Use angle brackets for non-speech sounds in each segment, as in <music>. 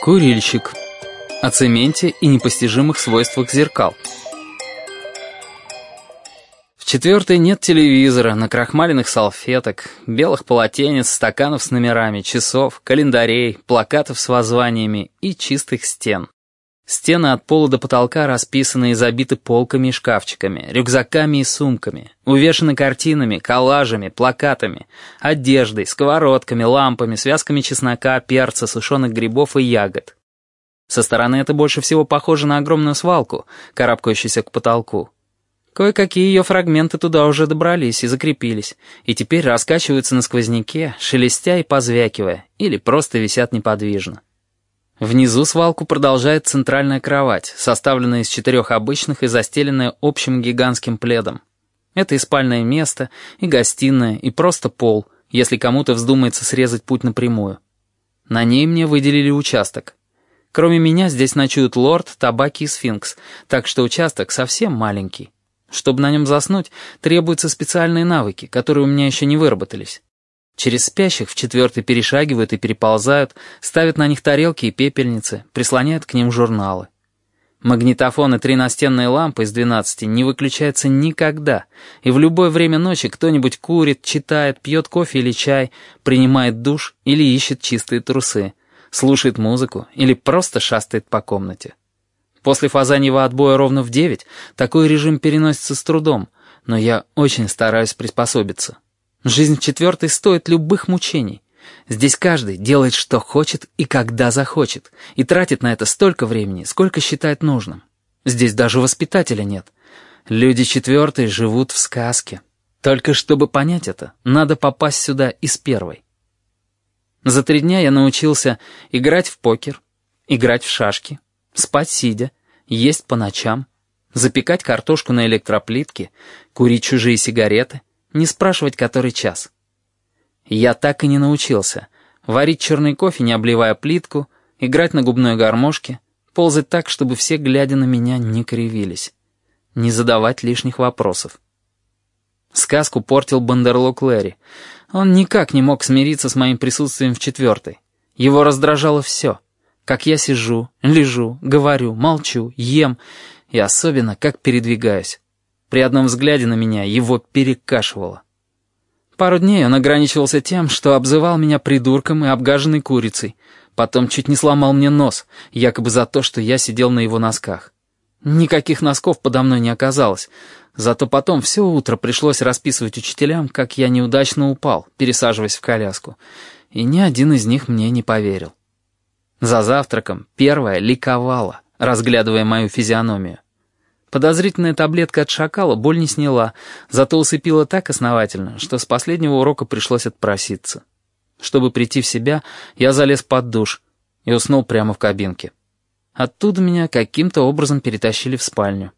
Курильщик. О цементе и непостижимых свойствах зеркал. В четвертой нет телевизора, накрахмаленных салфеток, белых полотенец, стаканов с номерами, часов, календарей, плакатов с воззваниями и чистых стен. Стены от пола до потолка расписаны и забиты полками и шкафчиками, рюкзаками и сумками, увешаны картинами, коллажами, плакатами, одеждой, сковородками, лампами, связками чеснока, перца, сушеных грибов и ягод. Со стороны это больше всего похоже на огромную свалку, карабкающуюся к потолку. Кое-какие ее фрагменты туда уже добрались и закрепились, и теперь раскачиваются на сквозняке, шелестя и позвякивая, или просто висят неподвижно. Внизу свалку продолжает центральная кровать, составленная из четырех обычных и застеленная общим гигантским пледом. Это и спальное место, и гостиная, и просто пол, если кому-то вздумается срезать путь напрямую. На ней мне выделили участок. Кроме меня здесь ночуют лорд, табаки и сфинкс, так что участок совсем маленький. Чтобы на нем заснуть, требуются специальные навыки, которые у меня еще не выработались. Через спящих в четвертый перешагивают и переползают, ставят на них тарелки и пепельницы, прислоняют к ним журналы. Магнитофон и три настенные лампы из двенадцати не выключаются никогда, и в любое время ночи кто-нибудь курит, читает, пьет кофе или чай, принимает душ или ищет чистые трусы, слушает музыку или просто шастает по комнате. После фазаньего отбоя ровно в девять такой режим переносится с трудом, но я очень стараюсь приспособиться. Жизнь в четвертой стоит любых мучений. Здесь каждый делает, что хочет и когда захочет, и тратит на это столько времени, сколько считает нужным. Здесь даже воспитателя нет. Люди четвертой живут в сказке. Только чтобы понять это, надо попасть сюда из первой. За три дня я научился играть в покер, играть в шашки, спать сидя, есть по ночам, запекать картошку на электроплитке, курить чужие сигареты, не спрашивать, который час. Я так и не научился. Варить черный кофе, не обливая плитку, играть на губной гармошке, ползать так, чтобы все, глядя на меня, не кривились. Не задавать лишних вопросов. Сказку портил Бандерлок Лэри. Он никак не мог смириться с моим присутствием в четвертой. Его раздражало все. Как я сижу, лежу, говорю, молчу, ем, и особенно, как передвигаюсь. При одном взгляде на меня его перекашивало. Пару дней он ограничивался тем, что обзывал меня придурком и обгаженной курицей. Потом чуть не сломал мне нос, якобы за то, что я сидел на его носках. Никаких носков подо мной не оказалось. Зато потом все утро пришлось расписывать учителям, как я неудачно упал, пересаживаясь в коляску. И ни один из них мне не поверил. За завтраком первая ликовала, разглядывая мою физиономию. Подозрительная таблетка от шакала боль не сняла, зато усыпила так основательно, что с последнего урока пришлось отпроситься. Чтобы прийти в себя, я залез под душ и уснул прямо в кабинке. Оттуда меня каким-то образом перетащили в спальню.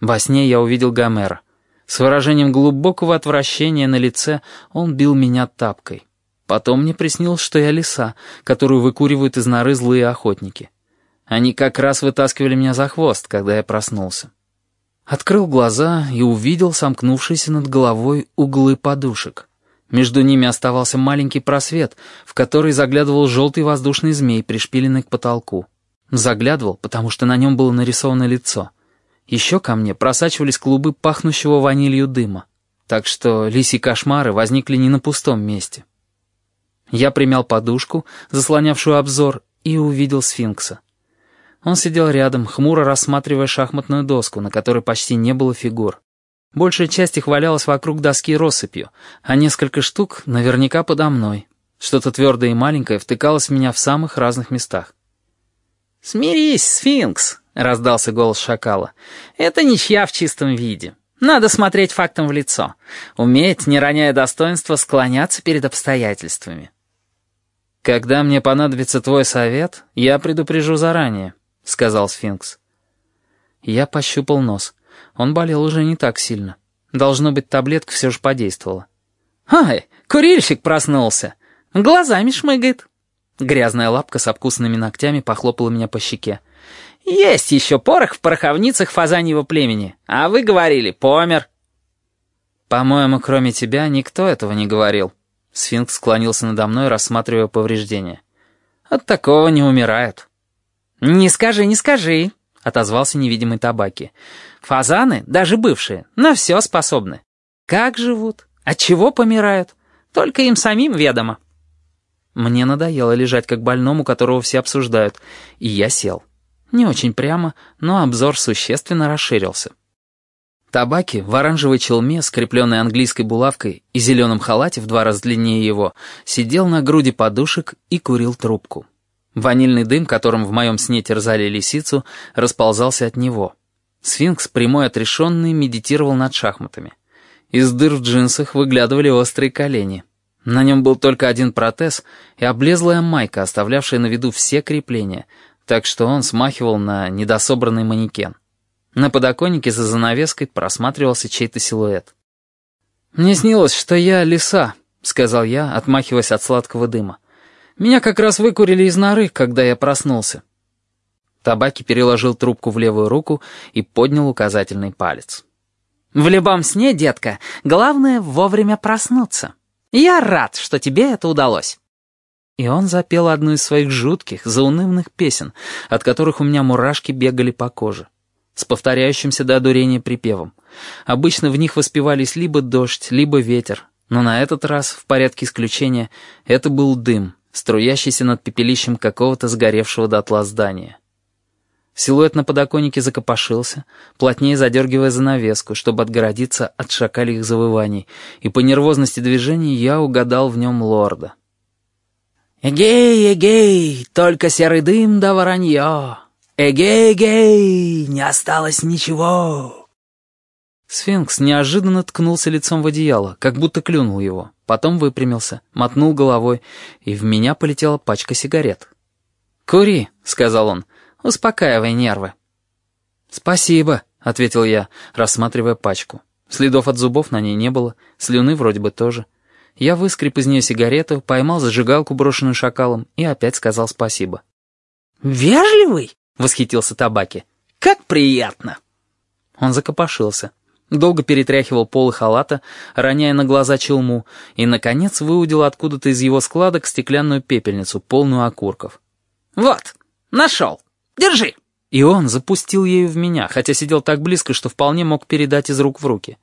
Во сне я увидел Гомера. С выражением глубокого отвращения на лице он бил меня тапкой. Потом мне приснилось, что я лиса, которую выкуривают из норы злые охотники. Они как раз вытаскивали меня за хвост, когда я проснулся. Открыл глаза и увидел сомкнувшиеся над головой углы подушек. Между ними оставался маленький просвет, в который заглядывал желтый воздушный змей, пришпиленный к потолку. Заглядывал, потому что на нем было нарисовано лицо. Еще ко мне просачивались клубы пахнущего ванилью дыма. Так что лисьи кошмары возникли не на пустом месте. Я примял подушку, заслонявшую обзор, и увидел сфинкса. Он сидел рядом, хмуро рассматривая шахматную доску, на которой почти не было фигур. Большая часть их валялась вокруг доски россыпью, а несколько штук наверняка подо мной. Что-то твердое и маленькое втыкалось в меня в самых разных местах. «Смирись, сфинкс!» — раздался голос шакала. «Это ничья в чистом виде. Надо смотреть фактом в лицо. Уметь, не роняя достоинства, склоняться перед обстоятельствами». «Когда мне понадобится твой совет, я предупрежу заранее», — сказал сфинкс. Я пощупал нос. Он болел уже не так сильно. Должно быть, таблетка все же подействовала. «Ай, курильщик проснулся! Глазами шмыгает!» Грязная лапка с обкусанными ногтями похлопала меня по щеке. «Есть еще порох в пороховницах фазаньего племени, а вы говорили, помер». «По-моему, кроме тебя, никто этого не говорил». Сфинкс склонился надо мной, рассматривая повреждения. От такого не умирают». «Не скажи, не скажи», — отозвался невидимый табаки. «Фазаны, даже бывшие, на все способны. Как живут? От чего помирают? Только им самим ведомо». Мне надоело лежать как больному, которого все обсуждают, и я сел. Не очень прямо, но обзор существенно расширился. Табаки в оранжевой челме, скрепленной английской булавкой и зеленом халате в два раза длиннее его, сидел на груди подушек и курил трубку. Ванильный дым, которым в моем сне терзали лисицу, расползался от него. Сфинкс, прямой отрешенный, медитировал над шахматами. Из дыр в джинсах выглядывали острые колени. На нем был только один протез и облезлая майка, оставлявшая на виду все крепления, так что он смахивал на недособранный манекен. На подоконнике за занавеской просматривался чей-то силуэт. «Мне снилось, что я лиса», — сказал я, отмахиваясь от сладкого дыма. «Меня как раз выкурили из норы, когда я проснулся». Табаки переложил трубку в левую руку и поднял указательный палец. «В любом сне, детка, главное вовремя проснуться. Я рад, что тебе это удалось». И он запел одну из своих жутких, заунывных песен, от которых у меня мурашки бегали по коже с повторяющимся до одурения припевом. Обычно в них воспевались либо дождь, либо ветер, но на этот раз, в порядке исключения, это был дым, струящийся над пепелищем какого-то сгоревшего дотла здания. Силуэт на подоконнике закопошился, плотнее задергивая занавеску, чтобы отгородиться от шакальих завываний, и по нервозности движений я угадал в нем лорда. «Эгей, эгей, только серый дым да воронье!» «Эгей-эгей! Не осталось ничего!» Сфинкс неожиданно ткнулся лицом в одеяло, как будто клюнул его. Потом выпрямился, мотнул головой, и в меня полетела пачка сигарет. «Кури», — сказал он, — «успокаивай нервы». «Спасибо», — ответил я, рассматривая пачку. Следов от зубов на ней не было, слюны вроде бы тоже. Я выскреб из нее сигарету, поймал зажигалку, брошенную шакалом, и опять сказал спасибо. «Вежливый?» — восхитился Табаки. «Как приятно!» Он закопошился, долго перетряхивал полы халата, роняя на глаза челму, и, наконец, выудил откуда-то из его складок стеклянную пепельницу, полную окурков. «Вот, нашел! Держи!» И он запустил ею в меня, хотя сидел так близко, что вполне мог передать из рук в руки.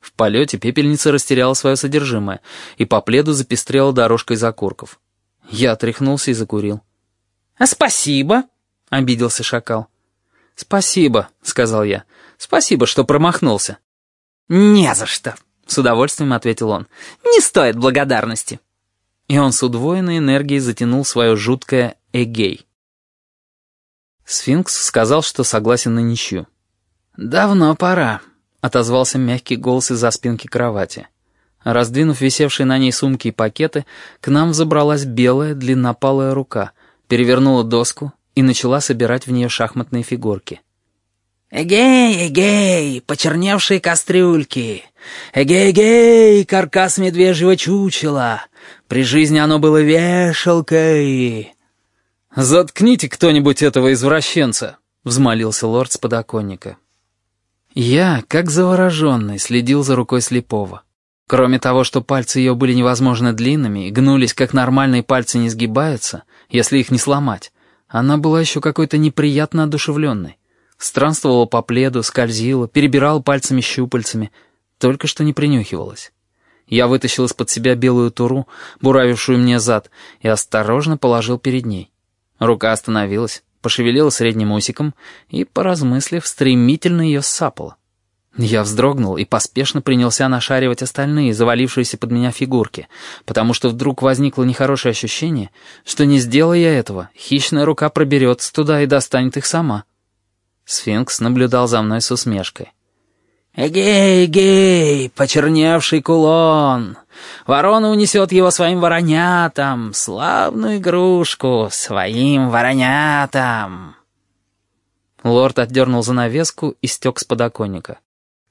В полете пепельница растеряла свое содержимое, и по пледу запестрела дорожкой из окурков. Я отряхнулся и закурил. «А спасибо!» — обиделся шакал. «Спасибо», — сказал я. «Спасибо, что промахнулся». «Не за что», — с удовольствием ответил он. «Не стоит благодарности». И он с удвоенной энергией затянул свое жуткое «эгей». Сфинкс сказал, что согласен на ничью. «Давно пора», — отозвался мягкий голос из-за спинки кровати. Раздвинув висевшие на ней сумки и пакеты, к нам взобралась белая длиннопалая рука, перевернула доску, и начала собирать в нее шахматные фигурки. «Эгей, эгей, почерневшие кастрюльки! Эгей-эгей, каркас медвежьего чучела! При жизни оно было вешалкой!» «Заткните кто-нибудь этого извращенца!» — взмолился лорд с подоконника. Я, как завороженный, следил за рукой слепого. Кроме того, что пальцы ее были невозможно длинными и гнулись, как нормальные пальцы не сгибаются, если их не сломать, она была еще какой-то неприятно одушевленной. Странствовала по пледу, скользила, перебирала пальцами-щупальцами, только что не принюхивалась. Я вытащил из-под себя белую туру, буравившую мне зад, и осторожно положил перед ней. Рука остановилась, пошевелила средним усиком и, поразмыслив, стремительно ее сапала. Я вздрогнул и поспешно принялся нашаривать остальные, завалившиеся под меня фигурки, потому что вдруг возникло нехорошее ощущение, что не сделая я этого, хищная рука проберется туда и достанет их сама. Сфинкс наблюдал за мной с усмешкой. «Эгей, эгей, почерневший кулон! Ворона унесет его своим воронятам, славную игрушку, своим воронятам!» Лорд отдернул занавеску и стек с подоконника.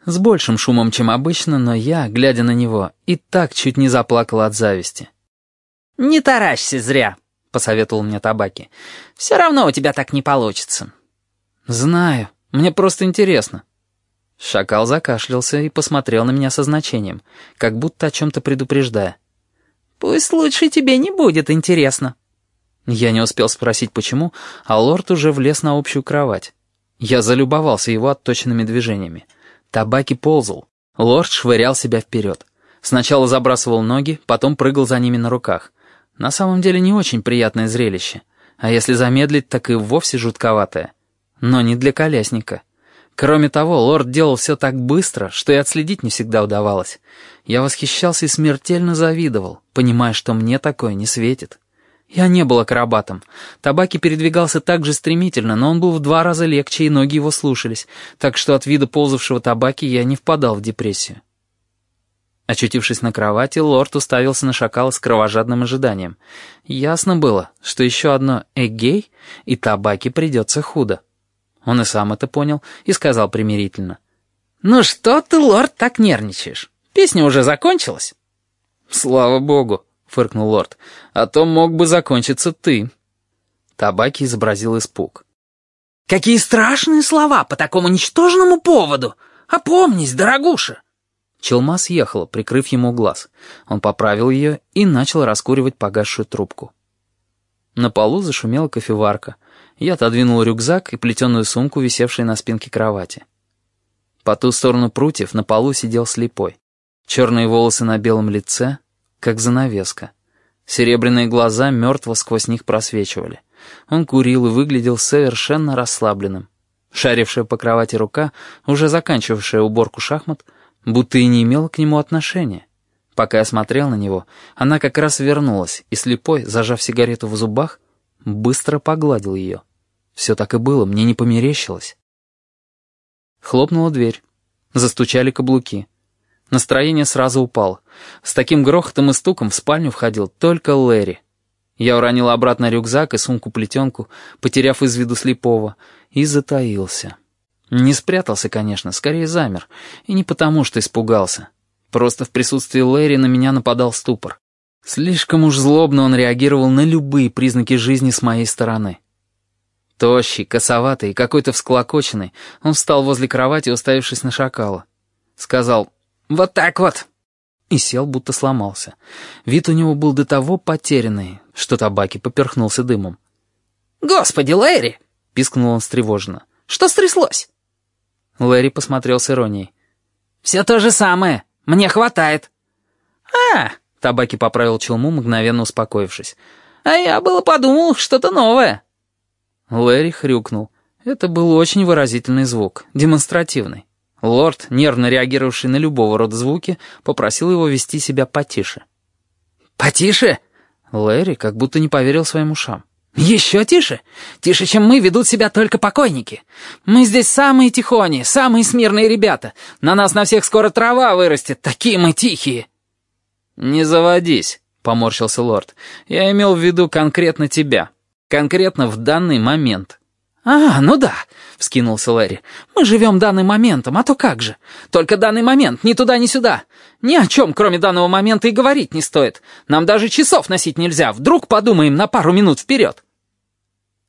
С большим шумом, чем обычно, но я, глядя на него, и так чуть не заплакал от зависти. «Не таращься зря», — посоветовал мне Табаки. «Все равно у тебя так не получится». «Знаю. Мне просто интересно». Шакал закашлялся и посмотрел на меня со значением, как будто о чем-то предупреждая. «Пусть лучше тебе не будет интересно». Я не успел спросить, почему, а лорд уже влез на общую кровать. Я залюбовался его отточенными движениями. Табаки ползал. Лорд швырял себя вперед. Сначала забрасывал ноги, потом прыгал за ними на руках. На самом деле не очень приятное зрелище. А если замедлить, так и вовсе жутковатое. Но не для колясника. Кроме того, лорд делал все так быстро, что и отследить не всегда удавалось. Я восхищался и смертельно завидовал, понимая, что мне такое не светит. Я не был акробатом. Табаки передвигался так же стремительно, но он был в два раза легче, и ноги его слушались, так что от вида ползавшего табаки я не впадал в депрессию. Очутившись на кровати, лорд уставился на шакала с кровожадным ожиданием. Ясно было, что еще одно «эгей» и табаки придется худо. Он и сам это понял и сказал примирительно. «Ну что ты, лорд, так нервничаешь? Песня уже закончилась?» «Слава богу», — фыркнул лорд, — «а то мог бы закончиться ты». Табаки изобразил испуг. «Какие страшные слова по такому ничтожному поводу! Опомнись, дорогуша!» Челма съехала, прикрыв ему глаз. Он поправил ее и начал раскуривать погасшую трубку. На полу зашумела кофеварка. Я отодвинул рюкзак и плетеную сумку, висевшую на спинке кровати. По ту сторону прутьев на полу сидел слепой. Черные волосы на белом лице, как занавеска. Серебряные глаза мертво сквозь них просвечивали. Он курил и выглядел совершенно расслабленным. Шарившая по кровати рука, уже заканчивавшая уборку шахмат, будто и не имела к нему отношения. Пока я смотрел на него, она как раз вернулась, и слепой, зажав сигарету в зубах, быстро погладил ее. Все так и было, мне не померещилось. Хлопнула дверь. Застучали каблуки. Настроение сразу упало. С таким грохотом и стуком в спальню входил только Лэри. Я уронил обратно рюкзак и сумку-плетенку, потеряв из виду слепого, и затаился. Не спрятался, конечно, скорее замер. И не потому, что испугался. Просто в присутствии Лэри на меня нападал ступор. Слишком уж злобно он реагировал на любые признаки жизни с моей стороны. Тощий, косоватый и какой-то всклокоченный, он встал возле кровати, уставившись на шакала. Сказал «Вот так вот!» и сел, будто сломался. Вид у него был до того потерянный, что табаки поперхнулся дымом. «Господи, Лэри!» — пискнул он встревоженно. «Что стряслось?» Лэри посмотрел с иронией. «Все то же самое. Мне хватает». «А!» — Табаки поправил челму, мгновенно успокоившись. «А я было подумал, что-то новое». Лэри хрюкнул. Это был очень выразительный звук, демонстративный. Лорд, нервно реагировавший на любого рода звуки, попросил его вести себя потише. «Потише?» Лэри как будто не поверил своим ушам. «Еще тише? Тише, чем мы, ведут себя только покойники. Мы здесь самые тихони, самые смирные ребята. На нас на всех скоро трава вырастет, такие мы тихие». «Не заводись», — поморщился лорд. «Я имел в виду конкретно тебя. Конкретно в данный момент». «А, ну да», — вскинулся Лэри. «Мы живем данным моментом, а то как же? Только данный момент, ни туда, ни сюда. Ни о чем, кроме данного момента, и говорить не стоит. Нам даже часов носить нельзя. Вдруг подумаем на пару минут вперед».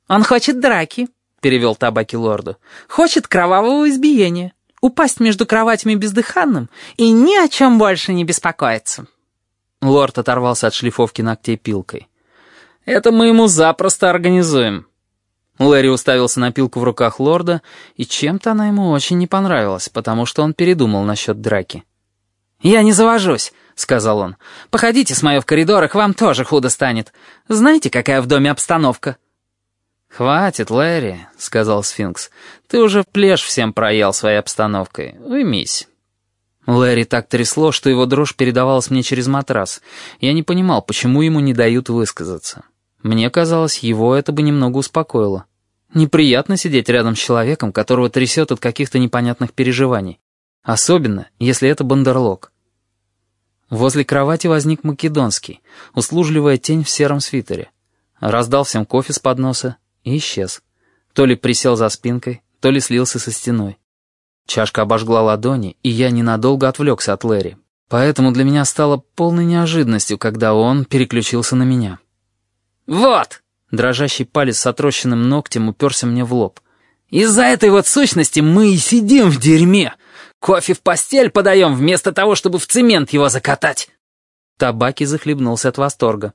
«Он хочет драки», — перевел табаки лорду. «Хочет кровавого избиения. Упасть между кроватями бездыханным и ни о чем больше не беспокоиться». Лорд оторвался от шлифовки ногтей пилкой. «Это мы ему запросто организуем». Лэри уставился на пилку в руках лорда, и чем-то она ему очень не понравилась, потому что он передумал насчет драки. «Я не завожусь», — сказал он. «Походите с моё в коридорах, вам тоже худо станет. Знаете, какая в доме обстановка?» «Хватит, Лэри», — сказал сфинкс. «Ты уже плешь всем проел своей обстановкой. Уймись». Лэри так трясло, что его дрожь передавалась мне через матрас. Я не понимал, почему ему не дают высказаться. Мне казалось, его это бы немного успокоило. Неприятно сидеть рядом с человеком, которого трясет от каких-то непонятных переживаний. Особенно, если это бандерлог. Возле кровати возник Македонский, услужливая тень в сером свитере. Раздал всем кофе с подноса и исчез. То ли присел за спинкой, то ли слился со стеной. Чашка обожгла ладони, и я ненадолго отвлекся от Лэри. Поэтому для меня стало полной неожиданностью, когда он переключился на меня. «Вот!» — дрожащий палец с отрощенным ногтем уперся мне в лоб. «Из-за этой вот сущности мы и сидим в дерьме. Кофе в постель подаем вместо того, чтобы в цемент его закатать». Табаки захлебнулся от восторга.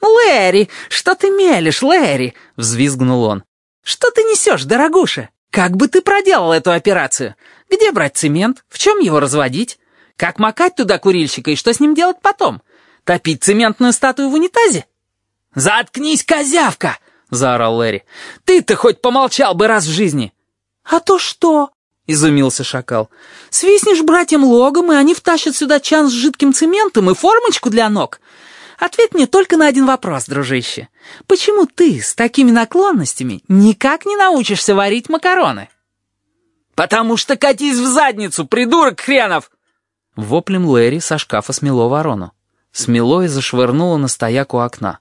«Лэри, что ты мелешь, Лэри?» — взвизгнул он. «Что ты несешь, дорогуша? Как бы ты проделал эту операцию? Где брать цемент? В чем его разводить? Как макать туда курильщика и что с ним делать потом? Топить цементную статую в унитазе?» «Заткнись, козявка!» — заорал Лэри. «Ты-то хоть помолчал бы раз в жизни!» «А то что?» — изумился шакал. «Свистнешь братьям логом, и они втащат сюда чан с жидким цементом и формочку для ног. Ответь мне только на один вопрос, дружище. Почему ты с такими наклонностями никак не научишься варить макароны?» «Потому что катись в задницу, придурок хренов!» Воплем Лэри со шкафа смело ворону. Смело и зашвырнула на стояк у окна.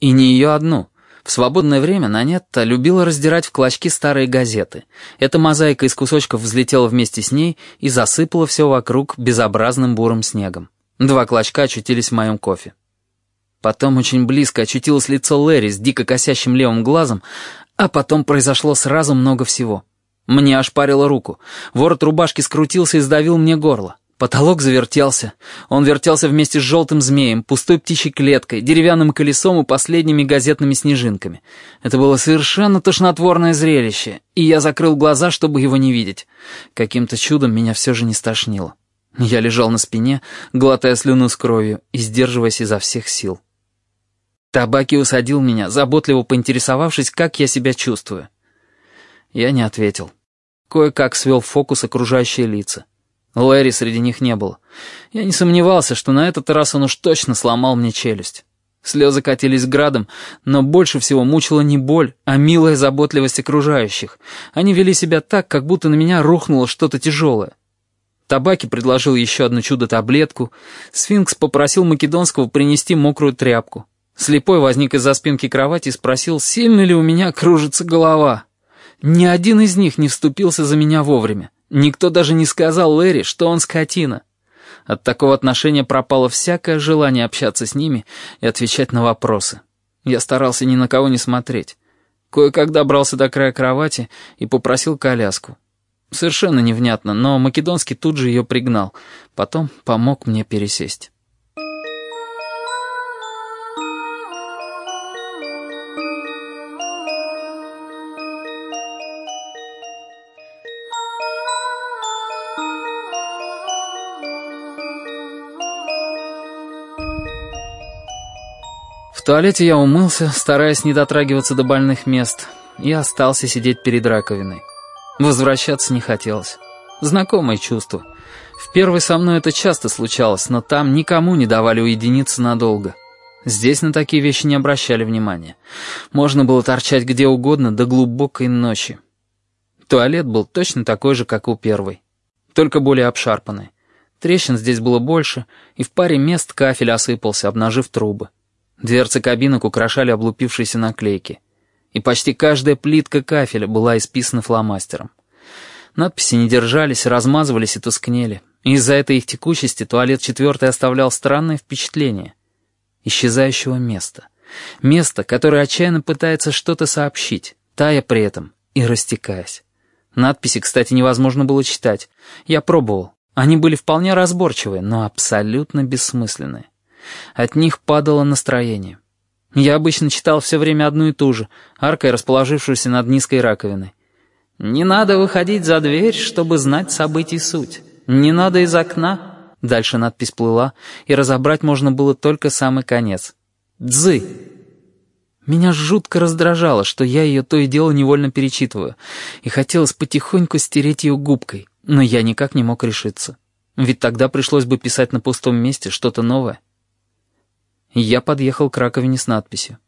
И не ее одну. В свободное время Нанетта любила раздирать в клочки старые газеты. Эта мозаика из кусочков взлетела вместе с ней и засыпала все вокруг безобразным бурым снегом. Два клочка очутились в моем кофе. Потом очень близко очутилось лицо Лэри с дико косящим левым глазом, а потом произошло сразу много всего. Мне аж парило руку. Ворот рубашки скрутился и сдавил мне горло. Потолок завертелся. Он вертелся вместе с желтым змеем, пустой птичьей клеткой, деревянным колесом и последними газетными снежинками. Это было совершенно тошнотворное зрелище, и я закрыл глаза, чтобы его не видеть. Каким-то чудом меня все же не стошнило. Я лежал на спине, глотая слюну с кровью и сдерживаясь изо всех сил. Табаки усадил меня, заботливо поинтересовавшись, как я себя чувствую. Я не ответил. Кое-как свел фокус окружающие лица. Лэри среди них не было. Я не сомневался, что на этот раз он уж точно сломал мне челюсть. Слезы катились градом, но больше всего мучила не боль, а милая заботливость окружающих. Они вели себя так, как будто на меня рухнуло что-то тяжелое. Табаки предложил еще одну чудо-таблетку. Сфинкс попросил Македонского принести мокрую тряпку. Слепой возник из-за спинки кровати и спросил, сильно ли у меня кружится голова. Ни один из них не вступился за меня вовремя. Никто даже не сказал Лэри, что он скотина. От такого отношения пропало всякое желание общаться с ними и отвечать на вопросы. Я старался ни на кого не смотреть. Кое-как добрался до края кровати и попросил коляску. Совершенно невнятно, но Македонский тут же ее пригнал. Потом помог мне пересесть. Туалете я умылся, стараясь не дотрагиваться до больных мест, и остался сидеть перед раковиной. Возвращаться не хотелось. Знакомое чувство. В первой со мной это часто случалось, но там никому не давали уединиться надолго. Здесь на такие вещи не обращали внимания. Можно было торчать где угодно до глубокой ночи. Туалет был точно такой же, как у первой, только более обшарпанный. Трещин здесь было больше, и в паре мест кафель осыпался, обнажив трубы. Дверцы кабинок украшали облупившиеся наклейки. И почти каждая плитка кафеля была исписана фломастером. Надписи не держались, размазывались и тускнели. из-за этой их текучести туалет четвертый оставлял странное впечатление. Исчезающего места. Место, которое отчаянно пытается что-то сообщить, тая при этом и растекаясь. Надписи, кстати, невозможно было читать. Я пробовал. Они были вполне разборчивые, но абсолютно бессмысленные. От них падало настроение. Я обычно читал все время одну и ту же, аркой расположившуюся над низкой раковиной. «Не надо выходить за дверь, чтобы знать событий суть. Не надо из окна...» Дальше надпись плыла, и разобрать можно было только самый конец. «Дзы!» Меня жутко раздражало, что я ее то и дело невольно перечитываю, и хотелось потихоньку стереть ее губкой, но я никак не мог решиться. Ведь тогда пришлось бы писать на пустом месте что-то новое. Я подъехал к раковине с надписью.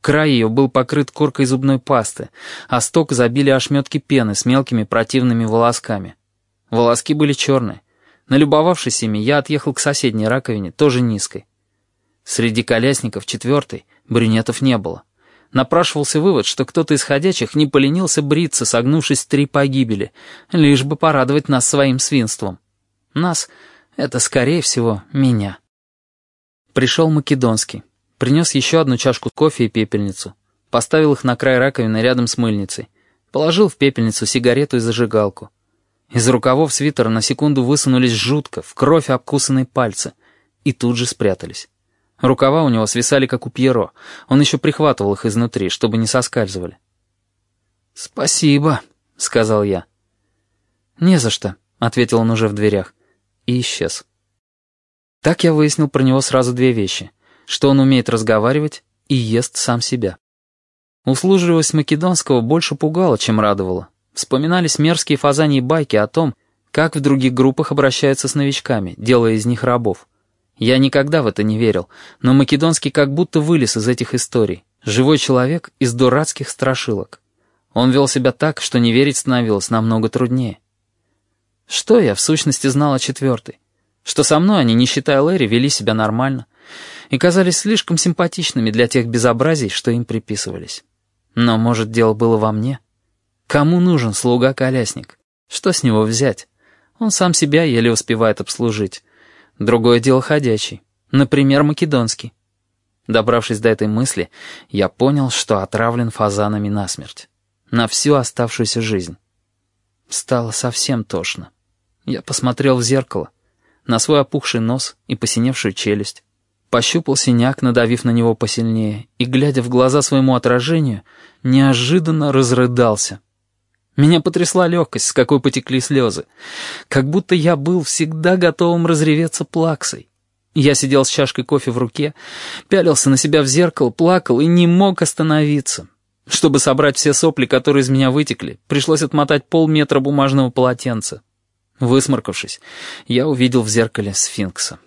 Край ее был покрыт коркой зубной пасты, а сток забили ошметки пены с мелкими противными волосками. Волоски были черные. Налюбовавшись ими, я отъехал к соседней раковине, тоже низкой. Среди колясников четвертой брюнетов не было. Напрашивался вывод, что кто-то из ходячих не поленился бриться, согнувшись три погибели, лишь бы порадовать нас своим свинством. Нас — это, скорее всего, меня. Пришел Македонский. Принес еще одну чашку кофе и пепельницу. Поставил их на край раковины рядом с мыльницей. Положил в пепельницу сигарету и зажигалку. Из рукавов свитера на секунду высунулись жутко, в кровь обкусанные пальцы. И тут же спрятались. Рукава у него свисали, как у Пьеро. Он еще прихватывал их изнутри, чтобы не соскальзывали. «Спасибо», — сказал я. «Не за что», — ответил он уже в дверях. И исчез. Так я выяснил про него сразу две вещи. Что он умеет разговаривать и ест сам себя. Услужливость Македонского больше пугала, чем радовала. Вспоминались мерзкие фазаньи байки о том, как в других группах обращаются с новичками, делая из них рабов. Я никогда в это не верил, но Македонский как будто вылез из этих историй. Живой человек из дурацких страшилок. Он вел себя так, что не верить становилось намного труднее. Что я, в сущности, знал о четвертой? Что со мной они, не считая Лэри, вели себя нормально и казались слишком симпатичными для тех безобразий, что им приписывались. Но, может, дело было во мне? Кому нужен слуга-колясник? Что с него взять? Он сам себя еле успевает обслужить. Другое дело ходячий. Например, македонский. Добравшись до этой мысли, я понял, что отравлен фазанами насмерть. На всю оставшуюся жизнь. Стало совсем тошно. Я посмотрел в зеркало, на свой опухший нос и посиневшую челюсть. Пощупал синяк, надавив на него посильнее, и, глядя в глаза своему отражению, неожиданно разрыдался. Меня потрясла легкость, с какой потекли слезы. Как будто я был всегда готовым разреветься плаксой. Я сидел с чашкой кофе в руке, пялился на себя в зеркало, плакал и не мог остановиться. Чтобы собрать все сопли, которые из меня вытекли, пришлось отмотать полметра бумажного полотенца. Высморкавшись, я увидел в зеркале сфинкса.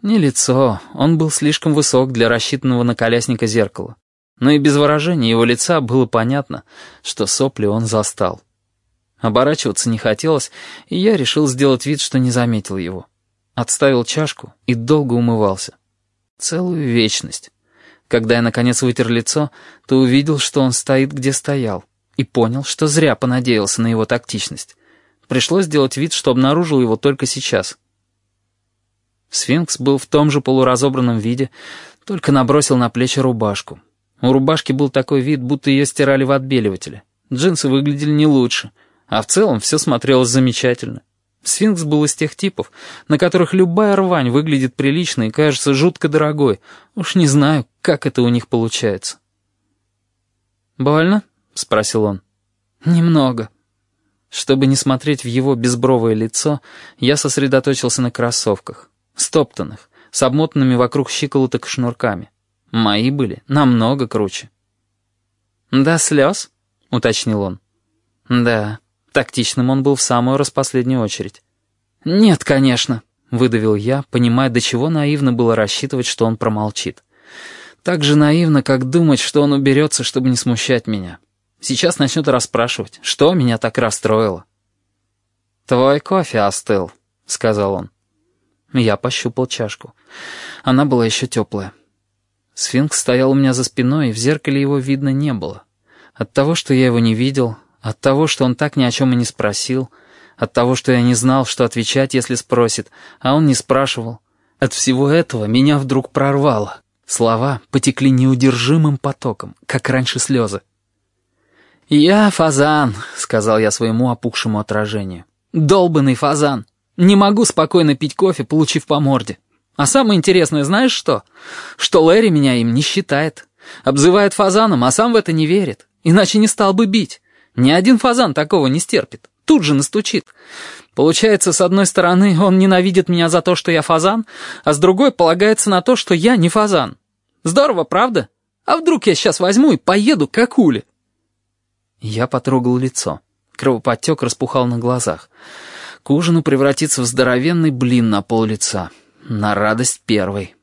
Не лицо, он был слишком высок для рассчитанного на колясника зеркала. Но и без выражения его лица было понятно, что сопли он застал. Оборачиваться не хотелось, и я решил сделать вид, что не заметил его. Отставил чашку и долго умывался. Целую вечность. Когда я, наконец, вытер лицо, то увидел, что он стоит, где стоял, и понял, что зря понадеялся на его тактичность. Пришлось сделать вид, что обнаружил его только сейчас — Сфинкс был в том же полуразобранном виде, только набросил на плечи рубашку. У рубашки был такой вид, будто ее стирали в отбеливателе. Джинсы выглядели не лучше, а в целом все смотрелось замечательно. Сфинкс был из тех типов, на которых любая рвань выглядит прилично и кажется жутко дорогой. Уж не знаю, как это у них получается. «Больно?» — спросил он. «Немного». Чтобы не смотреть в его безбровое лицо, я сосредоточился на кроссовках стоптанных, с обмотанными вокруг щиколоток шнурками. Мои были намного круче. «Да слез?» — уточнил он. «Да, тактичным он был в самую распоследнюю очередь». «Нет, конечно», — выдавил я, понимая, до чего наивно было рассчитывать, что он промолчит. Так же наивно, как думать, что он уберется, чтобы не смущать меня. Сейчас начнут расспрашивать, что меня так расстроило. «Твой кофе остыл», — сказал он. Я пощупал чашку. Она была еще теплая. Сфинкс стоял у меня за спиной, и в зеркале его видно не было. От того, что я его не видел, от того, что он так ни о чем и не спросил, от того, что я не знал, что отвечать, если спросит, а он не спрашивал. От всего этого меня вдруг прорвало. Слова потекли неудержимым потоком, как раньше слезы. «Я фазан», — сказал я своему опухшему отражению. «Долбанный фазан. Не могу спокойно пить кофе, получив по морде. А самое интересное, знаешь что? Что Лэри меня им не считает. Обзывает фазаном, а сам в это не верит. Иначе не стал бы бить. Ни один фазан такого не стерпит. Тут же настучит. Получается, с одной стороны, он ненавидит меня за то, что я фазан, а с другой полагается на то, что я не фазан. Здорово, правда? А вдруг я сейчас возьму и поеду к акуле? Я потрогал лицо. Кровоподтек распухал на глазах к ужину превратиться в здоровенный блин на пол лица. На радость первой.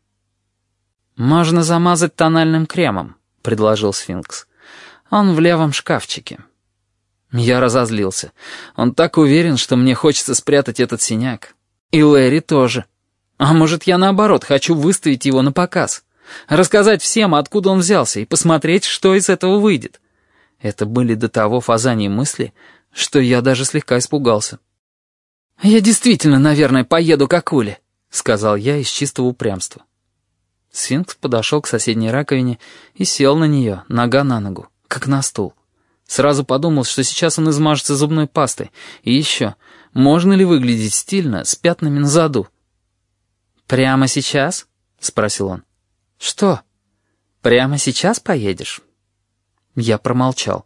«Можно замазать тональным кремом», — предложил сфинкс. «Он в левом шкафчике». Я разозлился. Он так уверен, что мне хочется спрятать этот синяк. И Лэри тоже. А может, я наоборот хочу выставить его на показ. Рассказать всем, откуда он взялся, и посмотреть, что из этого выйдет. Это были до того фазании мысли, что я даже слегка испугался. «Я действительно, наверное, поеду к акуле», — сказал я из чистого упрямства. Сфинкс подошел к соседней раковине и сел на нее, нога на ногу, как на стул. Сразу подумал, что сейчас он измажется зубной пастой. И еще, можно ли выглядеть стильно с пятнами на заду? «Прямо сейчас?» — спросил он. «Что? Прямо сейчас поедешь?» Я промолчал.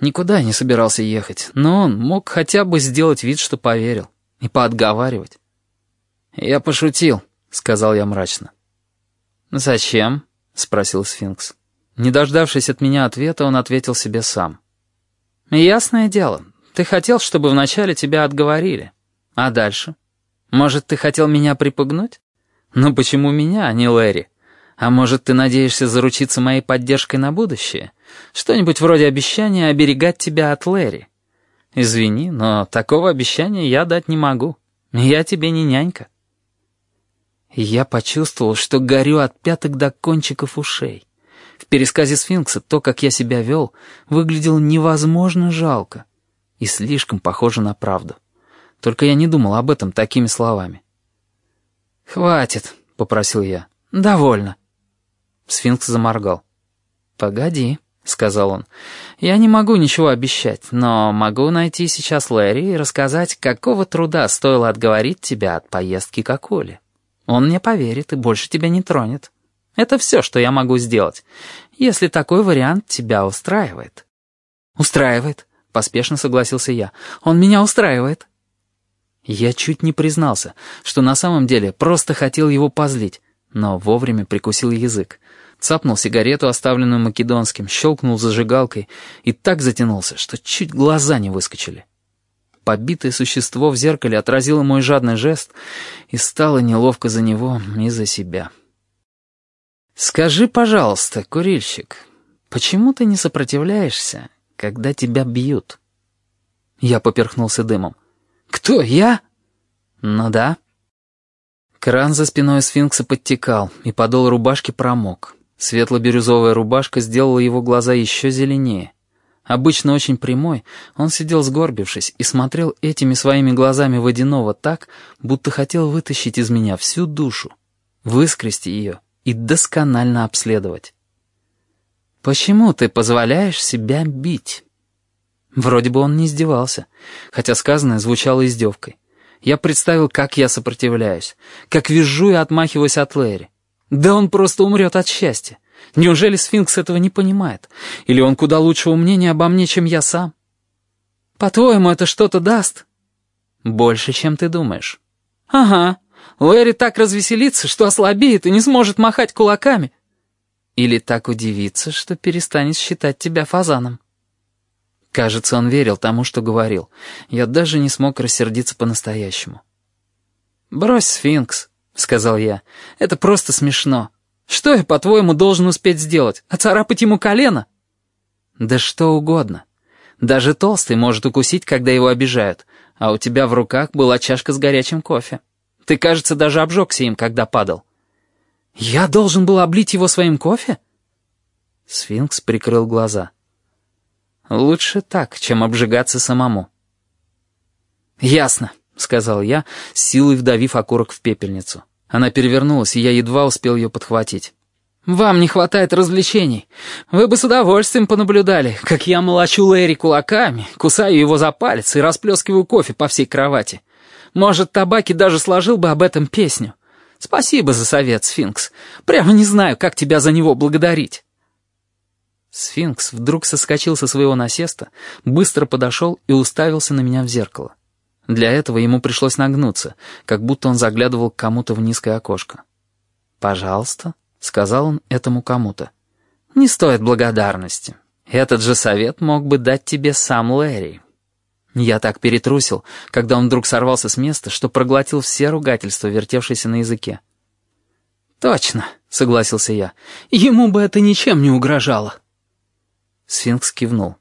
Никуда не собирался ехать, но он мог хотя бы сделать вид, что поверил, и поотговаривать. «Я пошутил», — сказал я мрачно. «Зачем?» — спросил сфинкс. Не дождавшись от меня ответа, он ответил себе сам. «Ясное дело, ты хотел, чтобы вначале тебя отговорили. А дальше? Может, ты хотел меня припугнуть? Но почему меня, а не Лэри? А может, ты надеешься заручиться моей поддержкой на будущее? Что-нибудь вроде обещания оберегать тебя от Лэри? Извини, но такого обещания я дать не могу. Я тебе не нянька». Я почувствовал, что горю от пяток до кончиков ушей. В пересказе сфинкса то, как я себя вел, выглядело невозможно жалко и слишком похоже на правду. Только я не думал об этом такими словами. «Хватит», — попросил я. «Довольно». Сфинкс заморгал. «Погоди», — сказал он. «Я не могу ничего обещать, но могу найти сейчас Лэри и рассказать, какого труда стоило отговорить тебя от поездки к Акуле. Он мне поверит и больше тебя не тронет. Это все, что я могу сделать, если такой вариант тебя устраивает». «Устраивает», — поспешно согласился я. «Он меня устраивает». Я чуть не признался, что на самом деле просто хотел его позлить, но вовремя прикусил язык. Цапнул сигарету, оставленную македонским, щелкнул зажигалкой и так затянулся, что чуть глаза не выскочили. Побитое существо в зеркале отразило мой жадный жест и стало неловко за него и за себя. «Скажи, пожалуйста, курильщик, почему ты не сопротивляешься, когда тебя бьют?» Я поперхнулся дымом. «Кто, я?» «Ну да». Кран за спиной сфинкса подтекал, и подол рубашки промок. Светло-бирюзовая рубашка сделала его глаза еще зеленее. Обычно очень прямой, он сидел сгорбившись и смотрел этими своими глазами водяного так, будто хотел вытащить из меня всю душу, выскрести ее и досконально обследовать. «Почему ты позволяешь себя бить?» Вроде бы он не издевался, хотя сказанное звучало издевкой. Я представил, как я сопротивляюсь, как вижу и отмахиваюсь от Лэри. Да он просто умрет от счастья. Неужели сфинкс этого не понимает? Или он куда лучшего мнения обо мне, чем я сам? По-твоему, это что-то даст? Больше, чем ты думаешь. Ага. Лэри так развеселится, что ослабеет и не сможет махать кулаками. Или так удивится, что перестанет считать тебя фазаном. Кажется, он верил тому, что говорил. Я даже не смог рассердиться по-настоящему. «Брось, сфинкс», — сказал я. «Это просто смешно. Что я, по-твоему, должен успеть сделать? Оцарапать ему колено?» «Да что угодно. Даже толстый может укусить, когда его обижают, а у тебя в руках была чашка с горячим кофе. Ты, кажется, даже обжегся им, когда падал». «Я должен был облить его своим кофе?» Сфинкс прикрыл глаза. Лучше так, чем обжигаться самому. «Ясно», — сказал я, силой вдавив окурок в пепельницу. Она перевернулась, и я едва успел ее подхватить. «Вам не хватает развлечений. Вы бы с удовольствием понаблюдали, как я молочу Лэри кулаками, кусаю его за палец и расплескиваю кофе по всей кровати. Может, табаки даже сложил бы об этом песню. Спасибо за совет, Сфинкс. Прямо не знаю, как тебя за него благодарить». Сфинкс вдруг соскочил со своего насеста, быстро подошел и уставился на меня в зеркало. Для этого ему пришлось нагнуться, как будто он заглядывал к кому-то в низкое окошко. «Пожалуйста», — сказал он этому кому-то. «Не стоит благодарности. Этот же совет мог бы дать тебе сам Лэри». Я так перетрусил, когда он вдруг сорвался с места, что проглотил все ругательства, вертевшиеся на языке. «Точно», — согласился я, — «ему бы это ничем не угрожало». Сфинкс кивнул.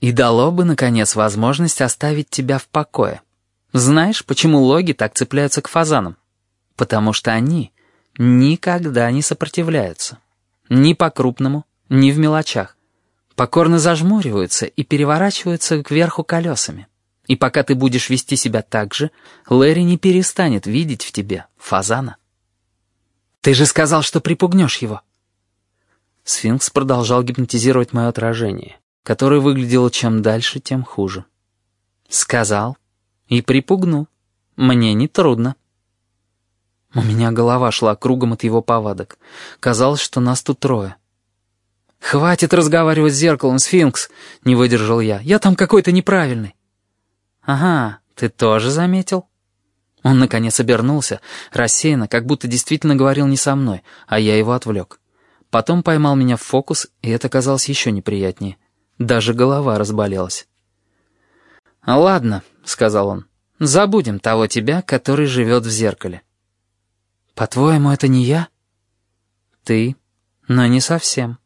«И дало бы, наконец, возможность оставить тебя в покое. Знаешь, почему логи так цепляются к фазанам? Потому что они никогда не сопротивляются. Ни по-крупному, ни в мелочах. Покорно зажмуриваются и переворачиваются кверху колесами. И пока ты будешь вести себя так же, Лэри не перестанет видеть в тебе фазана. Ты же сказал, что припугнешь его. Сфинкс продолжал гипнотизировать мое отражение, которое выглядело чем дальше, тем хуже. Сказал и припугнул. Мне не трудно. У меня голова шла кругом от его повадок. Казалось, что нас тут трое. «Хватит разговаривать с зеркалом, сфинкс!» — не выдержал я. «Я там какой-то неправильный». «Ага, ты тоже заметил?» Он, наконец, обернулся, рассеянно, как будто действительно говорил не со мной, а я его отвлек. Потом поймал меня в фокус, и это казалось еще неприятнее. Даже голова разболелась. «Ладно», — сказал он, — «забудем того тебя, который живет в зеркале». «По-твоему, это не я?» «Ты, но не совсем.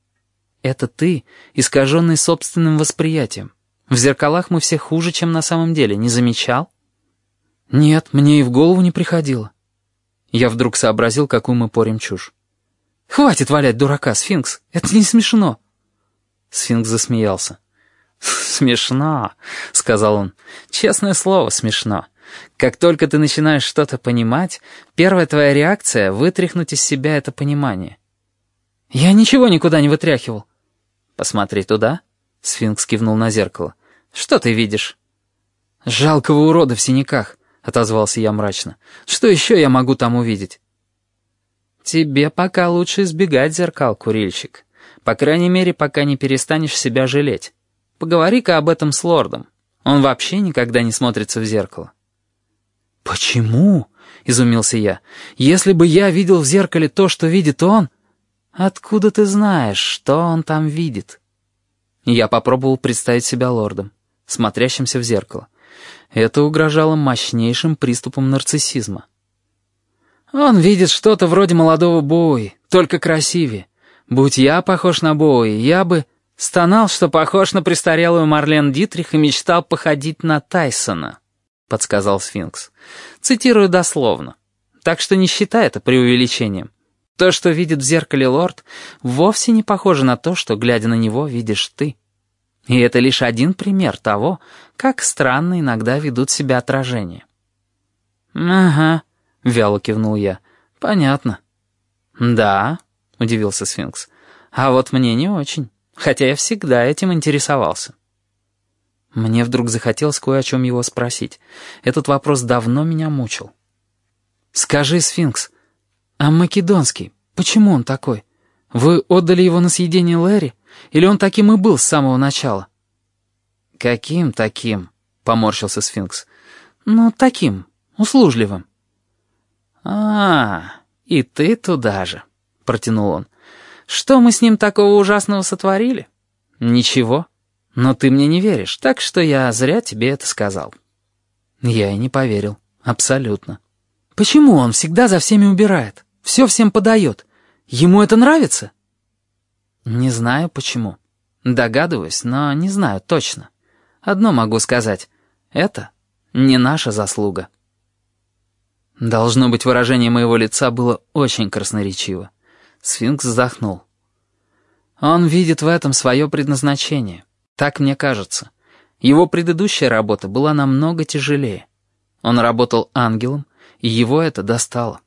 Это ты, искаженный собственным восприятием. В зеркалах мы все хуже, чем на самом деле, не замечал?» «Нет, мне и в голову не приходило». Я вдруг сообразил, какую мы порим чушь. «Хватит валять дурака, сфинкс, это не смешно». Сфинкс засмеялся. «Смешно», — сказал он. «Честное слово, смешно. Как только ты начинаешь что-то понимать, первая твоя реакция — вытряхнуть из себя это понимание». «Я ничего никуда не вытряхивал». «Посмотри туда», — сфинкс кивнул на зеркало. «Что ты видишь?» «Жалкого урода в синяках», — отозвался я мрачно. «Что еще я могу там увидеть?» «Тебе пока лучше избегать зеркал, курильщик. По крайней мере, пока не перестанешь себя жалеть. Поговори-ка об этом с лордом. Он вообще никогда не смотрится в зеркало». «Почему?» — изумился я. «Если бы я видел в зеркале то, что видит он...» «Откуда ты знаешь, что он там видит?» Я попробовал представить себя лордом, смотрящимся в зеркало. Это угрожало мощнейшим приступом нарциссизма. «Он видит что-то вроде молодого Боуи, только красивее. Будь я похож на Боуи, я бы...» «Стонал, что похож на престарелую Марлен Дитрих и мечтал походить на Тайсона», — подсказал Сфинкс. «Цитирую дословно. Так что не считай это преувеличением. То, что видит в зеркале лорд, вовсе не похоже на то, что, глядя на него, видишь ты. И это лишь один пример того, как странно иногда ведут себя отражения». «Ага», — вяло кивнул я. «Понятно». «Да», — удивился Сфинкс. «А вот мне не очень» хотя я всегда этим интересовался. Мне вдруг захотелось кое о чем его спросить. Этот вопрос давно меня мучил. «Скажи, сфинкс, а Македонский, почему он такой? Вы отдали его на съедение Лэри? Или он таким и был с самого начала?» «Каким таким?» — поморщился сфинкс. «Ну, таким, услужливым». «А, и ты туда же», — протянул он. Что мы с ним такого ужасного сотворили? Ничего. Но ты мне не веришь, так что я зря тебе это сказал. Я и не поверил. Абсолютно. Почему он всегда за всеми убирает? Все всем подает. Ему это нравится? Не знаю почему. Догадываюсь, но не знаю точно. Одно могу сказать. Это не наша заслуга. Должно быть, выражение моего лица было очень красноречиво. Сфинкс вздохнул. Он видит в этом свое предназначение. Так мне кажется. Его предыдущая работа была намного тяжелее. Он работал ангелом, и его это достало.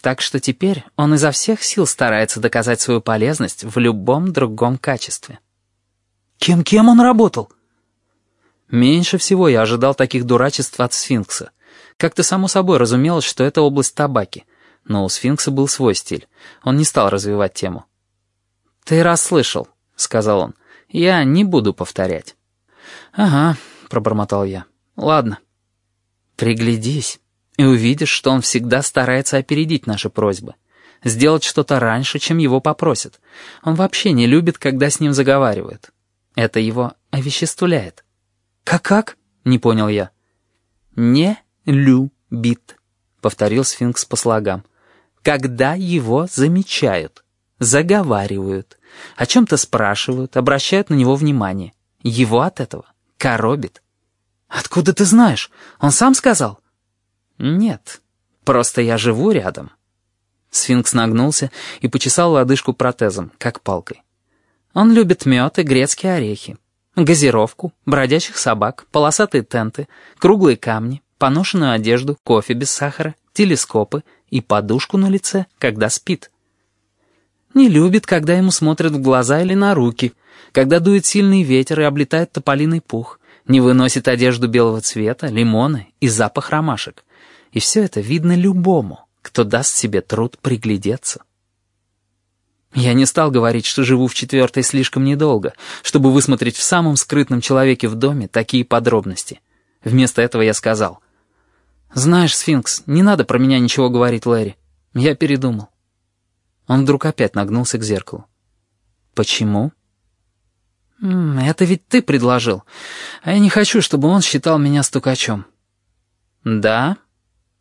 Так что теперь он изо всех сил старается доказать свою полезность в любом другом качестве. Кем-кем он работал? Меньше всего я ожидал таких дурачеств от сфинкса. Как-то само собой разумелось, что это область табаки, но у сфинкса был свой стиль. Он не стал развивать тему. «Ты расслышал», — сказал он. «Я не буду повторять». «Ага», — пробормотал я. «Ладно». «Приглядись, и увидишь, что он всегда старается опередить наши просьбы. Сделать что-то раньше, чем его попросят. Он вообще не любит, когда с ним заговаривают. Это его овеществляет». «Как-как?» — не понял я. «Не любит», — повторил сфинкс по слогам когда его замечают, заговаривают, о чем-то спрашивают, обращают на него внимание. Его от этого коробит. «Откуда ты знаешь? Он сам сказал?» «Нет, просто я живу рядом». Сфинкс нагнулся и почесал лодыжку протезом, как палкой. Он любит мед и грецкие орехи, газировку, бродячих собак, полосатые тенты, круглые камни, поношенную одежду, кофе без сахара, телескопы и подушку на лице, когда спит. Не любит, когда ему смотрят в глаза или на руки, когда дует сильный ветер и облетает тополиный пух, не выносит одежду белого цвета, лимоны и запах ромашек. И все это видно любому, кто даст себе труд приглядеться. Я не стал говорить, что живу в четвертой слишком недолго, чтобы высмотреть в самом скрытном человеке в доме такие подробности. Вместо этого я сказал. «Знаешь, сфинкс, не надо про меня ничего говорить, Лэри. Я передумал». Он вдруг опять нагнулся к зеркалу. «Почему?» «Это ведь ты предложил, а я не хочу, чтобы он считал меня стукачом». «Да?»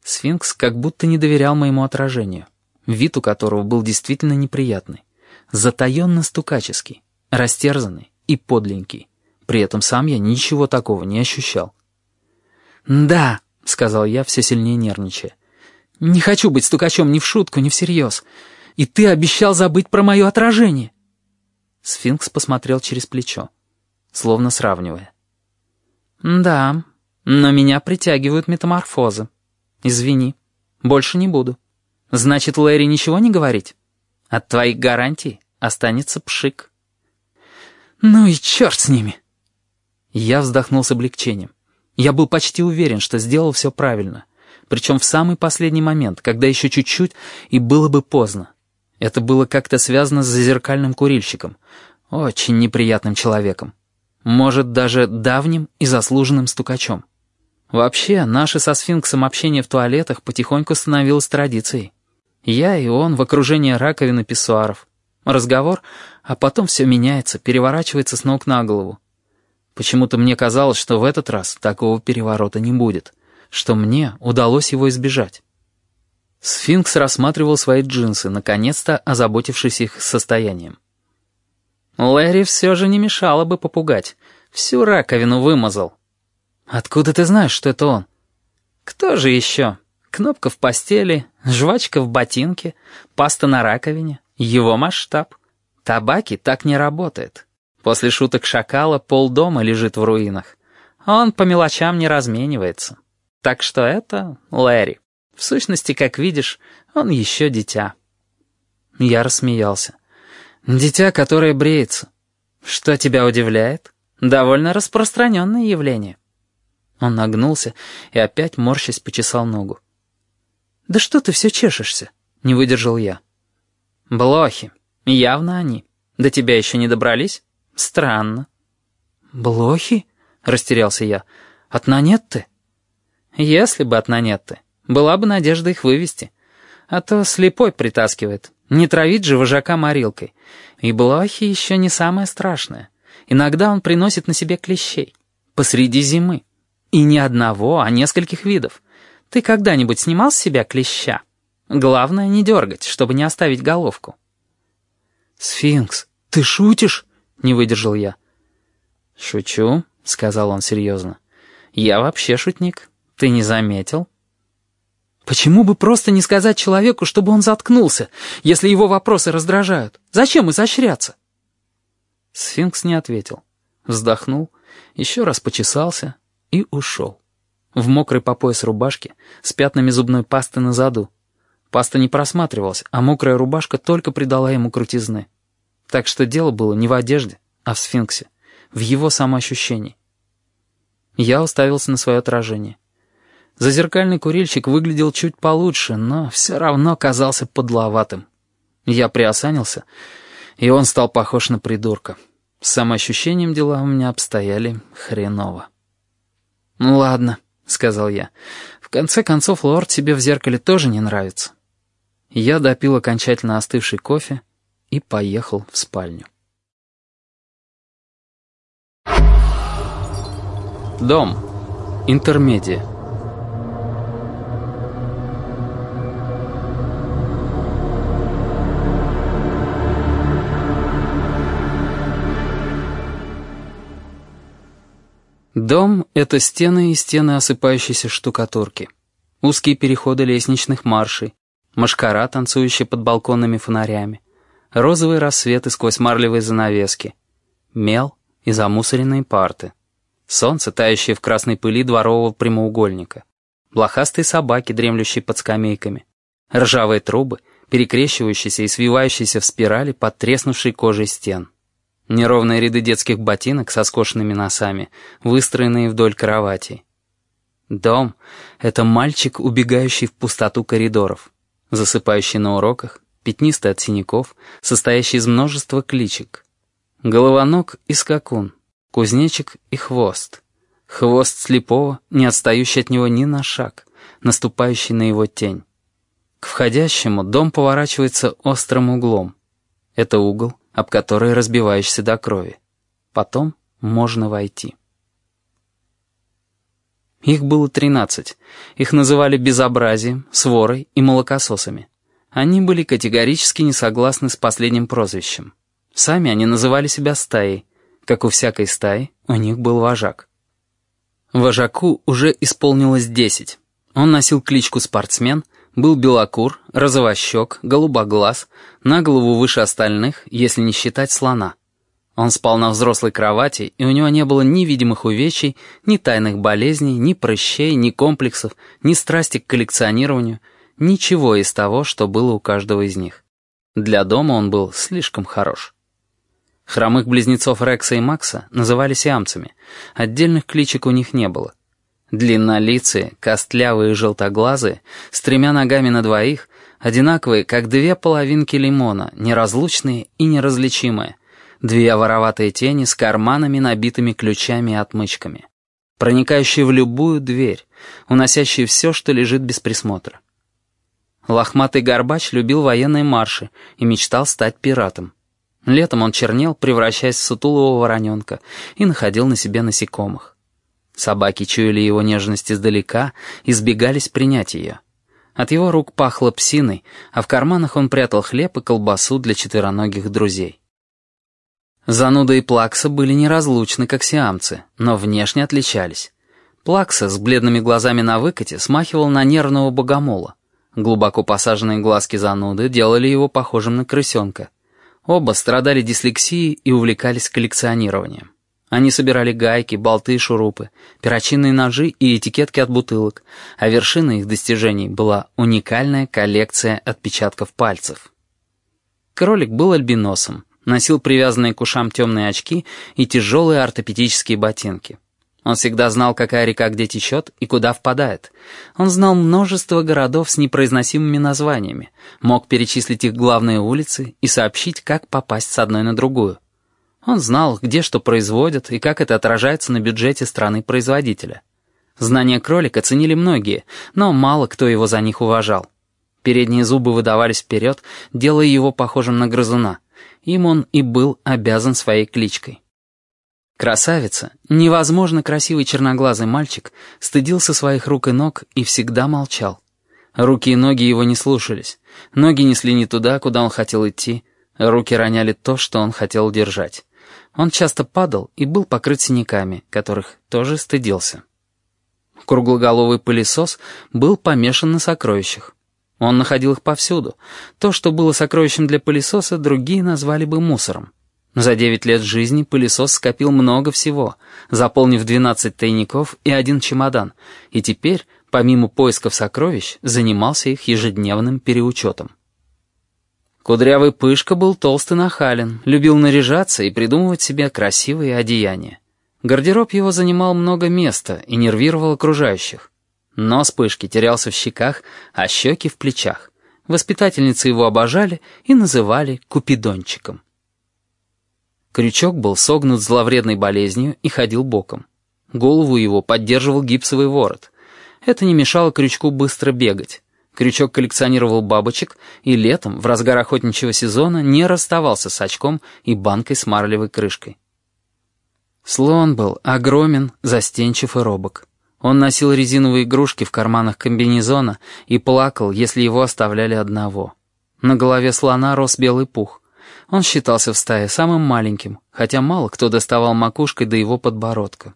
Сфинкс как будто не доверял моему отражению, вид у которого был действительно неприятный, затаенно-стукаческий, растерзанный и подленький. При этом сам я ничего такого не ощущал. «Да», — сказал я, все сильнее нервничая, — «не хочу быть стукачом ни в шутку, ни всерьез. И ты обещал забыть про мое отражение». Сфинкс посмотрел через плечо, словно сравнивая. «Да, но меня притягивают метаморфозы. Извини, больше не буду. Значит, Лэри ничего не говорить? От твоих гарантий останется пшик». «Ну и черт с ними!» Я вздохнул с облегчением. Я был почти уверен, что сделал все правильно. Причем в самый последний момент, когда еще чуть-чуть, и было бы поздно. Это было как-то связано с зазеркальным курильщиком. Очень неприятным человеком. Может, даже давним и заслуженным стукачом. Вообще, наше со сфинксом общение в туалетах потихоньку становилось традицией. Я и он в окружении раковин и писсуаров. Разговор, а потом все меняется, переворачивается с ног на голову. Почему-то мне казалось, что в этот раз такого переворота не будет, что мне удалось его избежать. Сфинкс рассматривал свои джинсы, наконец-то озаботившись их состоянием. Лэри все же не мешало бы попугать. Всю раковину вымазал. Откуда ты знаешь, что это он? Кто же еще? Кнопка в постели, жвачка в ботинке, паста на раковине. Его масштаб. Табаки так не работает. После шуток шакала полдома лежит в руинах. Он по мелочам не разменивается. Так что это Лэри. В сущности, как видишь, он еще дитя. Я рассмеялся. Дитя, которое бреется. Что тебя удивляет? Довольно распространенное явление. Он нагнулся и опять, морщась, почесал ногу. «Да что ты все чешешься?» — не выдержал я. «Блохи. Явно они. До тебя еще не добрались? Странно». «Блохи?» — растерялся я. «От Нанетты?» «Если бы от Нанетты. Была бы надежда их вывести. А то слепой притаскивает. Не травить же вожака морилкой. И блохи еще не самое страшное. Иногда он приносит на себе клещей. Посреди зимы. И не одного, а нескольких видов. Ты когда-нибудь снимал с себя клеща? Главное не дергать, чтобы не оставить головку. «Сфинкс, ты шутишь?» — не выдержал я. «Шучу», — сказал он серьезно. «Я вообще шутник. Ты не заметил?» Почему бы просто не сказать человеку, чтобы он заткнулся, если его вопросы раздражают? Зачем изощряться?» Сфинкс не ответил. Вздохнул, еще раз почесался и ушел. В мокрой по пояс рубашке, с пятнами зубной пасты на заду. Паста не просматривалась, а мокрая рубашка только придала ему крутизны. Так что дело было не в одежде, а в сфинксе, в его самоощущении. Я уставился на свое отражение. Зазеркальный курильщик выглядел чуть получше, но все равно казался подловатым. Я приосанился, и он стал похож на придурка. С самоощущением дела у меня обстояли хреново. «Ну ладно», — сказал я. «В конце концов, лорд тебе в зеркале тоже не нравится». Я допил окончательно остывший кофе и поехал в спальню. Дом. Интермедия. Дом — это стены и стены осыпающейся штукатурки, узкие переходы лестничных маршей, машкара, танцующая под балконными фонарями, розовые рассветы сквозь марлевые занавески, мел и замусоренные парты, солнце, тающее в красной пыли дворового прямоугольника, блохастые собаки, дремлющие под скамейками, ржавые трубы, перекрещивающиеся и свивающиеся в спирали под треснувшей кожей стен. Неровные ряды детских ботинок со скошенными носами, выстроенные вдоль кроватей. Дом — это мальчик, убегающий в пустоту коридоров. засыпающий на уроках, пятнистый от синяков, состоящий из множества кличек. Головоног и скакун, кузнечик и хвост. Хвост слепого, не отстающий от него ни на шаг, наступающий на его тень. К входящему дом поворачивается острым углом. Это угол, об который разбиваешься до крови. Потом можно войти. Их было тринадцать. Их называли безобразием, сворой и молокососами. Они были категорически не согласны с последним прозвищем. Сами они называли себя стаей. Как у всякой стаи, у них был вожак. Вожаку уже исполнилось десять. Он носил кличку «Спортсмен», был белокур, розовощек, голубоглаз, на голову выше остальных, если не считать слона. Он спал на взрослой кровати, и у него не было ни видимых увечий, ни тайных болезней, ни прыщей, ни комплексов, ни страсти к коллекционированию, ничего из того, что было у каждого из них. Для дома он был слишком хорош. Хромых близнецов Рекса и Макса называли сиамцами, отдельных кличек у них не было. Длиннолицые, костлявые и желтоглазые, с тремя ногами на двоих, одинаковые, как две половинки лимона, неразлучные и неразличимые, Две вороватые тени с карманами, набитыми ключами и отмычками. Проникающие в любую дверь, уносящие все, что лежит без присмотра. Лохматый горбач любил военные марши и мечтал стать пиратом. Летом он чернел, превращаясь в сутулого вороненка, и находил на себе насекомых. Собаки чуяли его нежность издалека и сбегались принять ее. От его рук пахло псиной, а в карманах он прятал хлеб и колбасу для четвероногих друзей. Зануда и Плакса были неразлучны, как сиамцы, но внешне отличались. Плакса с бледными глазами на выкате смахивал на нервного богомола. Глубоко посаженные глазки зануды делали его похожим на крысенка. Оба страдали дислексией и увлекались коллекционированием. Они собирали гайки, болты и шурупы, перочинные ножи и этикетки от бутылок, а вершиной их достижений была уникальная коллекция отпечатков пальцев. Кролик был альбиносом, носил привязанные к ушам темные очки и тяжелые ортопедические ботинки. Он всегда знал, какая река где течет и куда впадает. Он знал множество городов с непроизносимыми названиями, мог перечислить их главные улицы и сообщить, как попасть с одной на другую. Он знал, где что производят и как это отражается на бюджете страны-производителя. Знания кролика ценили многие, но мало кто его за них уважал. Передние зубы выдавались вперед, делая его похожим на грызуна — им он и был обязан своей кличкой. Красавица, невозможно красивый черноглазый мальчик, стыдился своих рук и ног и всегда молчал. Руки и ноги его не слушались. Ноги несли не туда, куда он хотел идти. Руки роняли то, что он хотел держать. Он часто падал и был покрыт синяками, которых тоже стыдился. Круглоголовый пылесос был помешан на сокровищах. Он находил их повсюду. То, что было сокровищем для пылесоса, другие назвали бы мусором. За девять лет жизни пылесос скопил много всего, заполнив 12 тайников и один чемодан, и теперь, помимо поисков сокровищ, занимался их ежедневным переучетом. Кудрявый Пышка был толстый нахален, любил наряжаться и придумывать себе красивые одеяния. Гардероб его занимал много места и нервировал окружающих. Нос пышки терялся в щеках, а щеки в плечах. Воспитательницы его обожали и называли Купидончиком. Крючок был согнут зловредной болезнью и ходил боком. Голову его поддерживал гипсовый ворот. Это не мешало крючку быстро бегать. Крючок коллекционировал бабочек и летом, в разгар охотничьего сезона, не расставался с очком и банкой с марлевой крышкой. Слон был огромен, застенчив и робок. Он носил резиновые игрушки в карманах комбинезона и плакал, если его оставляли одного. На голове слона рос белый пух. Он считался в стае самым маленьким, хотя мало кто доставал макушкой до его подбородка.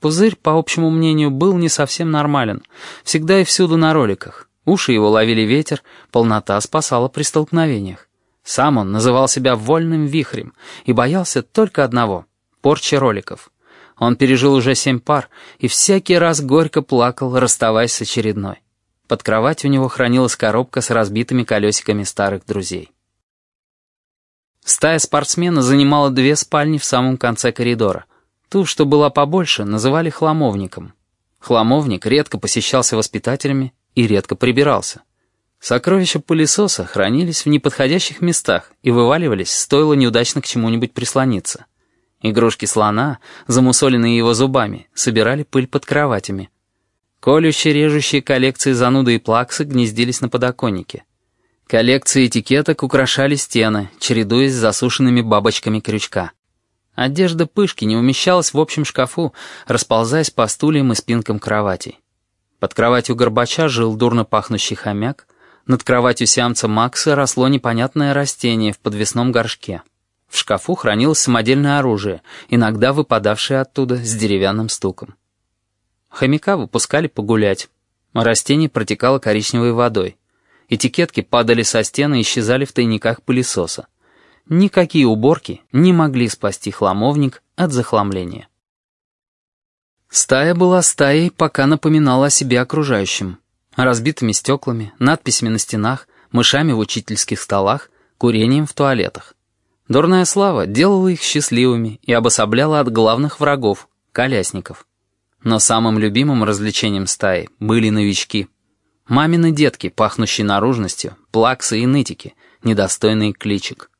Пузырь, по общему мнению, был не совсем нормален. Всегда и всюду на роликах. Уши его ловили ветер, полнота спасала при столкновениях. Сам он называл себя вольным вихрем и боялся только одного — порчи роликов. Он пережил уже семь пар и всякий раз горько плакал, расставаясь с очередной. Под кроватью у него хранилась коробка с разбитыми колесиками старых друзей. Стая спортсмена занимала две спальни в самом конце коридора. Ту, что была побольше, называли хламовником. Хламовник редко посещался воспитателями и редко прибирался. Сокровища пылесоса хранились в неподходящих местах и вываливались, стоило неудачно к чему-нибудь прислониться. Игрушки слона, замусоленные его зубами, собирали пыль под кроватями. Колющие, режущие коллекции зануды и плаксы гнездились на подоконнике. Коллекции этикеток украшали стены, чередуясь с засушенными бабочками крючка. Одежда пышки не умещалась в общем шкафу, расползаясь по стульям и спинкам кроватей. Под кроватью Горбача жил дурно пахнущий хомяк, над кроватью сиамца Макса росло непонятное растение в подвесном горшке. В шкафу хранилось самодельное оружие, иногда выпадавшее оттуда с деревянным стуком. Хомяка выпускали погулять. Растение протекало коричневой водой. Этикетки падали со стены и исчезали в тайниках пылесоса. Никакие уборки не могли спасти хламовник от захламления. Стая была стаей, пока напоминала о себе окружающим разбитыми стеклами, надписями на стенах, мышами в учительских столах, курением в туалетах. Дурная слава делала их счастливыми и обособляла от главных врагов — колясников. Но самым любимым развлечением стаи были новички. Мамины детки, пахнущие наружностью, плаксы и нытики, недостойные кличек.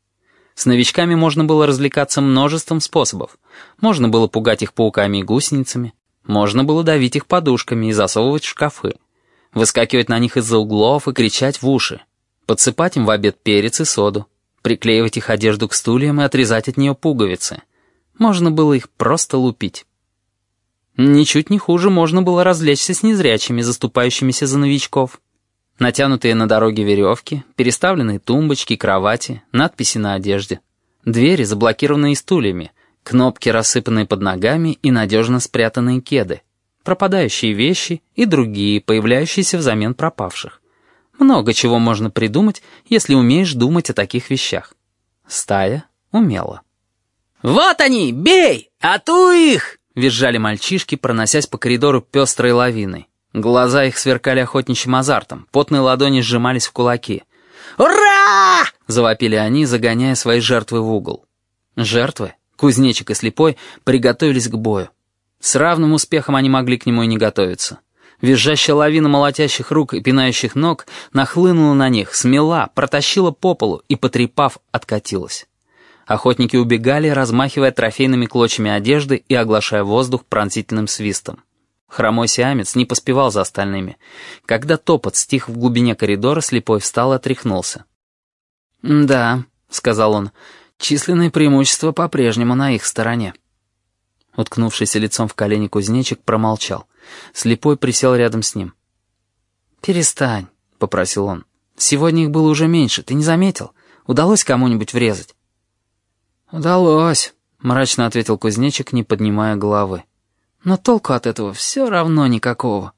С новичками можно было развлекаться множеством способов. Можно было пугать их пауками и гусеницами, можно было давить их подушками и засовывать в шкафы выскакивать на них из-за углов и кричать в уши, подсыпать им в обед перец и соду, приклеивать их одежду к стульям и отрезать от нее пуговицы. Можно было их просто лупить. Ничуть не хуже можно было развлечься с незрячими, заступающимися за новичков. Натянутые на дороге веревки, переставленные тумбочки, кровати, надписи на одежде. Двери, заблокированные стульями, кнопки, рассыпанные под ногами и надежно спрятанные кеды пропадающие вещи и другие, появляющиеся взамен пропавших. Много чего можно придумать, если умеешь думать о таких вещах. Стая умела. «Вот они! Бей! Ату их!» — визжали мальчишки, проносясь по коридору пестрой лавиной. Глаза их сверкали охотничьим азартом, потные ладони сжимались в кулаки. «Ура!» — завопили они, загоняя свои жертвы в угол. Жертвы, кузнечик и слепой, приготовились к бою. С равным успехом они могли к нему и не готовиться. Визжащая лавина молотящих рук и пинающих ног нахлынула на них, смела, протащила по полу и, потрепав, откатилась. Охотники убегали, размахивая трофейными клочьями одежды и оглашая воздух пронзительным свистом. Хромой сиамец не поспевал за остальными. Когда топот стих в глубине коридора, слепой встал и отряхнулся. «Да», — сказал он, — «численное преимущество по-прежнему на их стороне». Уткнувшийся лицом в колени кузнечик промолчал. Слепой присел рядом с ним. «Перестань», — попросил он. «Сегодня их было уже меньше, ты не заметил? Удалось кому-нибудь врезать?» «Удалось», — мрачно ответил кузнечик, не поднимая головы. «Но толку от этого все равно никакого».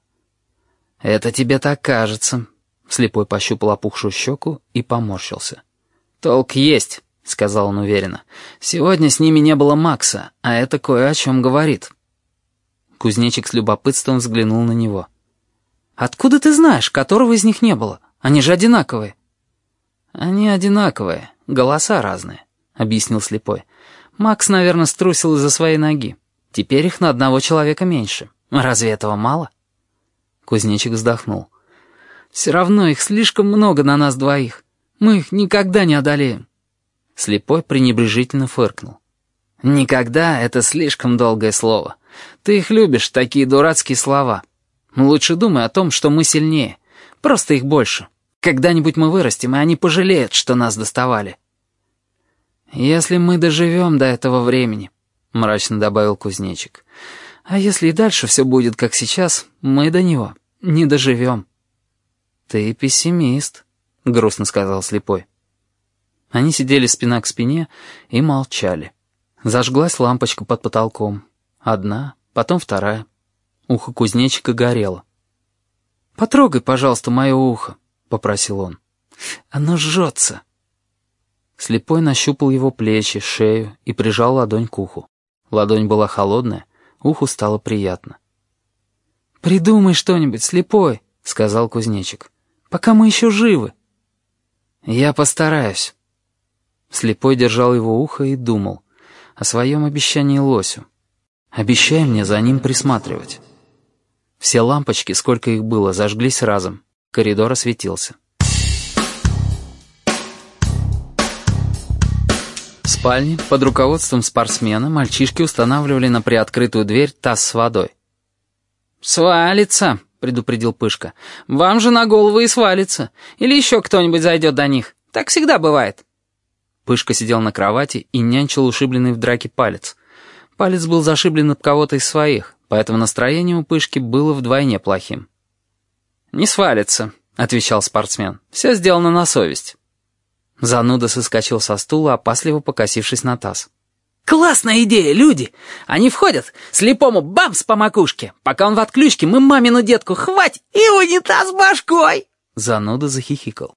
«Это тебе так кажется», — слепой пощупал опухшую щеку и поморщился. «Толк есть. — сказал он уверенно. «Сегодня с ними не было Макса, а это кое о чем говорит». Кузнечик с любопытством взглянул на него. «Откуда ты знаешь, которого из них не было? Они же одинаковые». «Они одинаковые, голоса разные», — объяснил слепой. «Макс, наверное, струсил из-за своей ноги. Теперь их на одного человека меньше. Разве этого мало?» Кузнечик вздохнул. «Все равно их слишком много на нас двоих. Мы их никогда не одолеем. Слепой пренебрежительно фыркнул. «Никогда — это слишком долгое слово. Ты их любишь, такие дурацкие слова. Лучше думай о том, что мы сильнее. Просто их больше. Когда-нибудь мы вырастем, и они пожалеют, что нас доставали». «Если мы доживем до этого времени», — мрачно добавил кузнечик. «А если и дальше все будет, как сейчас, мы до него не доживем». «Ты пессимист», — грустно сказал слепой. Они сидели спина к спине и молчали. Зажглась лампочка под потолком. Одна, потом вторая. Ухо кузнечика горело. «Потрогай, пожалуйста, мое ухо», — попросил он. «Оно жжется». Слепой нащупал его плечи, шею и прижал ладонь к уху. Ладонь была холодная, уху стало приятно. «Придумай что-нибудь, слепой», — сказал кузнечик. «Пока мы еще живы». «Я постараюсь». Слепой держал его ухо и думал о своем обещании лосю. «Обещай мне за ним присматривать». Все лампочки, сколько их было, зажглись разом. Коридор осветился. Спальне под руководством спортсмена мальчишки устанавливали на приоткрытую дверь таз с водой. «Свалится», — предупредил Пышка. «Вам же на голову и свалится. Или еще кто-нибудь зайдет до них. Так всегда бывает». Пышка сидел на кровати и нянчил ушибленный в драке палец. Палец был зашиблен об кого-то из своих, поэтому настроение у Пышки было вдвойне плохим. «Не свалится», — отвечал спортсмен. «Все сделано на совесть». Зануда соскочил со стула, опасливо покосившись на таз. «Классная идея, люди! Они входят, слепому бамс по макушке. Пока он в отключке, мы мамину детку хвать и унитаз башкой!» Зануда захихикал.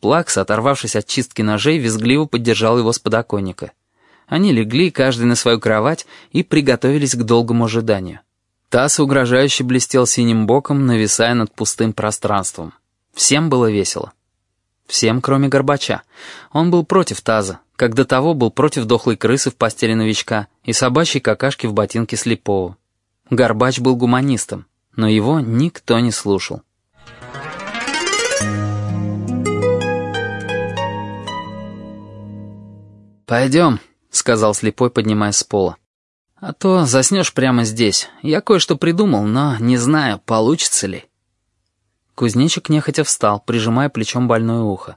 Плакс, оторвавшись от чистки ножей, визгливо поддержал его с подоконника. Они легли, каждый на свою кровать, и приготовились к долгому ожиданию. Таз угрожающе блестел синим боком, нависая над пустым пространством. Всем было весело. Всем, кроме Горбача. Он был против таза, как до того был против дохлой крысы в постели новичка и собачьей какашки в ботинке слепого. Горбач был гуманистом, но его никто не слушал. «Пойдем», — сказал слепой, поднимаясь с пола. «А то заснешь прямо здесь. Я кое-что придумал, но не знаю, получится ли». Кузнечик нехотя встал, прижимая плечом больное ухо.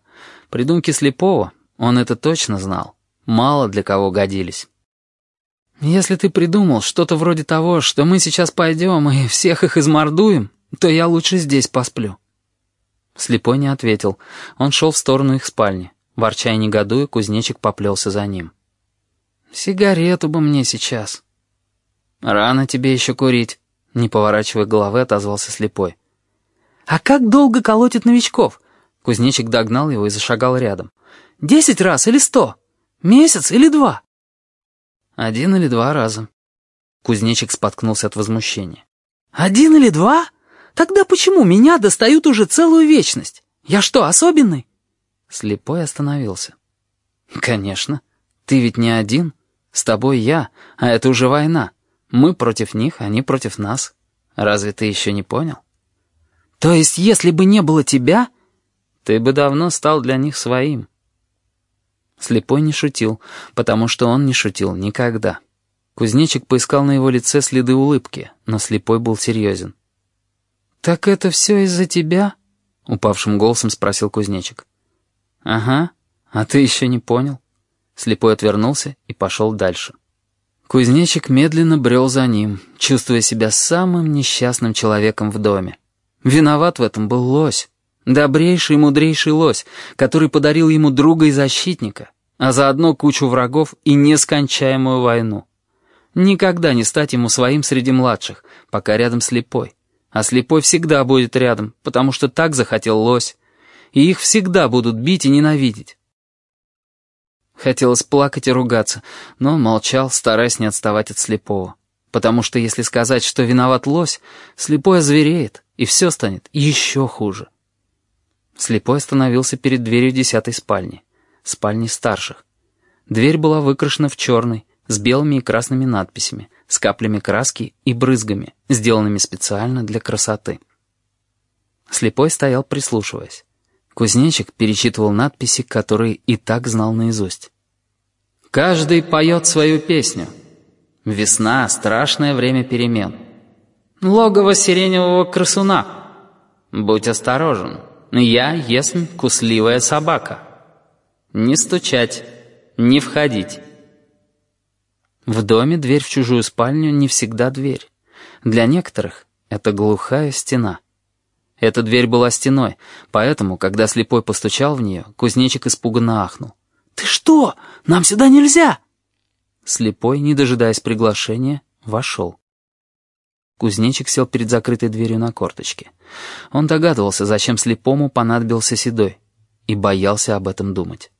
Придумки слепого, он это точно знал, мало для кого годились. «Если ты придумал что-то вроде того, что мы сейчас пойдем и всех их измордуем, то я лучше здесь посплю». Слепой не ответил. Он шел в сторону их спальни. Ворча и негодуя, кузнечик поплелся за ним. «Сигарету бы мне сейчас». «Рано тебе еще курить», — не поворачивая головы, отозвался слепой. «А как долго колотит новичков?» Кузнечик догнал его и зашагал рядом. «Десять раз или сто? Месяц или два?» «Один или два раза». Кузнечик споткнулся от возмущения. «Один или два? Тогда почему меня достают уже целую вечность? Я что, особенный?» Слепой остановился. «Конечно. Ты ведь не один. С тобой я, а это уже война. Мы против них, они против нас. Разве ты еще не понял?» «То есть, если бы не было тебя...» «Ты бы давно стал для них своим». Слепой не шутил, потому что он не шутил никогда. Кузнечик поискал на его лице следы улыбки, но слепой был серьезен. «Так это все из-за тебя?» — упавшим голосом спросил кузнечик. «Ага, а ты еще не понял?» Слепой отвернулся и пошел дальше. Кузнечик медленно брел за ним, чувствуя себя самым несчастным человеком в доме. Виноват в этом был лось. Добрейший и мудрейший лось, который подарил ему друга и защитника, а заодно кучу врагов и нескончаемую войну. Никогда не стать ему своим среди младших, пока рядом слепой. А слепой всегда будет рядом, потому что так захотел лось. И их всегда будут бить и ненавидеть. Хотелось плакать и ругаться, но молчал, стараясь не отставать от слепого. Потому что если сказать, что виноват лось, слепой озвереет, и все станет еще хуже. Слепой остановился перед дверью десятой спальни, спальни старших. Дверь была выкрашена в черный, с белыми и красными надписями, с каплями краски и брызгами, сделанными специально для красоты. Слепой стоял, прислушиваясь. Кузнечик перечитывал надписи, которые и так знал наизусть. «Каждый поет свою песню. Весна — страшное время перемен. Логово сиреневого красуна. Будь осторожен, я есмь кусливая собака. Не стучать, не входить. В доме дверь в чужую спальню не всегда дверь. Для некоторых это глухая стена. Эта дверь была стеной, поэтому, когда слепой постучал в нее, кузнечик испуганно ахнул. «Ты что? Нам сюда нельзя!» Слепой, не дожидаясь приглашения, вошел. Кузнечик сел перед закрытой дверью на корточке. Он догадывался, зачем слепому понадобился седой, и боялся об этом думать.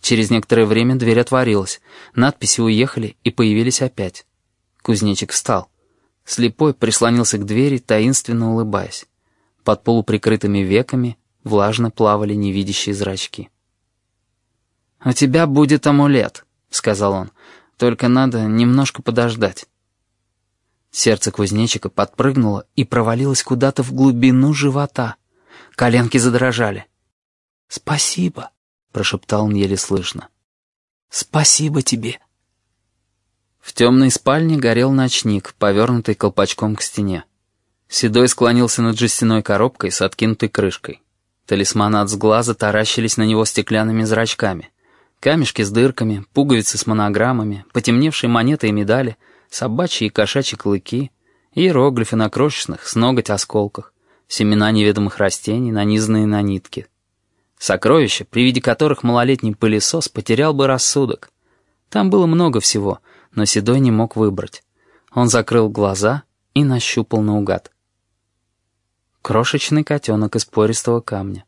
Через некоторое время дверь отворилась, надписи уехали и появились опять. Кузнечик встал. Слепой прислонился к двери, таинственно улыбаясь. Под полуприкрытыми веками влажно плавали невидящие зрачки. «У тебя будет амулет», — сказал он. «Только надо немножко подождать». Сердце кузнечика подпрыгнуло и провалилось куда-то в глубину живота. Коленки задрожали. «Спасибо», — прошептал он еле слышно. Спасибо тебе». В темной спальне горел ночник, повернутый колпачком к стене. Седой склонился над жестяной коробкой с откинутой крышкой. Талисманы от сглаза таращились на него стеклянными зрачками. Камешки с дырками, пуговицы с монограммами, потемневшие монеты и медали, собачьи и кошачьи клыки, иероглифы на крошечных, с ноготь осколках, семена неведомых растений, нанизанные на нитки. Сокровища, при виде которых малолетний пылесос потерял бы рассудок. Там было много всего — но Седой не мог выбрать. Он закрыл глаза и нащупал наугад. Крошечный котенок из пористого камня,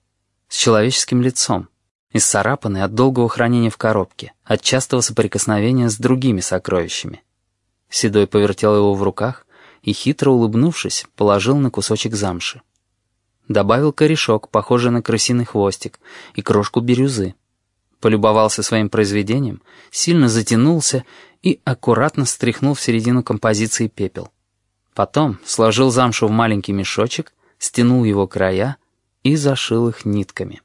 с человеческим лицом, исцарапанный от долгого хранения в коробке, от частого соприкосновения с другими сокровищами. Седой повертел его в руках и, хитро улыбнувшись, положил на кусочек замши. Добавил корешок, похожий на крысиный хвостик, и крошку бирюзы. Полюбовался своим произведением, сильно затянулся и аккуратно стряхнул в середину композиции пепел. Потом сложил замшу в маленький мешочек, стянул его края и зашил их нитками.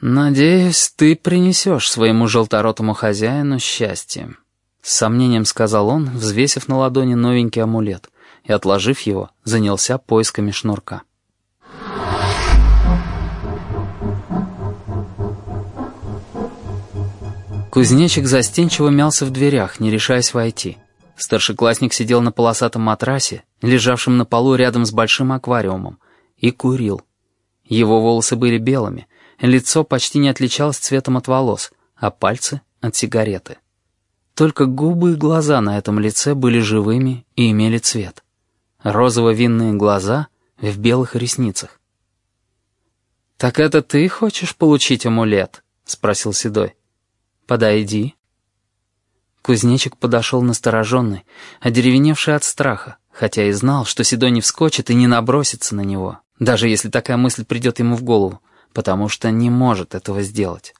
«Надеюсь, ты принесешь своему желторотому хозяину счастье», — с сомнением сказал он, взвесив на ладони новенький амулет, и, отложив его, занялся поисками шнурка. Кузнечик застенчиво мялся в дверях, не решаясь войти. Старшеклассник сидел на полосатом матрасе, лежавшем на полу рядом с большим аквариумом, и курил. Его волосы были белыми, лицо почти не отличалось цветом от волос, а пальцы — от сигареты. Только губы и глаза на этом лице были живыми и имели цвет. Розово-винные глаза в белых ресницах. «Так это ты хочешь получить амулет?» — спросил Седой. «Подойди». Кузнечик подошел настороженный, одеревеневший от страха, хотя и знал, что Седой не вскочит и не набросится на него, даже если такая мысль придет ему в голову, потому что не может этого сделать.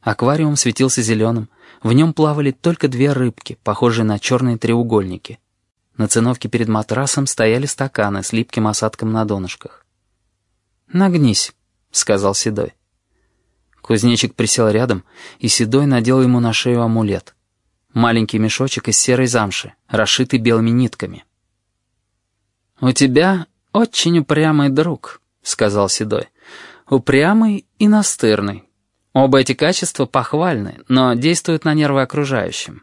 Аквариум светился зеленым, в нем плавали только две рыбки, похожие на черные треугольники. На циновке перед матрасом стояли стаканы с липким осадком на донышках. «Нагнись», — сказал Седой. Кузнечик присел рядом, и Седой надел ему на шею амулет. Маленький мешочек из серой замши, расшитый белыми нитками. «У тебя очень упрямый друг», — сказал Седой. «Упрямый и настырный. Оба эти качества похвальны, но действуют на нервы окружающим.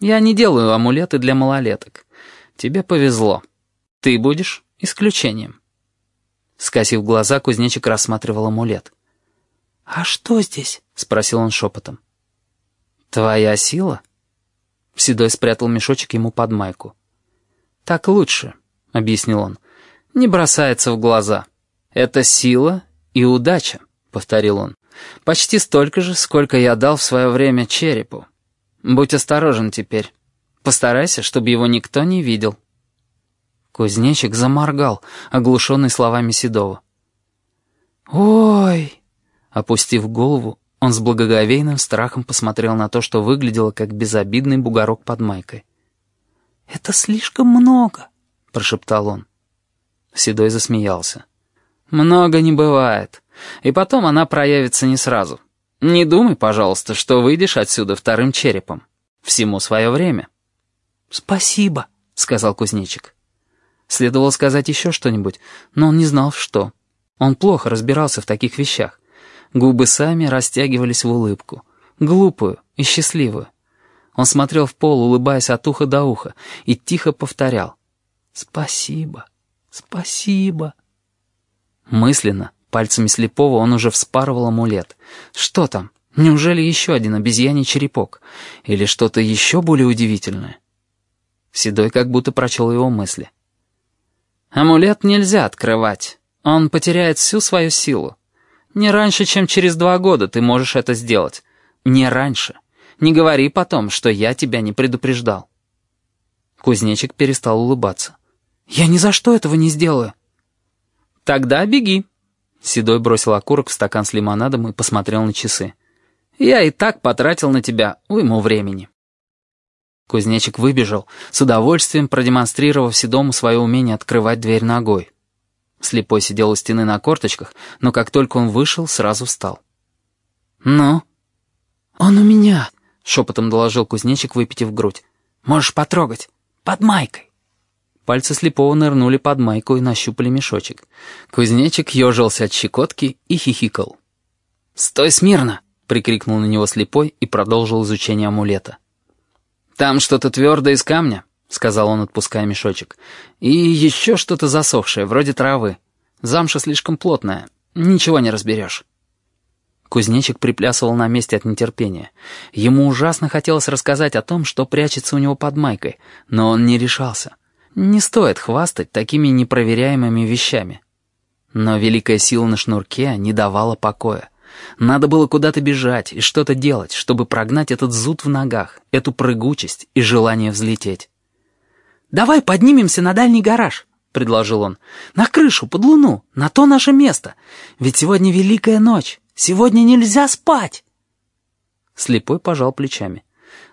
Я не делаю амулеты для малолеток. Тебе повезло. Ты будешь исключением». Скосив глаза, кузнечик рассматривал амулет. «А что здесь?» — спросил он шепотом. «Твоя сила?» Седой спрятал мешочек ему под майку. «Так лучше», — объяснил он. «Не бросается в глаза. Это сила и удача», — повторил он. «Почти столько же, сколько я дал в свое время черепу. Будь осторожен теперь. Постарайся, чтобы его никто не видел». Кузнечик заморгал, оглушенный словами Седова. «Ой!» Опустив голову, он с благоговейным страхом посмотрел на то, что выглядело как безобидный бугорок под майкой. «Это слишком много», — прошептал он. Седой засмеялся. «Много не бывает. И потом она проявится не сразу. Не думай, пожалуйста, что выйдешь отсюда вторым черепом. Всему свое время». «Спасибо», — сказал кузнечик. Следовало сказать еще что-нибудь, но он не знал, что. Он плохо разбирался в таких вещах. Губы сами растягивались в улыбку. Глупую и счастливую. Он смотрел в пол, улыбаясь от уха до уха, и тихо повторял «Спасибо, спасибо». Мысленно, пальцами слепого, он уже вспарывал амулет. Что там? Неужели еще один обезьяний черепок? Или что-то еще более удивительное? Седой как будто прочел его мысли. «Амулет нельзя открывать. Он потеряет всю свою силу. Не раньше, чем через два года ты можешь это сделать. Не раньше. Не говори потом, что я тебя не предупреждал». Кузнечик перестал улыбаться. «Я ни за что этого не сделаю». «Тогда беги». Седой бросил окурок в стакан с лимонадом и посмотрел на часы. «Я и так потратил на тебя уйму времени». Кузнечик выбежал, с удовольствием продемонстрировав Седому свое умение открывать дверь ногой. Слепой сидел у стены на корточках, но как только он вышел, сразу встал. «Ну?» «Он у меня», — шепотом доложил кузнечик, выпитив грудь. «Можешь потрогать. Под майкой». Пальцы слепого нырнули под майку и нащупали мешочек. Кузнечик ежился от щекотки и хихикал. «Стой смирно!» — прикрикнул на него слепой и продолжил изучение амулета. «Там что-то твердое из камня», — сказал он, отпуская мешочек. «И еще что-то засохшее, вроде травы. Замша слишком плотная, ничего не разберешь». Кузнечик приплясывал на месте от нетерпения. Ему ужасно хотелось рассказать о том, что прячется у него под майкой, но он не решался. Не стоит хвастать такими непроверяемыми вещами. Но великая сила на шнурке не давала покоя. Надо было куда-то бежать и что-то делать, чтобы прогнать этот зуд в ногах, эту прыгучесть и желание взлететь. «Давай поднимемся на дальний гараж», — предложил он. «На крышу, под луну, на то наше место. Ведь сегодня великая ночь, сегодня нельзя спать». Слепой пожал плечами.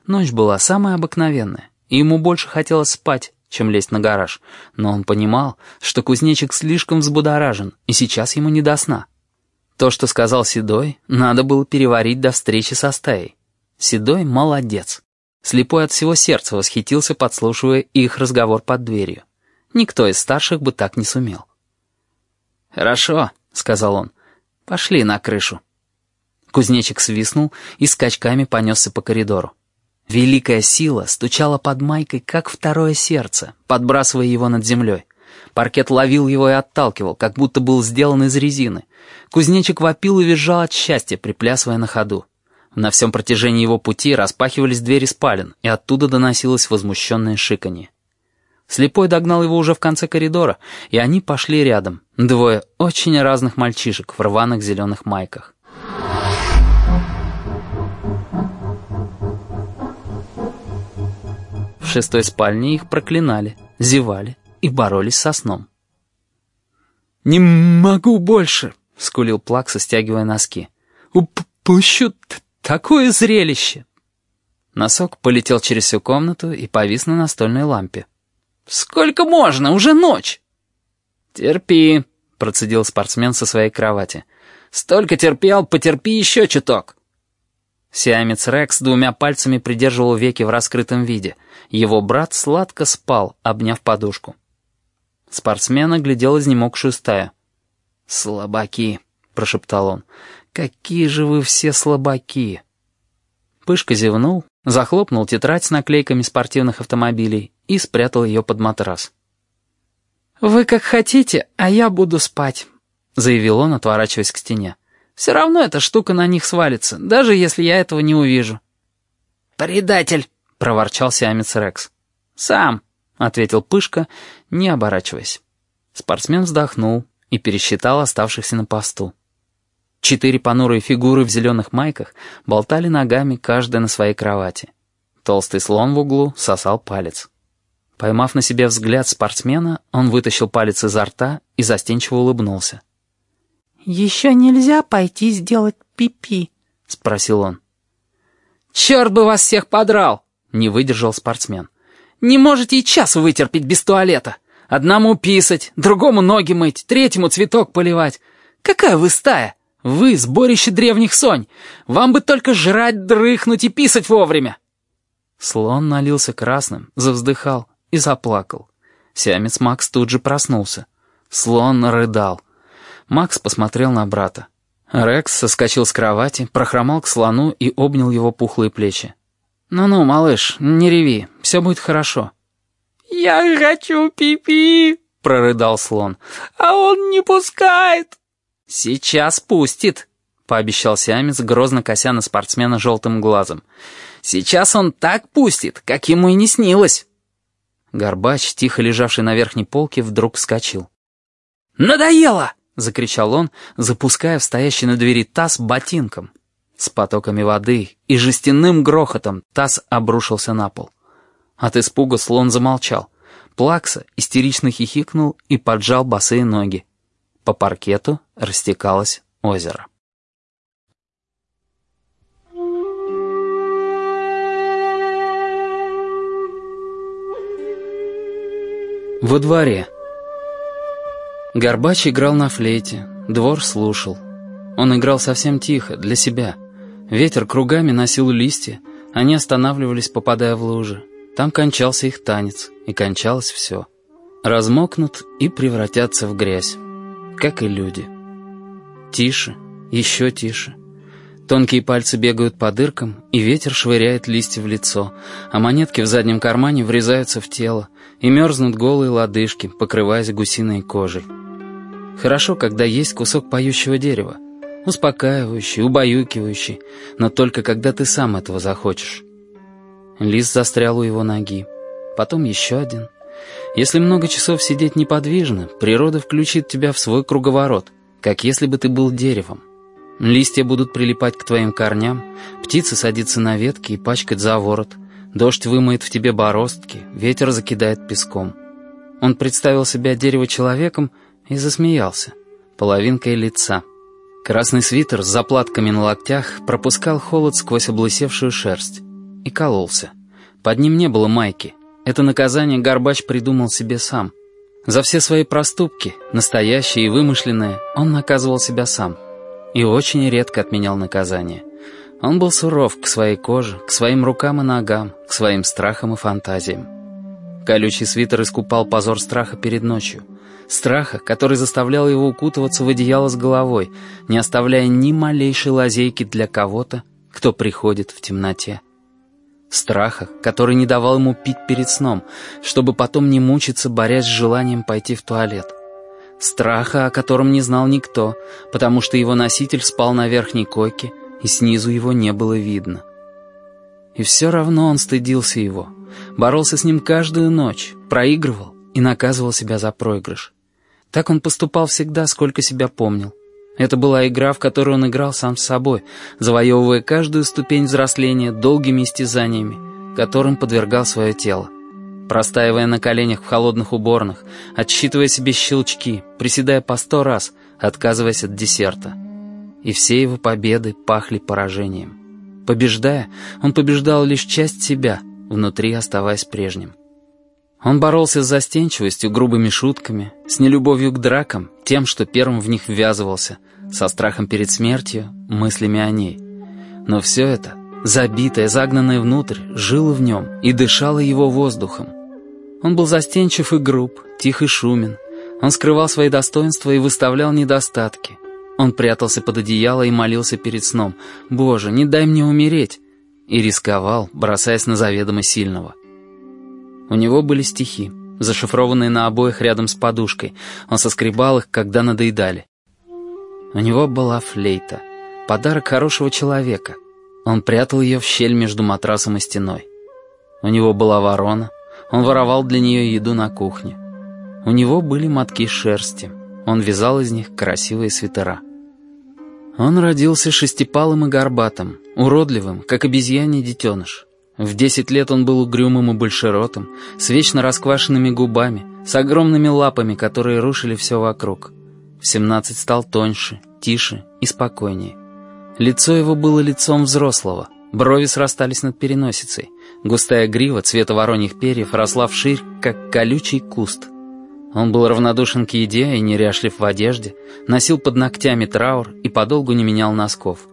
Ночь была самая обыкновенная, и ему больше хотелось спать, чем лезть на гараж, но он понимал, что кузнечик слишком взбудоражен, и сейчас ему не до сна. То, что сказал Седой, надо было переварить до встречи со стаей. Седой молодец. Слепой от всего сердца восхитился, подслушивая их разговор под дверью. Никто из старших бы так не сумел. «Хорошо», — сказал он, — «пошли на крышу». Кузнечик свистнул и скачками понесся по коридору. Великая сила стучала под майкой, как второе сердце, подбрасывая его над землей. Паркет ловил его и отталкивал, как будто был сделан из резины. Кузнечик вопил и визжал от счастья, приплясывая на ходу. На всем протяжении его пути распахивались двери спален, и оттуда доносилось возмущенное шиканье. Слепой догнал его уже в конце коридора, и они пошли рядом. Двое очень разных мальчишек в рваных зеленых майках. В шестой спальне их проклинали, зевали и боролись со сном. «Не могу больше!» — скулил Плакса, стягивая носки. «Упущу такое зрелище!» Носок полетел через всю комнату и повис на настольной лампе. «Сколько можно? Уже ночь!» «Терпи», — процедил спортсмен со своей кровати. «Столько терпел, потерпи еще чуток». Сиамец Рекс двумя пальцами придерживал веки в раскрытом виде. Его брат сладко спал, обняв подушку. Спортсмен оглядел изнемогшую стаю. «Слабаки», — прошептал он, — «какие же вы все слабаки!» Пышка зевнул, захлопнул тетрадь с наклейками спортивных автомобилей и спрятал ее под матрас. «Вы как хотите, а я буду спать», — заявил он, отворачиваясь к стене. Все равно эта штука на них свалится, даже если я этого не увижу». «Предатель!» — проворчал Сиамец Рекс. «Сам», — ответил Пышка, не оборачиваясь. Спортсмен вздохнул и пересчитал оставшихся на посту. Четыре понурые фигуры в зеленых майках болтали ногами, каждая на своей кровати. Толстый слон в углу сосал палец. Поймав на себе взгляд спортсмена, он вытащил палец изо рта и застенчиво улыбнулся. «Еще нельзя пойти сделать пипи?» -пи — спросил он. «Черт бы вас всех подрал!» — не выдержал спортсмен. «Не можете и час вытерпеть без туалета. Одному писать, другому ноги мыть, третьему цветок поливать. Какая вы стая? Вы — сборище древних сонь. Вам бы только жрать, дрыхнуть и писать вовремя!» Слон налился красным, завздыхал и заплакал. Сиамец Макс тут же проснулся. Слон рыдал. Макс посмотрел на брата. Рекс соскочил с кровати, прохромал к слону и обнял его пухлые плечи. «Ну-ну, малыш, не реви, все будет хорошо». «Я хочу пипи», -пи — прорыдал слон, — «а он не пускает». «Сейчас пустит», — пообещал Сиамец, грозно кося на спортсмена желтым глазом. «Сейчас он так пустит, как ему и не снилось». Горбач, тихо лежавший на верхней полке, вдруг вскочил. «Надоело!» — закричал он, запуская в стоящий на двери таз ботинком. С потоками воды и жестяным грохотом таз обрушился на пол. От испуга слон замолчал. Плакса истерично хихикнул и поджал босые ноги. По паркету растекалось озеро. Во дворе. Горбач играл на флейте, двор слушал. Он играл совсем тихо, для себя. Ветер кругами носил листья, Они останавливались, попадая в лужи. Там кончался их танец, и кончалось все. Размокнут и превратятся в грязь, как и люди. Тише, еще тише. Тонкие пальцы бегают по дыркам, и ветер швыряет листья в лицо, а монетки в заднем кармане врезаются в тело, и мерзнут голые лодыжки, покрываясь гусиной кожей. Хорошо, когда есть кусок поющего дерева, успокаивающий, убаюкивающий, но только когда ты сам этого захочешь. Лист застрял у его ноги, потом еще один. Если много часов сидеть неподвижно, природа включит тебя в свой круговорот, как если бы ты был деревом. Листья будут прилипать к твоим корням, птицы садятся на ветки и пачкать за ворот, дождь вымоет в тебе бороздки, ветер закидает песком. Он представил себя дерево-человеком и засмеялся, половинкой лица. Красный свитер с заплатками на локтях пропускал холод сквозь облысевшую шерсть и кололся. Под ним не было майки. Это наказание Горбач придумал себе сам. За все свои проступки, настоящие и вымышленные, он наказывал себя сам — и очень редко отменял наказание. Он был суров к своей коже, к своим рукам и ногам, к своим страхам и фантазиям. Колючий свитер искупал позор страха перед ночью. Страха, который заставлял его укутываться в одеяло с головой, не оставляя ни малейшей лазейки для кого-то, кто приходит в темноте. Страха, который не давал ему пить перед сном, чтобы потом не мучиться, борясь с желанием пойти в туалет. Страха, о котором не знал никто, потому что его носитель спал на верхней койке, и снизу его не было видно. И все равно он стыдился его, боролся с ним каждую ночь, проигрывал и наказывал себя за проигрыш. Так он поступал всегда, сколько себя помнил. Это была игра, в которую он играл сам с собой, завоевывая каждую ступень взросления долгими истязаниями, которым подвергал свое тело простаивая на коленях в холодных уборных, отсчитывая себе щелчки, приседая по сто раз, отказываясь от десерта. И все его победы пахли поражением. Побеждая, он побеждал лишь часть себя, внутри оставаясь прежним. Он боролся с застенчивостью, грубыми шутками, с нелюбовью к дракам, тем, что первым в них ввязывался, со страхом перед смертью, мыслями о ней. Но все это, забитое, загнанное внутрь, жило в нем и дышало его воздухом, он был застенчив и груб, тих и шумен. Он скрывал свои достоинства и выставлял недостатки. Он прятался под одеяло и молился перед сном «Боже, не дай мне умереть!» и рисковал, бросаясь на заведомо сильного. У него были стихи, зашифрованные на обоих рядом с подушкой. Он соскребал их, когда надоедали. У него была флейта, подарок хорошего человека. Он прятал ее в щель между матрасом и стеной. У него была ворона, он воровал для нее еду на кухне. У него были мотки шерсти. Он вязал из них красивые свитера. Он родился шестипалым и горбатым, уродливым, как обезьяний детеныш. В десять лет он был угрюмым и большеротым, с вечно расквашенными губами, с огромными лапами, которые рушили все вокруг. В семнадцать стал тоньше, тише и спокойнее. Лицо его было лицом взрослого, брови срастались над переносицей. Густая грива цвета вороньих перьев росла вширь, как колючий куст. Он был равнодушен к еде и неряшлив в одежде, носил под ногтями траур и подолгу не менял носков.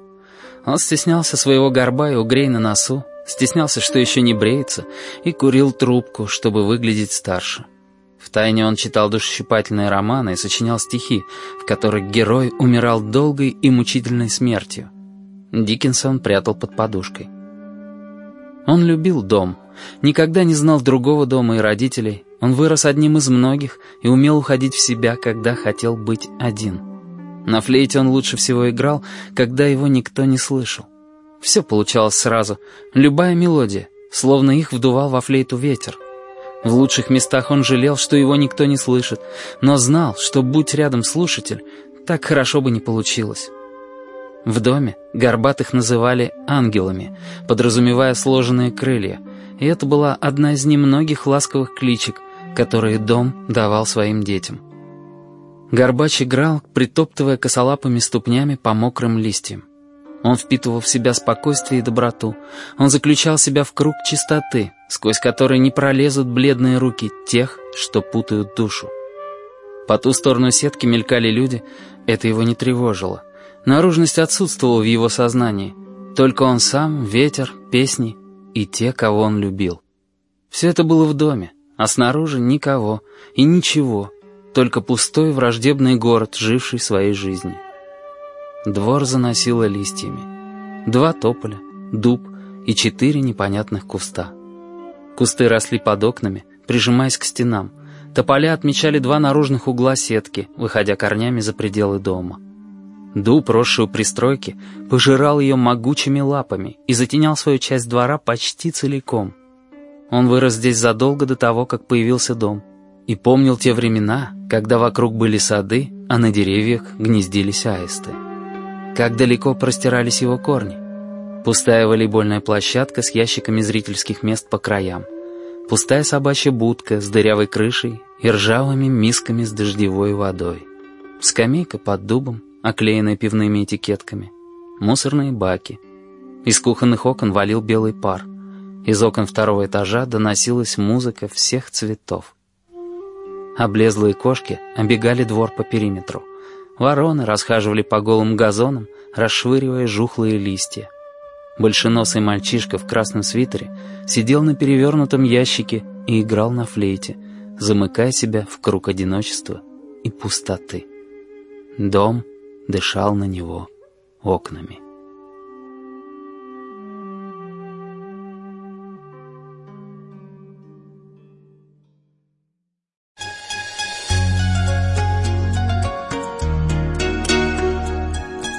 Он стеснялся своего горба и угрей на носу, стеснялся, что еще не бреется, и курил трубку, чтобы выглядеть старше. Втайне он читал душещипательные романы и сочинял стихи, в которых герой умирал долгой и мучительной смертью. Диккенсон прятал под подушкой. Он любил дом, никогда не знал другого дома и родителей. Он вырос одним из многих и умел уходить в себя, когда хотел быть один. На флейте он лучше всего играл, когда его никто не слышал. Все получалось сразу, любая мелодия, словно их вдувал во флейту ветер. В лучших местах он жалел, что его никто не слышит, но знал, что, будь рядом слушатель, так хорошо бы не получилось. В доме горбатых называли ангелами, подразумевая сложенные крылья, и это была одна из немногих ласковых кличек, которые дом давал своим детям. Горбач играл, притоптывая косолапыми ступнями по мокрым листьям. Он впитывал в себя спокойствие и доброту. Он заключал себя в круг чистоты, сквозь который не пролезут бледные руки тех, что путают душу. По ту сторону сетки мелькали люди, это его не тревожило. Наружность отсутствовала в его сознании. Только он сам, ветер, песни и те, кого он любил. Все это было в доме, а снаружи никого и ничего, только пустой враждебный город, живший своей жизнью. Двор заносило листьями. Два тополя, дуб и четыре непонятных куста. Кусты росли под окнами, прижимаясь к стенам. Тополя отмечали два наружных угла сетки, выходя корнями за пределы дома. Дуб, росший у пристройки, пожирал ее могучими лапами и затенял свою часть двора почти целиком. Он вырос здесь задолго до того, как появился дом, и помнил те времена, когда вокруг были сады, а на деревьях гнездились аисты. Как далеко простирались его корни. Пустая волейбольная площадка с ящиками зрительских мест по краям. Пустая собачья будка с дырявой крышей и ржавыми мисками с дождевой водой. Скамейка под дубом, оклеенная пивными этикетками. Мусорные баки. Из кухонных окон валил белый пар. Из окон второго этажа доносилась музыка всех цветов. Облезлые кошки обегали двор по периметру. Вороны расхаживали по голым газонам, расшвыривая жухлые листья. Большеносый мальчишка в красном свитере сидел на перевернутом ящике и играл на флейте, замыкая себя в круг одиночества и пустоты. Дом дышал на него окнами.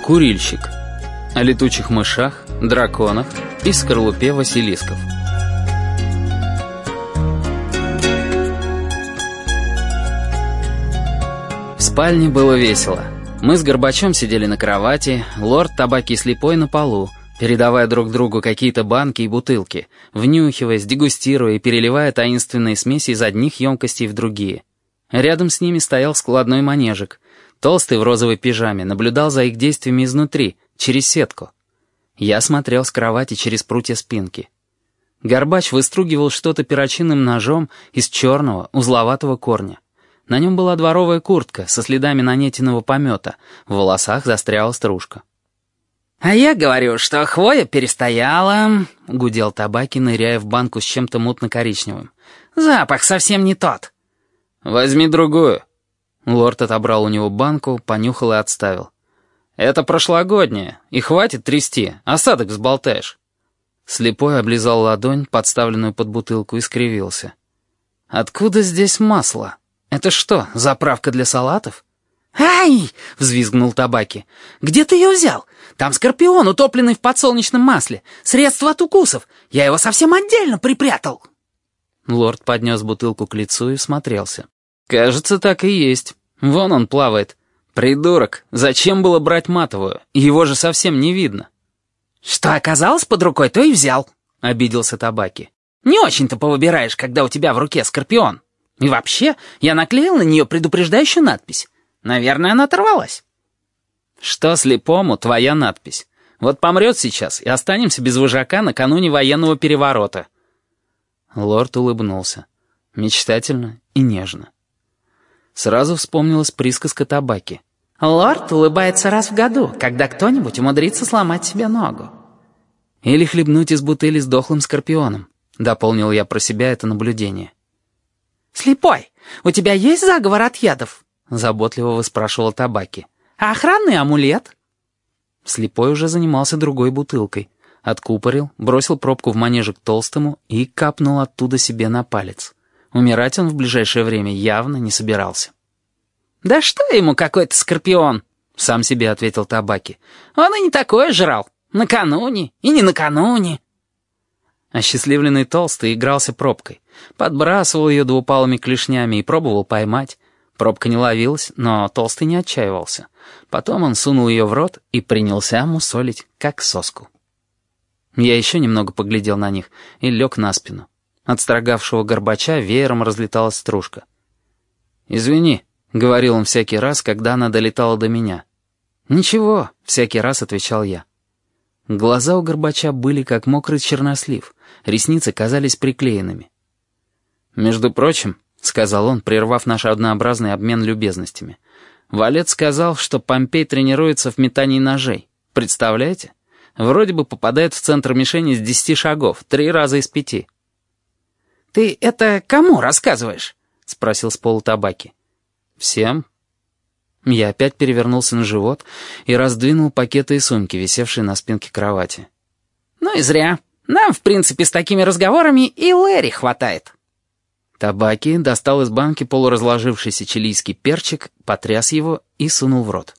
Курильщик. О летучих мышах, драконах и скорлупе василисков. В спальне было весело. Мы с Горбачом сидели на кровати, лорд табаки слепой на полу, передавая друг другу какие-то банки и бутылки, внюхиваясь, дегустируя и переливая таинственные смеси из одних емкостей в другие. Рядом с ними стоял складной манежик — Толстый в розовой пижаме наблюдал за их действиями изнутри, через сетку. Я смотрел с кровати через прутья спинки. Горбач выстругивал что-то перочинным ножом из черного, узловатого корня. На нем была дворовая куртка со следами нанетенного помета, в волосах застряла стружка. «А я говорю, что хвоя перестояла», — гудел табаки, ныряя в банку с чем-то мутно-коричневым. «Запах совсем не тот». «Возьми другую», Лорд отобрал у него банку, понюхал и отставил. «Это прошлогоднее, и хватит трясти, осадок взболтаешь». Слепой облизал ладонь, подставленную под бутылку, и скривился. «Откуда здесь масло? Это что, заправка для салатов?» «Ай!» — взвизгнул табаки. «Где ты ее взял? Там скорпион, утопленный в подсолнечном масле. Средство от укусов. Я его совсем отдельно припрятал». Лорд поднес бутылку к лицу и смотрелся. «Кажется, так и есть. Вон он плавает. Придурок, зачем было брать матовую? Его же совсем не видно». «Что оказалось под рукой, то и взял», — обиделся Табаки. «Не очень-то повыбираешь, когда у тебя в руке скорпион. И вообще, я наклеил на нее предупреждающую надпись. Наверное, она оторвалась». «Что слепому твоя надпись? Вот помрет сейчас, и останемся без вожака накануне военного переворота». Лорд улыбнулся. Мечтательно и нежно. Сразу вспомнилась присказка табаки. «Лорд улыбается раз в году, когда кто-нибудь умудрится сломать себе ногу». «Или хлебнуть из бутыли с дохлым скорпионом», — дополнил я про себя это наблюдение. «Слепой, у тебя есть заговор от ядов?» — заботливо выспрашивала табаки. «А охранный амулет?» Слепой уже занимался другой бутылкой. Откупорил, бросил пробку в манежек толстому и капнул оттуда себе на палец. Умирать он в ближайшее время явно не собирался. «Да что ему какой-то скорпион?» — сам себе ответил Табаки. «Он и не такое жрал. Накануне и не накануне». Осчастливленный толстый игрался пробкой. Подбрасывал ее двупалыми клешнями и пробовал поймать. Пробка не ловилась, но толстый не отчаивался. Потом он сунул ее в рот и принялся мусолить, как соску. Я еще немного поглядел на них и лег на спину. От строгавшего Горбача веером разлеталась стружка. «Извини», — говорил он всякий раз, когда она долетала до меня. «Ничего», — всякий раз отвечал я. Глаза у Горбача были как мокрый чернослив, ресницы казались приклеенными. «Между прочим», — сказал он, прервав наш однообразный обмен любезностями, «Валет сказал, что Помпей тренируется в метании ножей. Представляете? Вроде бы попадает в центр мишени с десяти шагов, три раза из пяти. «Ты это кому рассказываешь?» — спросил с пола табаки. «Всем». Я опять перевернулся на живот и раздвинул пакеты и сумки, висевшие на спинке кровати. «Ну и зря. Нам, в принципе, с такими разговорами и Лэри хватает». Табаки достал из банки полуразложившийся чилийский перчик, потряс его и сунул в рот.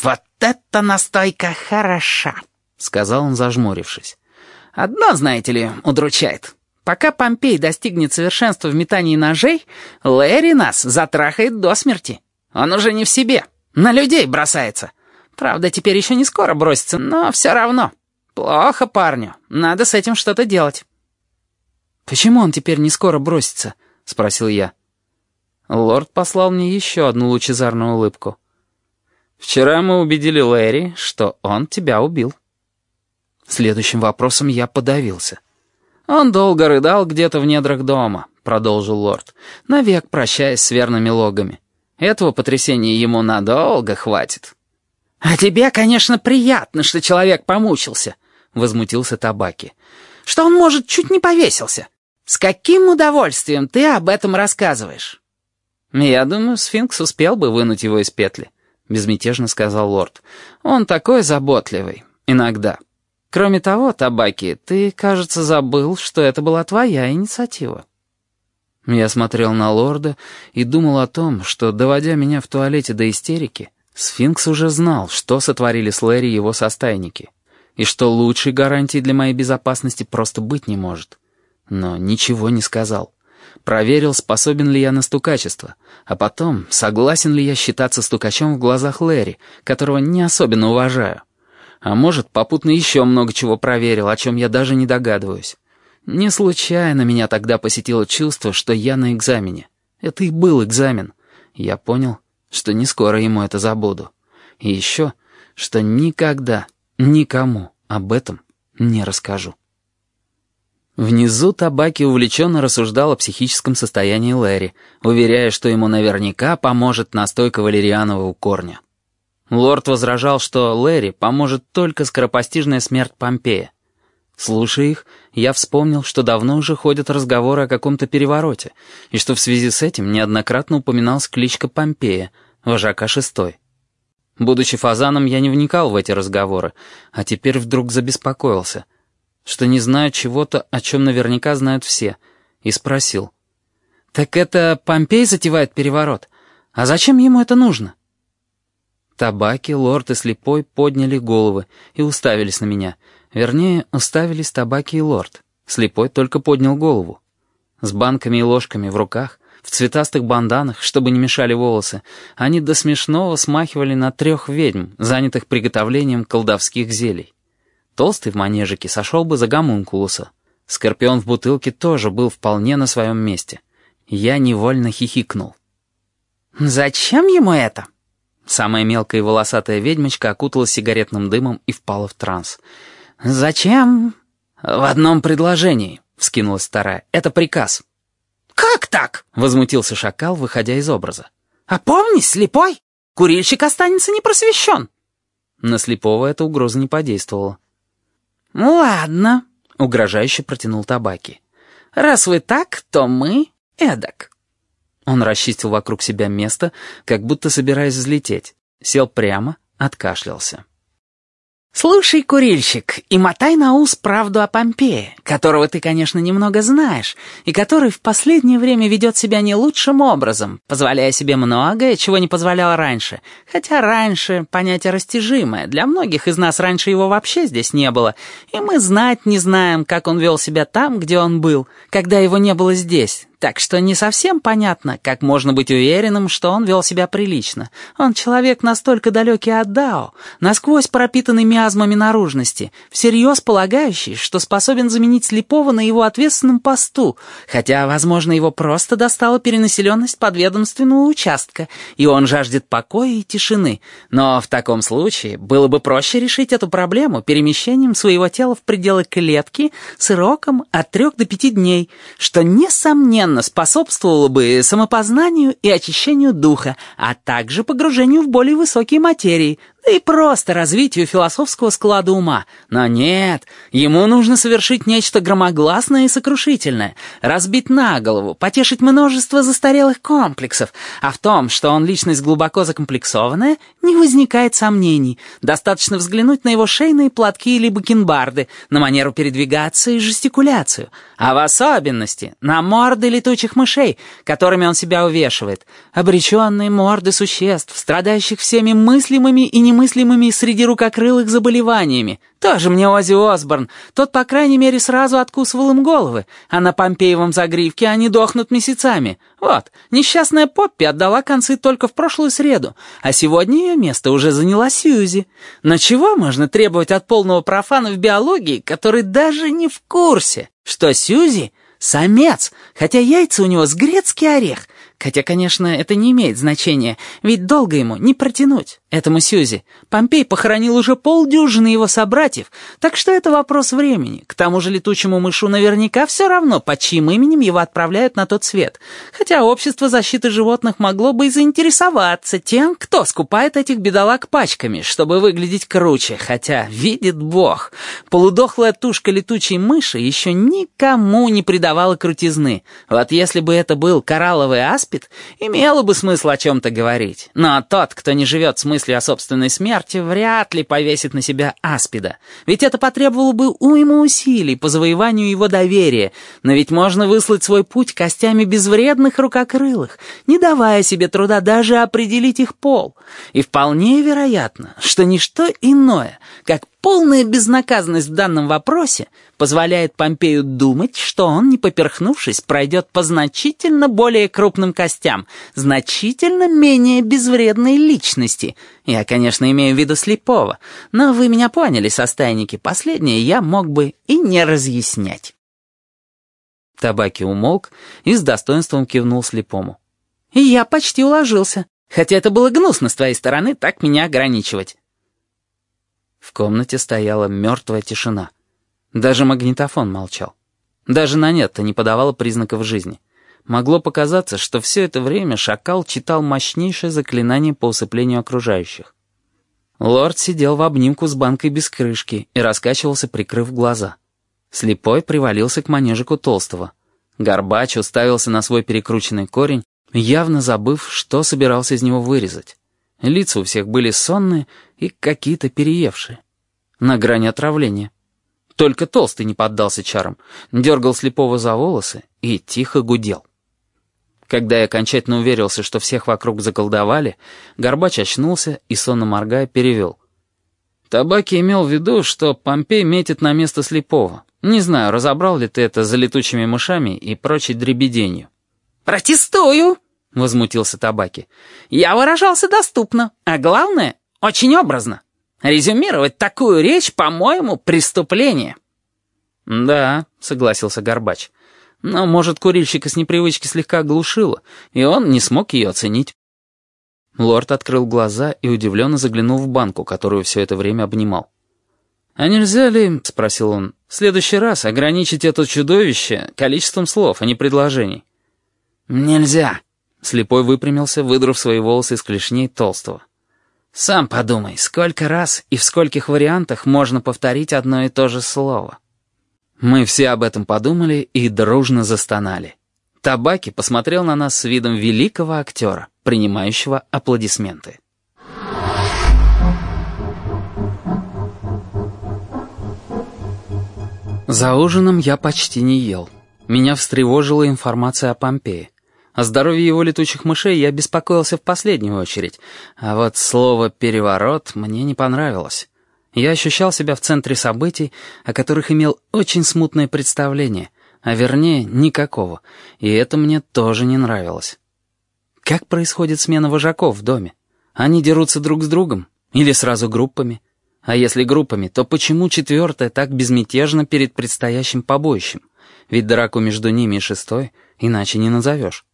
«Вот эта настойка хороша!» — сказал он, зажмурившись. «Одно, знаете ли, удручает. Пока Помпей достигнет совершенства в метании ножей, Лэри нас затрахает до смерти. Он уже не в себе, на людей бросается. Правда, теперь еще не скоро бросится, но все равно. Плохо парню, надо с этим что-то делать». «Почему он теперь не скоро бросится?» — спросил я. Лорд послал мне еще одну лучезарную улыбку. «Вчера мы убедили Лэри, что он тебя убил». Следующим вопросом я подавился. «Он долго рыдал где-то в недрах дома», — продолжил лорд, навек прощаясь с верными логами. «Этого потрясения ему надолго хватит». «А тебе, конечно, приятно, что человек помучился», — возмутился Табаки. «Что он, может, чуть не повесился. «С каким удовольствием ты об этом рассказываешь?» «Я думаю, сфинкс успел бы вынуть его из петли», — безмятежно сказал лорд. «Он такой заботливый. Иногда. Кроме того, Табаки, ты, кажется, забыл, что это была твоя инициатива». Я смотрел на лорда и думал о том, что, доводя меня в туалете до истерики, сфинкс уже знал, что сотворили с Лэри его состайники, и что лучшей гарантии для моей безопасности просто быть не может но ничего не сказал. Проверил, способен ли я на стукачество, а потом, согласен ли я считаться стукачом в глазах Лэри, которого не особенно уважаю. А может, попутно еще много чего проверил, о чем я даже не догадываюсь. Не случайно меня тогда посетило чувство, что я на экзамене. Это и был экзамен. Я понял, что не скоро ему это забуду. И еще, что никогда, никому об этом не расскажу. Внизу Табаки увлеченно рассуждал о психическом состоянии Лэри, уверяя, что ему наверняка поможет настойка валерианового корня. Лорд возражал, что Лэри поможет только скоропостижная смерть Помпея. Слушая их, я вспомнил, что давно уже ходят разговоры о каком-то перевороте, и что в связи с этим неоднократно упоминалась кличка Помпея, вожака шестой. Будучи фазаном, я не вникал в эти разговоры, а теперь вдруг забеспокоился — что не знаю чего-то, о чем наверняка знают все, и спросил. «Так это Помпей затевает переворот? А зачем ему это нужно?» Табаки, лорд и слепой подняли головы и уставились на меня. Вернее, уставились табаки и лорд. Слепой только поднял голову. С банками и ложками в руках, в цветастых банданах, чтобы не мешали волосы, они до смешного смахивали на трех ведьм, занятых приготовлением колдовских зелий. Толстый в манежике сошел бы за гомункулуса. Скорпион в бутылке тоже был вполне на своем месте. Я невольно хихикнул. «Зачем ему это?» Самая мелкая и волосатая ведьмочка окуталась сигаретным дымом и впала в транс. «Зачем?» «В одном предложении», — вскинулась вторая. «Это приказ». «Как так?» — возмутился шакал, выходя из образа. «Опомнись, слепой! Курильщик останется непросвещен!» На слепого эта угроза не подействовала. «Ну «Ладно», — угрожающе протянул табаки. «Раз вы так, то мы эдак». Он расчистил вокруг себя место, как будто собираясь взлететь. Сел прямо, откашлялся. «Слушай, курильщик, и мотай на ус правду о Помпее, которого ты, конечно, немного знаешь, и который в последнее время ведет себя не лучшим образом, позволяя себе многое, чего не позволял раньше. Хотя раньше понятие растяжимое, для многих из нас раньше его вообще здесь не было, и мы знать не знаем, как он вел себя там, где он был, когда его не было здесь, так что не совсем понятно, как можно быть уверенным, что он вел себя прилично. Он человек настолько далекий от Дао, насквозь пропитанный миазмами наружности, всерьез полагающий, что способен заменить слепого на его ответственном посту, хотя, возможно, его просто достала перенаселенность подведомственного участка, и он жаждет покоя и тишины. Но в таком случае было бы проще решить эту проблему перемещением своего тела в пределы клетки сроком от трех до пяти дней, что, несомненно, несомненно, способствовало бы самопознанию и очищению духа, а также погружению в более высокие материи, да и просто развитию философского склада ума. Но нет, ему нужно совершить нечто громогласное и сокрушительное, разбить на голову, потешить множество застарелых комплексов, а в том, что он личность глубоко закомплексованная, не возникает сомнений. Достаточно взглянуть на его шейные платки или бакенбарды, на манеру передвигаться и жестикуляцию, а в особенности на морды летучих мышей, которыми он себя увешивает, обреченные морды существ, страдающих всеми мыслимыми и немыслимыми среди рукокрылых заболеваниями. Тоже мне Оззи Осборн. Тот, по крайней мере, сразу откусывал им головы, а на Помпеевом загривке они дохнут месяцами. Вот, несчастная Поппи отдала концы только в прошлую среду, а сегодня ее место уже заняла Сьюзи. Но чего можно требовать от полного профана в биологии, который даже не в курсе, что Сьюзи — самец, хотя яйца у него с грецкий орех, Хотя, конечно, это не имеет значения, ведь долго ему не протянуть, этому Сьюзи. Помпей похоронил уже полдюжины его собратьев, так что это вопрос времени. К тому же летучему мышу наверняка все равно, под чьим именем его отправляют на тот свет. Хотя общество защиты животных могло бы и заинтересоваться тем, кто скупает этих бедолаг пачками, чтобы выглядеть круче. Хотя, видит бог, полудохлая тушка летучей мыши еще никому не придавала крутизны. Вот если бы это был коралловый ас, аспид, имело бы смысл о чем-то говорить. Но тот, кто не живет с мыслью о собственной смерти, вряд ли повесит на себя аспида. Ведь это потребовало бы уйму усилий по завоеванию его доверия. Но ведь можно выслать свой путь костями безвредных рукокрылых, не давая себе труда даже определить их пол. И вполне вероятно, что ничто иное, как Полная безнаказанность в данном вопросе позволяет Помпею думать, что он, не поперхнувшись, пройдет по значительно более крупным костям, значительно менее безвредной личности. Я, конечно, имею в виду слепого, но вы меня поняли, состайники, последнее я мог бы и не разъяснять. Табаки умолк и с достоинством кивнул слепому. «Я почти уложился, хотя это было гнусно с твоей стороны так меня ограничивать». В комнате стояла мертвая тишина. Даже магнитофон молчал. Даже Нанетта не подавала признаков жизни. Могло показаться, что все это время шакал читал мощнейшее заклинание по усыплению окружающих. Лорд сидел в обнимку с банкой без крышки и раскачивался, прикрыв глаза. Слепой привалился к манежику толстого. Горбач уставился на свой перекрученный корень, явно забыв, что собирался из него вырезать. Лица у всех были сонные и какие-то переевшие. На грани отравления. Только толстый не поддался чарам, дергал слепого за волосы и тихо гудел. Когда я окончательно уверился, что всех вокруг заколдовали, Горбач очнулся и, сонно моргая, перевел. Табаки имел в виду, что Помпей метит на место слепого. Не знаю, разобрал ли ты это за летучими мышами и прочей дребеденью. «Протестую!» — возмутился Табаки. «Я выражался доступно, а главное, очень образно. Резюмировать такую речь, по-моему, преступление». «Да», — согласился Горбач. «Но, может, курильщика с непривычки слегка оглушило, и он не смог ее оценить». Лорд открыл глаза и удивленно заглянул в банку, которую все это время обнимал. «А нельзя ли, — спросил он, — в следующий раз ограничить это чудовище количеством слов, а не предложений?» «Нельзя», Слепой выпрямился, выдрав свои волосы из клешней толстого. «Сам подумай, сколько раз и в скольких вариантах можно повторить одно и то же слово?» Мы все об этом подумали и дружно застонали. Табаки посмотрел на нас с видом великого актера, принимающего аплодисменты. За ужином я почти не ел. Меня встревожила информация о Помпее. О здоровье его летучих мышей я беспокоился в последнюю очередь, а вот слово «переворот» мне не понравилось. Я ощущал себя в центре событий, о которых имел очень смутное представление, а вернее, никакого, и это мне тоже не нравилось. Как происходит смена вожаков в доме? Они дерутся друг с другом? Или сразу группами? А если группами, то почему четвертая так безмятежно перед предстоящим побоищем? Ведь драку между ними и шестой иначе не назовешь.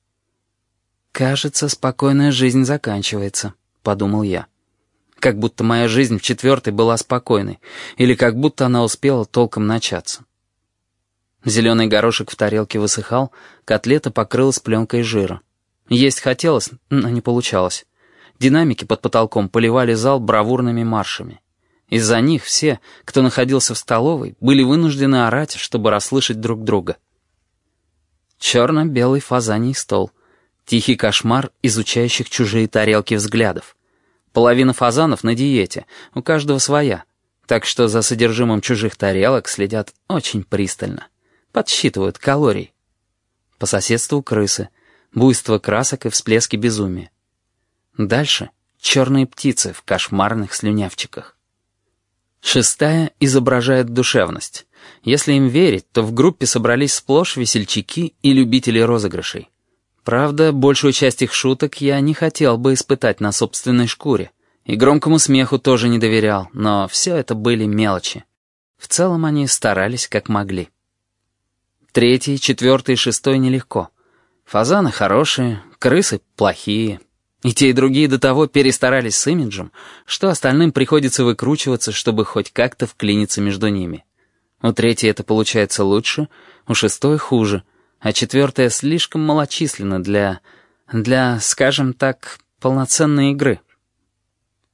«Кажется, спокойная жизнь заканчивается», — подумал я. Как будто моя жизнь в четвертой была спокойной, или как будто она успела толком начаться. Зеленый горошек в тарелке высыхал, котлета покрылась пленкой жира. Есть хотелось, но не получалось. Динамики под потолком поливали зал бравурными маршами. Из-за них все, кто находился в столовой, были вынуждены орать, чтобы расслышать друг друга. Черно-белый фазаний стол. Тихий кошмар изучающих чужие тарелки взглядов. Половина фазанов на диете, у каждого своя. Так что за содержимым чужих тарелок следят очень пристально. Подсчитывают калорий. По соседству крысы. Буйство красок и всплески безумия. Дальше черные птицы в кошмарных слюнявчиках. Шестая изображает душевность. Если им верить, то в группе собрались сплошь весельчаки и любители розыгрышей. Правда, большую часть их шуток я не хотел бы испытать на собственной шкуре. И громкому смеху тоже не доверял, но все это были мелочи. В целом они старались как могли. Третий, четвертый и шестой нелегко. Фазаны хорошие, крысы плохие. И те, и другие до того перестарались с имиджем, что остальным приходится выкручиваться, чтобы хоть как-то вклиниться между ними. У третьей это получается лучше, у шестой хуже, а четвертая слишком малочисленна для... для, скажем так, полноценной игры.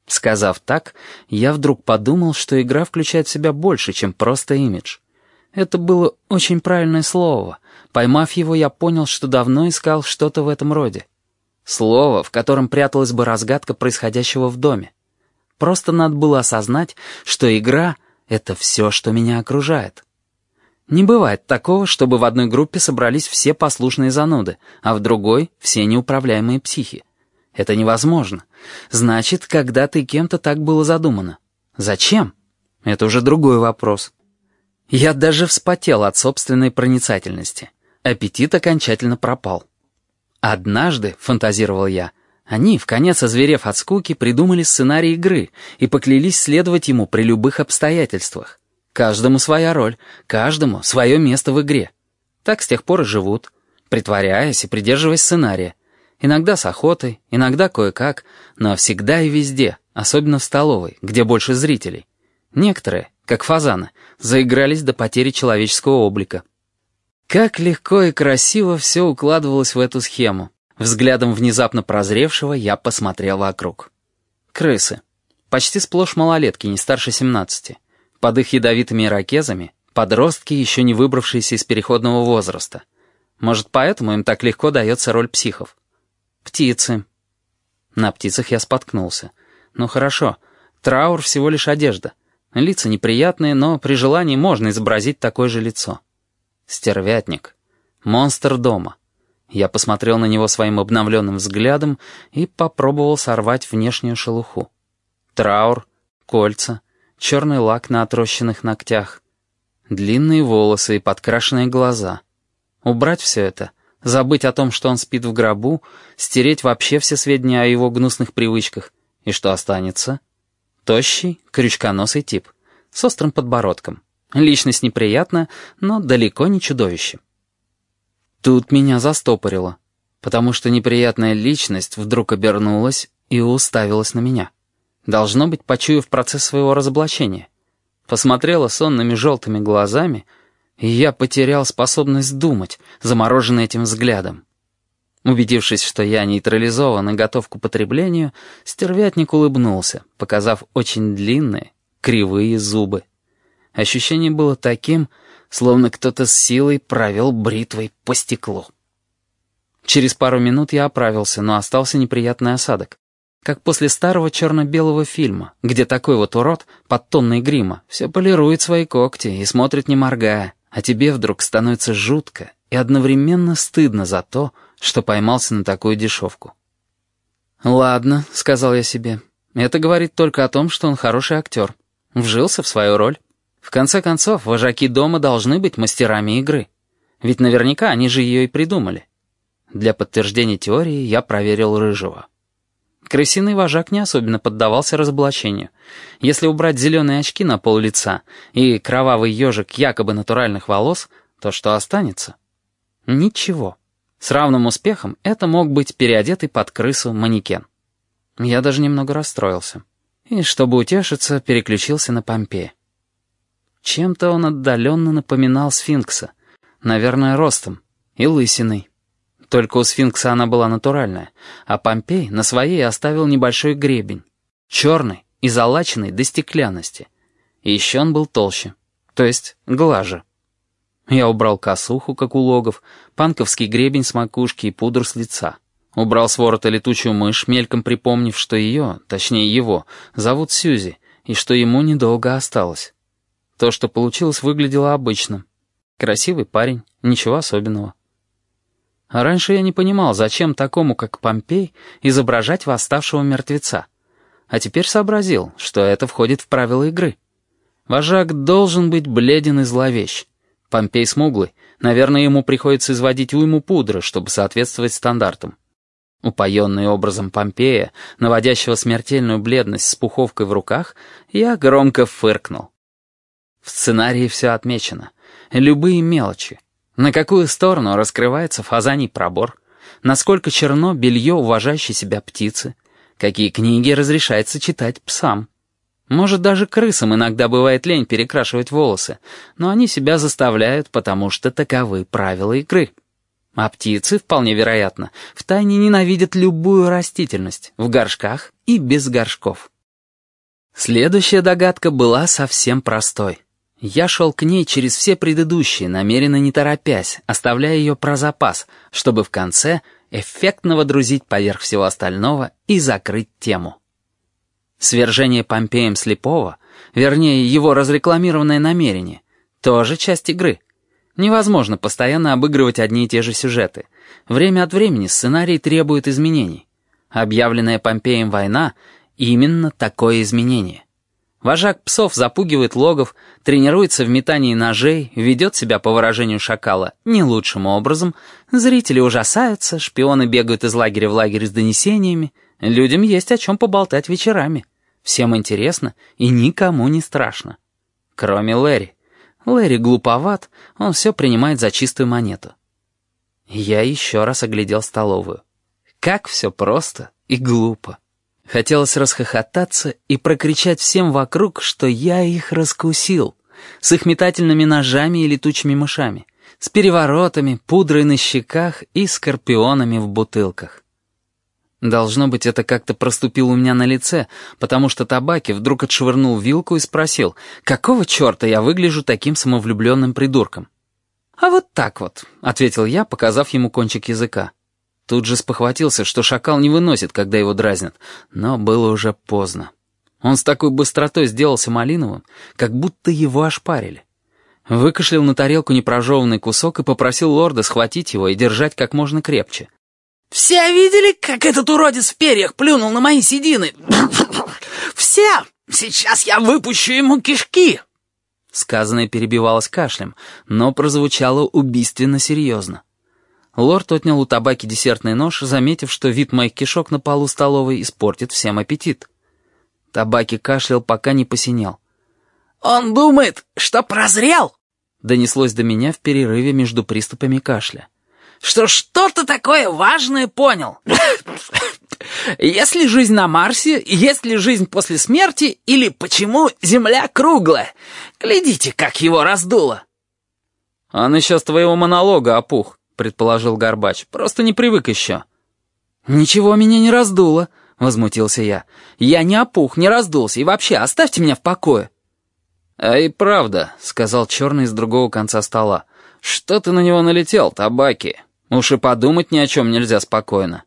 Сказав так, я вдруг подумал, что игра включает в себя больше, чем просто имидж. Это было очень правильное слово. Поймав его, я понял, что давно искал что-то в этом роде. Слово, в котором пряталась бы разгадка происходящего в доме. Просто надо было осознать, что игра — это все, что меня окружает. Не бывает такого, чтобы в одной группе собрались все послушные зануды, а в другой — все неуправляемые психи. Это невозможно. Значит, когда-то и кем-то так было задумано. Зачем? Это уже другой вопрос. Я даже вспотел от собственной проницательности. Аппетит окончательно пропал. Однажды, фантазировал я, они, в конец озверев от скуки, придумали сценарий игры и поклялись следовать ему при любых обстоятельствах. Каждому своя роль, каждому свое место в игре. Так с тех пор и живут, притворяясь и придерживаясь сценария. Иногда с охотой, иногда кое-как, но всегда и везде, особенно в столовой, где больше зрителей. Некоторые, как фазаны, заигрались до потери человеческого облика. Как легко и красиво все укладывалось в эту схему. Взглядом внезапно прозревшего я посмотрел вокруг. Крысы. Почти сплошь малолетки, не старше 17. Под их ядовитыми ирокезами подростки, еще не выбравшиеся из переходного возраста. Может, поэтому им так легко дается роль психов. Птицы. На птицах я споткнулся. Ну хорошо, траур всего лишь одежда. Лица неприятные, но при желании можно изобразить такое же лицо. Стервятник. Монстр дома. Я посмотрел на него своим обновленным взглядом и попробовал сорвать внешнюю шелуху. Траур, кольца, черный лак на отрощенных ногтях, длинные волосы и подкрашенные глаза. Убрать все это, забыть о том, что он спит в гробу, стереть вообще все сведения о его гнусных привычках. И что останется? Тощий, крючконосый тип, с острым подбородком. Личность неприятная, но далеко не чудовище. Тут меня застопорило, потому что неприятная личность вдруг обернулась и уставилась на меня. Должно быть, почуяв процесс своего разоблачения. Посмотрела сонными желтыми глазами, и я потерял способность думать, замороженный этим взглядом. Убедившись, что я нейтрализован и готов к употреблению, стервятник улыбнулся, показав очень длинные, кривые зубы. Ощущение было таким, словно кто-то с силой провел бритвой по стеклу. Через пару минут я оправился, но остался неприятный осадок. Как после старого черно-белого фильма, где такой вот урод под тонной грима все полирует свои когти и смотрит не моргая, а тебе вдруг становится жутко и одновременно стыдно за то, что поймался на такую дешевку. «Ладно», — сказал я себе, — «это говорит только о том, что он хороший актер. Вжился в свою роль». В конце концов, вожаки дома должны быть мастерами игры. Ведь наверняка они же ее и придумали. Для подтверждения теории я проверил Рыжего. Крысиный вожак не особенно поддавался разоблачению. Если убрать зеленые очки на пол лица и кровавый ежик якобы натуральных волос, то что останется? Ничего. С равным успехом это мог быть переодетый под крысу манекен. Я даже немного расстроился. И, чтобы утешиться, переключился на Помпея. Чем-то он отдаленно напоминал сфинкса. Наверное, ростом и лысиной. Только у сфинкса она была натуральная, а Помпей на своей оставил небольшой гребень, черный и залаченный до стеклянности. И еще он был толще, то есть глаже. Я убрал косуху, как у логов, панковский гребень с макушки и пудр с лица. Убрал с ворота летучую мышь, мельком припомнив, что ее, точнее его, зовут Сьюзи, и что ему недолго осталось. То, что получилось, выглядело обычным. Красивый парень, ничего особенного. А раньше я не понимал, зачем такому, как Помпей, изображать восставшего мертвеца. А теперь сообразил, что это входит в правила игры. Вожак должен быть бледен и зловещ. Помпей смуглый, наверное, ему приходится изводить уйму пудры, чтобы соответствовать стандартам. Упоенный образом Помпея, наводящего смертельную бледность с пуховкой в руках, я громко фыркнул. В сценарии все отмечено. Любые мелочи. На какую сторону раскрывается фазаний пробор? Насколько черно белье уважающей себя птицы? Какие книги разрешается читать псам? Может, даже крысам иногда бывает лень перекрашивать волосы, но они себя заставляют, потому что таковы правила игры. А птицы, вполне вероятно, втайне ненавидят любую растительность, в горшках и без горшков. Следующая догадка была совсем простой. Я шел к ней через все предыдущие, намеренно не торопясь, оставляя ее про запас, чтобы в конце эффектно водрузить поверх всего остального и закрыть тему. Свержение Помпеем Слепого, вернее, его разрекламированное намерение, тоже часть игры — Невозможно постоянно обыгрывать одни и те же сюжеты. Время от времени сценарий требует изменений. Объявленная Помпеем война — именно такое изменение. Вожак псов запугивает логов, тренируется в метании ножей, ведет себя, по выражению шакала, не лучшим образом, зрители ужасаются, шпионы бегают из лагеря в лагерь с донесениями, людям есть о чем поболтать вечерами. Всем интересно и никому не страшно. Кроме Лэри. Лэри глуповат, он все принимает за чистую монету. Я еще раз оглядел столовую. Как все просто и глупо. Хотелось расхохотаться и прокричать всем вокруг, что я их раскусил. С их метательными ножами и летучими мышами. С переворотами, пудрой на щеках и скорпионами в бутылках. Должно быть, это как-то проступило у меня на лице, потому что табаки вдруг отшвырнул вилку и спросил, какого черта я выгляжу таким самовлюбленным придурком? «А вот так вот», — ответил я, показав ему кончик языка. Тут же спохватился, что шакал не выносит, когда его дразнят, но было уже поздно. Он с такой быстротой сделался малиновым, как будто его ошпарили. Выкашлял на тарелку непрожеванный кусок и попросил лорда схватить его и держать как можно крепче. «Все видели, как этот уродец в перьях плюнул на мои седины? <laughs> Все! Сейчас я выпущу ему кишки!» Сказанное перебивалось кашлем, но прозвучало убийственно серьезно. Лорд отнял у табаки десертный нож, заметив, что вид моих кишок на полу столовой испортит всем аппетит. Табаки кашлял, пока не посинел. «Он думает, что прозрел!» Донеслось до меня в перерыве между приступами кашля что что-то такое важное понял. <laughs> Есть ли жизнь на Марсе, есть ли жизнь после смерти, или почему Земля круглая? Глядите, как его раздуло. Он еще с твоего монолога опух, предположил Горбач. Просто не привык еще. Ничего меня не раздуло, возмутился я. Я не опух, не раздулся, и вообще оставьте меня в покое. «А и правда», — сказал черный с другого конца стола. «Что ты на него налетел, табаки?» Уж и подумать ни о чем нельзя спокойно.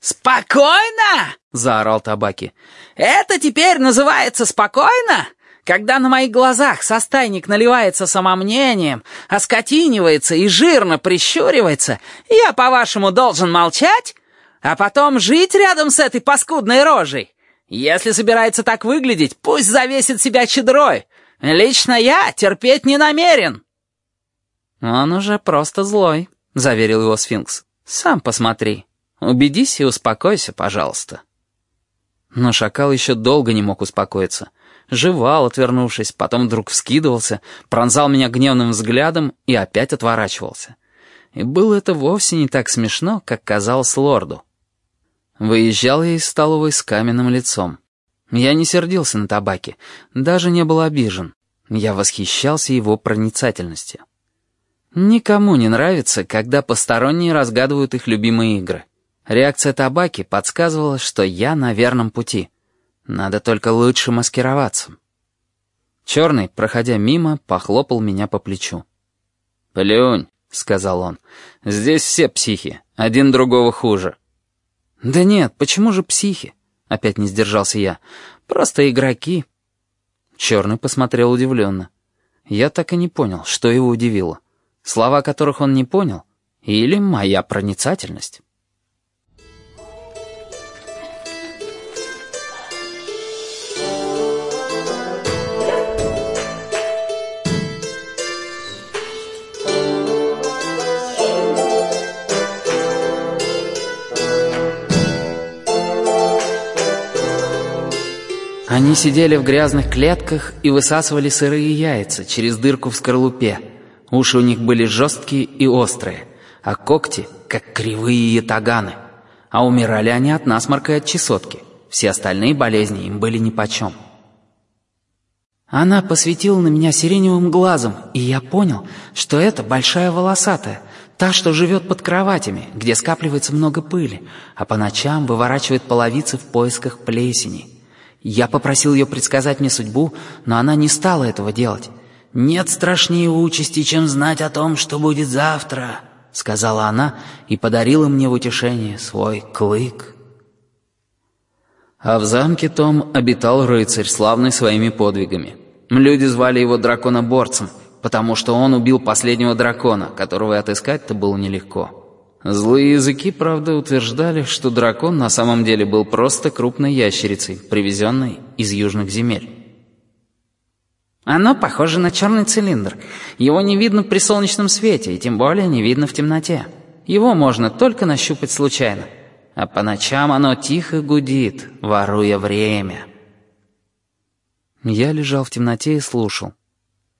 «Спокойно?» — заорал Табаки. «Это теперь называется спокойно? Когда на моих глазах состайник наливается самомнением, оскотинивается и жирно прищуривается, я, по-вашему, должен молчать? А потом жить рядом с этой паскудной рожей? Если собирается так выглядеть, пусть завесит себя чедрой. Лично я терпеть не намерен». «Он уже просто злой», — заверил его сфинкс. «Сам посмотри. Убедись и успокойся, пожалуйста». Но шакал еще долго не мог успокоиться. Жевал, отвернувшись, потом вдруг вскидывался, пронзал меня гневным взглядом и опять отворачивался. И было это вовсе не так смешно, как казалось лорду. Выезжал я из столовой с каменным лицом. Я не сердился на табаке, даже не был обижен. Я восхищался его проницательностью. Никому не нравится, когда посторонние разгадывают их любимые игры. Реакция табаки подсказывала, что я на верном пути. Надо только лучше маскироваться. Черный, проходя мимо, похлопал меня по плечу. «Плюнь», — сказал он, — «здесь все психи, один другого хуже». «Да нет, почему же психи?» — опять не сдержался я. «Просто игроки». Черный посмотрел удивленно. Я так и не понял, что его удивило слова которых он не понял, или моя проницательность. Они сидели в грязных клетках и высасывали сырые яйца через дырку в скорлупе, Уши у них были жесткие и острые, а когти — как кривые ятаганы. А умирали они от насморка и от чесотки. Все остальные болезни им были нипочем. Она посветила на меня сиреневым глазом, и я понял, что это большая волосатая, та, что живет под кроватями, где скапливается много пыли, а по ночам выворачивает половицы в поисках плесени. Я попросил ее предсказать мне судьбу, но она не стала этого делать. «Нет страшнее участи, чем знать о том, что будет завтра», — сказала она и подарила мне в утешение свой клык. А в замке том обитал рыцарь, славный своими подвигами. Люди звали его драконоборцем, потому что он убил последнего дракона, которого и отыскать-то было нелегко. Злые языки, правда, утверждали, что дракон на самом деле был просто крупной ящерицей, привезенной из южных земель. Оно похоже на черный цилиндр. Его не видно при солнечном свете, и тем более не видно в темноте. Его можно только нащупать случайно. А по ночам оно тихо гудит, воруя время. Я лежал в темноте и слушал.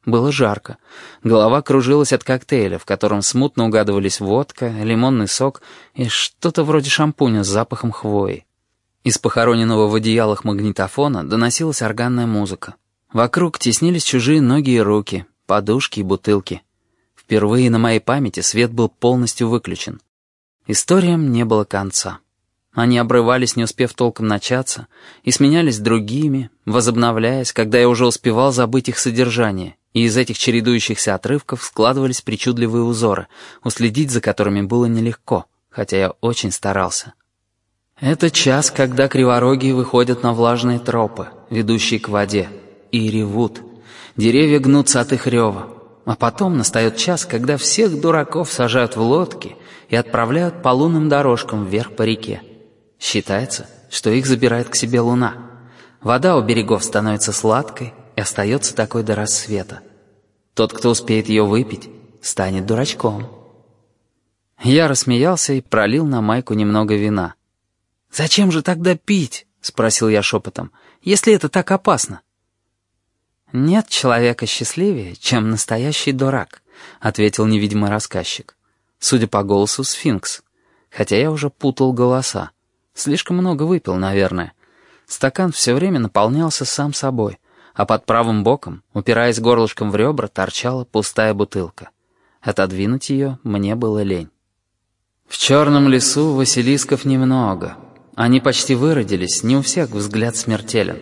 Было жарко. Голова кружилась от коктейля, в котором смутно угадывались водка, лимонный сок и что-то вроде шампуня с запахом хвои. Из похороненного в одеялах магнитофона доносилась органная музыка. Вокруг теснились чужие ноги и руки, подушки и бутылки. Впервые на моей памяти свет был полностью выключен. Историям не было конца. Они обрывались, не успев толком начаться, и сменялись другими, возобновляясь, когда я уже успевал забыть их содержание, и из этих чередующихся отрывков складывались причудливые узоры, уследить за которыми было нелегко, хотя я очень старался. Это час, когда криворогие выходят на влажные тропы, ведущие к воде, и ревут. Деревья гнутся от их рева. А потом настает час, когда всех дураков сажают в лодки и отправляют по лунным дорожкам вверх по реке. Считается, что их забирает к себе луна. Вода у берегов становится сладкой и остается такой до рассвета. Тот, кто успеет ее выпить, станет дурачком. Я рассмеялся и пролил на майку немного вина. «Зачем же тогда пить?» — спросил я шепотом. «Если это так опасно?» «Нет человека счастливее, чем настоящий дурак», — ответил невидимый рассказчик. Судя по голосу, сфинкс. Хотя я уже путал голоса. Слишком много выпил, наверное. Стакан все время наполнялся сам собой, а под правым боком, упираясь горлышком в ребра, торчала пустая бутылка. Отодвинуть ее мне было лень. В черном лесу василисков немного. Они почти выродились, не у всех взгляд смертелен.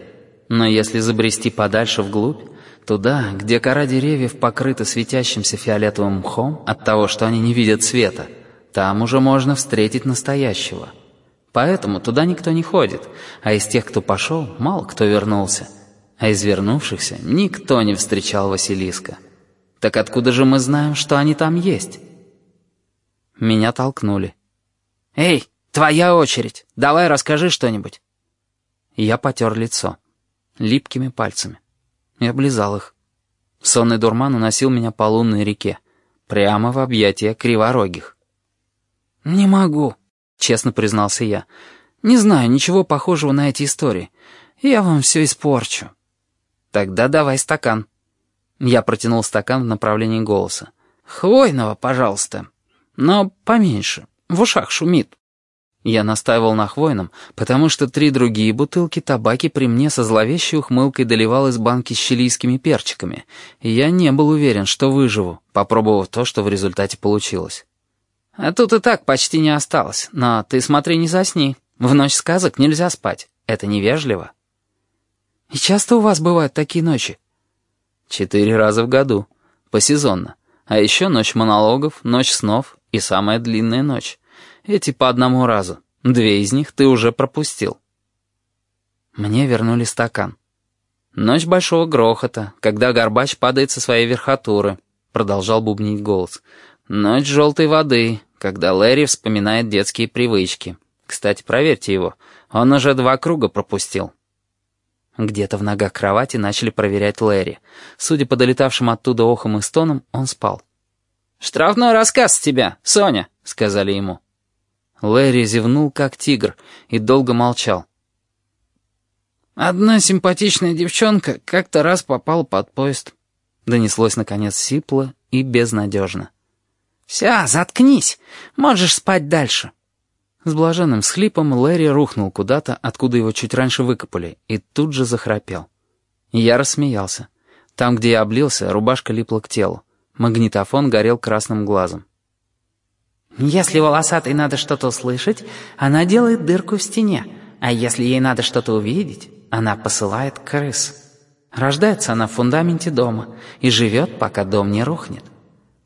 Но если забрести подальше вглубь, туда, где кора деревьев покрыта светящимся фиолетовым мхом от того, что они не видят света, там уже можно встретить настоящего. Поэтому туда никто не ходит, а из тех, кто пошел, мало кто вернулся. А из вернувшихся никто не встречал Василиска. Так откуда же мы знаем, что они там есть? Меня толкнули. «Эй, твоя очередь! Давай расскажи что-нибудь!» Я потер лицо липкими пальцами. и облизал их. Сонный дурман уносил меня по лунной реке, прямо в объятия криворогих. «Не могу», — честно признался я. «Не знаю ничего похожего на эти истории. Я вам все испорчу». «Тогда давай стакан». Я протянул стакан в направлении голоса. «Хвойного, пожалуйста. Но поменьше. В ушах шумит». Я настаивал на хвойном, потому что три другие бутылки табаки при мне со зловещей ухмылкой доливал из банки с чилийскими перчиками, и я не был уверен, что выживу, попробовав то, что в результате получилось. А тут и так почти не осталось, но ты смотри, не засни. В ночь сказок нельзя спать, это невежливо. И часто у вас бывают такие ночи? Четыре раза в году, посезонно. А еще ночь монологов, ночь снов и самая длинная ночь. Эти по одному разу. Две из них ты уже пропустил. Мне вернули стакан. Ночь большого грохота, когда Горбач падает со своей верхотуры, продолжал бубнить голос. Ночь желтой воды, когда Лэри вспоминает детские привычки. Кстати, проверьте его, он уже два круга пропустил. Где-то в ногах кровати начали проверять Лэри. Судя по долетавшим оттуда охам и стонам, он спал. «Штрафной рассказ с тебя, Соня», — сказали ему. Лэри зевнул, как тигр, и долго молчал. «Одна симпатичная девчонка как-то раз попала под поезд», — донеслось, наконец, сипло и безнадежно. «Вся, заткнись, можешь спать дальше». С блаженным всхлипом Лэри рухнул куда-то, откуда его чуть раньше выкопали, и тут же захрапел. Я рассмеялся. Там, где я облился, рубашка липла к телу. Магнитофон горел красным глазом. Если волосатой надо что-то услышать, она делает дырку в стене, а если ей надо что-то увидеть, она посылает крыс. Рождается она в фундаменте дома и живет, пока дом не рухнет.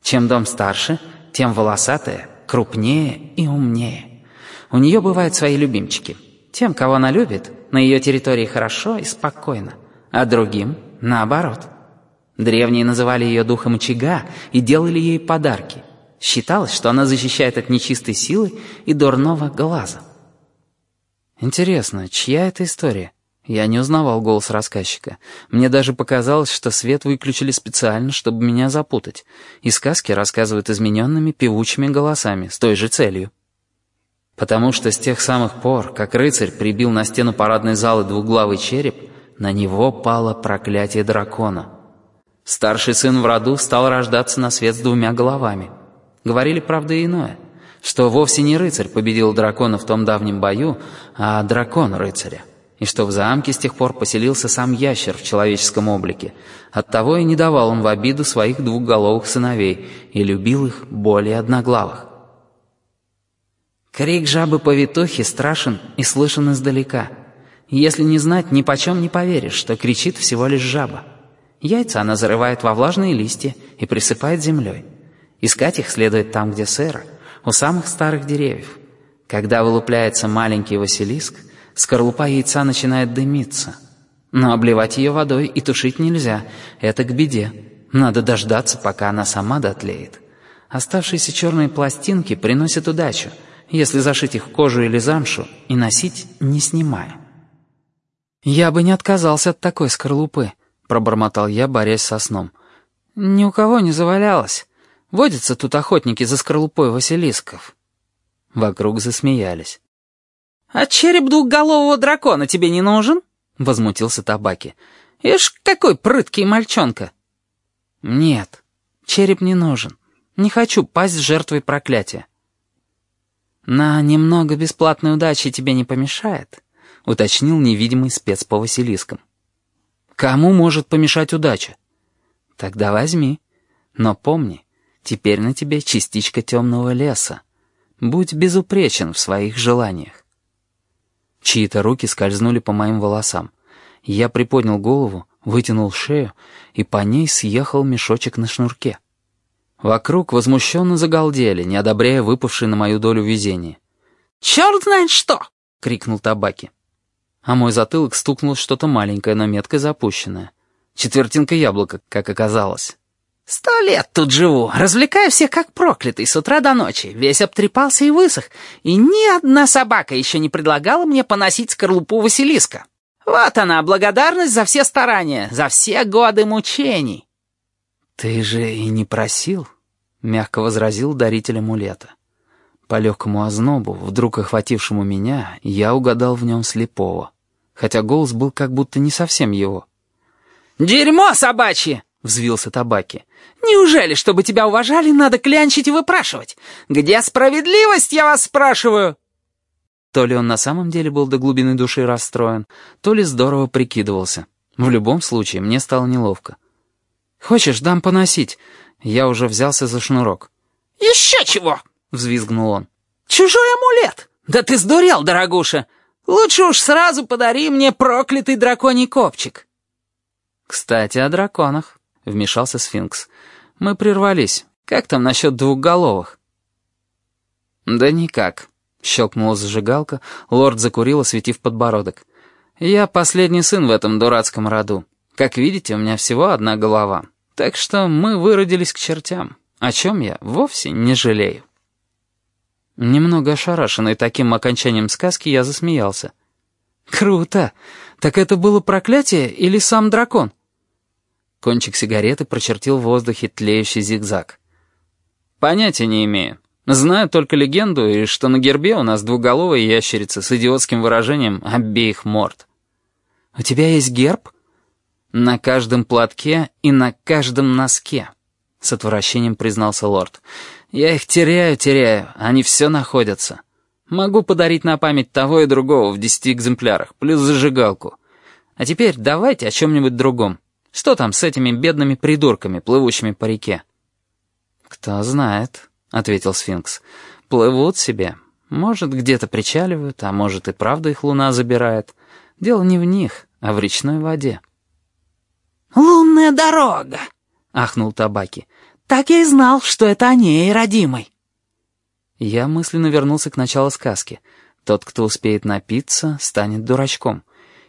Чем дом старше, тем волосатая крупнее и умнее. У нее бывают свои любимчики. Тем, кого она любит, на ее территории хорошо и спокойно, а другим — наоборот. Древние называли ее духом очага и делали ей подарки — Считалось, что она защищает от нечистой силы и дурного глаза. Интересно, чья это история? Я не узнавал голос рассказчика. Мне даже показалось, что свет выключили специально, чтобы меня запутать. И сказки рассказывают измененными певучими голосами с той же целью. Потому что с тех самых пор, как рыцарь прибил на стену парадной залы двуглавый череп, на него пало проклятие дракона. Старший сын в роду стал рождаться на свет с двумя головами — Говорили, правда, иное, что вовсе не рыцарь победил дракона в том давнем бою, а дракон рыцаря, и что в замке с тех пор поселился сам ящер в человеческом облике. Оттого и не давал он в обиду своих двухголовых сыновей и любил их более одноглавых. Крик жабы-повитухи страшен и слышен издалека. Если не знать, ни почем не поверишь, что кричит всего лишь жаба. Яйца она зарывает во влажные листья и присыпает землей. Искать их следует там, где сыро, у самых старых деревьев. Когда вылупляется маленький Василиск, скорлупа яйца начинает дымиться. Но обливать ее водой и тушить нельзя, это к беде. Надо дождаться, пока она сама дотлеет. Оставшиеся черные пластинки приносят удачу, если зашить их в кожу или замшу и носить, не снимая. «Я бы не отказался от такой скорлупы», — пробормотал я, борясь со сном. «Ни у кого не завалялось. Водятся тут охотники за скорлупой василисков». Вокруг засмеялись. «А череп двухголового дракона тебе не нужен?» — возмутился Табаки. «Ишь, какой прыткий мальчонка!» «Нет, череп не нужен. Не хочу пасть жертвой проклятия». «На немного бесплатной удачи тебе не помешает», — уточнил невидимый спец по Василискам. «Кому может помешать удача?» «Тогда возьми. Но помни, Теперь на тебе частичка темного леса. Будь безупречен в своих желаниях. Чьи-то руки скользнули по моим волосам. Я приподнял голову, вытянул шею, и по ней съехал мешочек на шнурке. Вокруг возмущенно загалдели, не одобряя выпавшее на мою долю везение. «Черт знает что!» — крикнул Табаки. А мой затылок стукнул что-то маленькое, но метко запущенное. Четвертинка яблока, как оказалось. Сто лет тут живу, развлекаю всех как проклятый с утра до ночи, весь обтрепался и высох, и ни одна собака еще не предлагала мне поносить скорлупу Василиска. Вот она, благодарность за все старания, за все годы мучений. «Ты же и не просил», — мягко возразил даритель амулета. По легкому ознобу, вдруг охватившему меня, я угадал в нем слепого, хотя голос был как будто не совсем его. «Дерьмо собачье!» — взвился табаки. Неужели, чтобы тебя уважали, надо клянчить и выпрашивать? Где справедливость, я вас спрашиваю?» То ли он на самом деле был до глубины души расстроен, то ли здорово прикидывался. В любом случае, мне стало неловко. «Хочешь, дам поносить?» Я уже взялся за шнурок. «Еще чего!» — взвизгнул он. «Чужой амулет! Да ты сдурел, дорогуша! Лучше уж сразу подари мне проклятый драконий копчик!» «Кстати, о драконах», — вмешался сфинкс. «Мы прервались. Как там насчет двухголовых?» «Да никак», — щелкнула зажигалка, лорд закурил, осветив подбородок. «Я последний сын в этом дурацком роду. Как видите, у меня всего одна голова. Так что мы выродились к чертям, о чем я вовсе не жалею». Немного ошарашенный таким окончанием сказки, я засмеялся. «Круто! Так это было проклятие или сам дракон?» Кончик сигареты прочертил в воздухе тлеющий зигзаг. «Понятия не имею. Знаю только легенду, и что на гербе у нас двуголовая ящерица с идиотским выражением обеих морд». «У тебя есть герб?» «На каждом платке и на каждом носке», — с отвращением признался лорд. «Я их теряю, теряю, они все находятся. Могу подарить на память того и другого в десяти экземплярах, плюс зажигалку. А теперь давайте о чем-нибудь другом. Что там с этими бедными придурками, плывущими по реке?» «Кто знает», — ответил сфинкс. «Плывут себе. Может, где-то причаливают, а может, и правда их луна забирает. Дело не в них, а в речной воде». «Лунная дорога!» — ахнул Табаки. «Так я и знал, что это о ней, родимой». Я мысленно вернулся к началу сказки. Тот, кто успеет напиться, станет дурачком.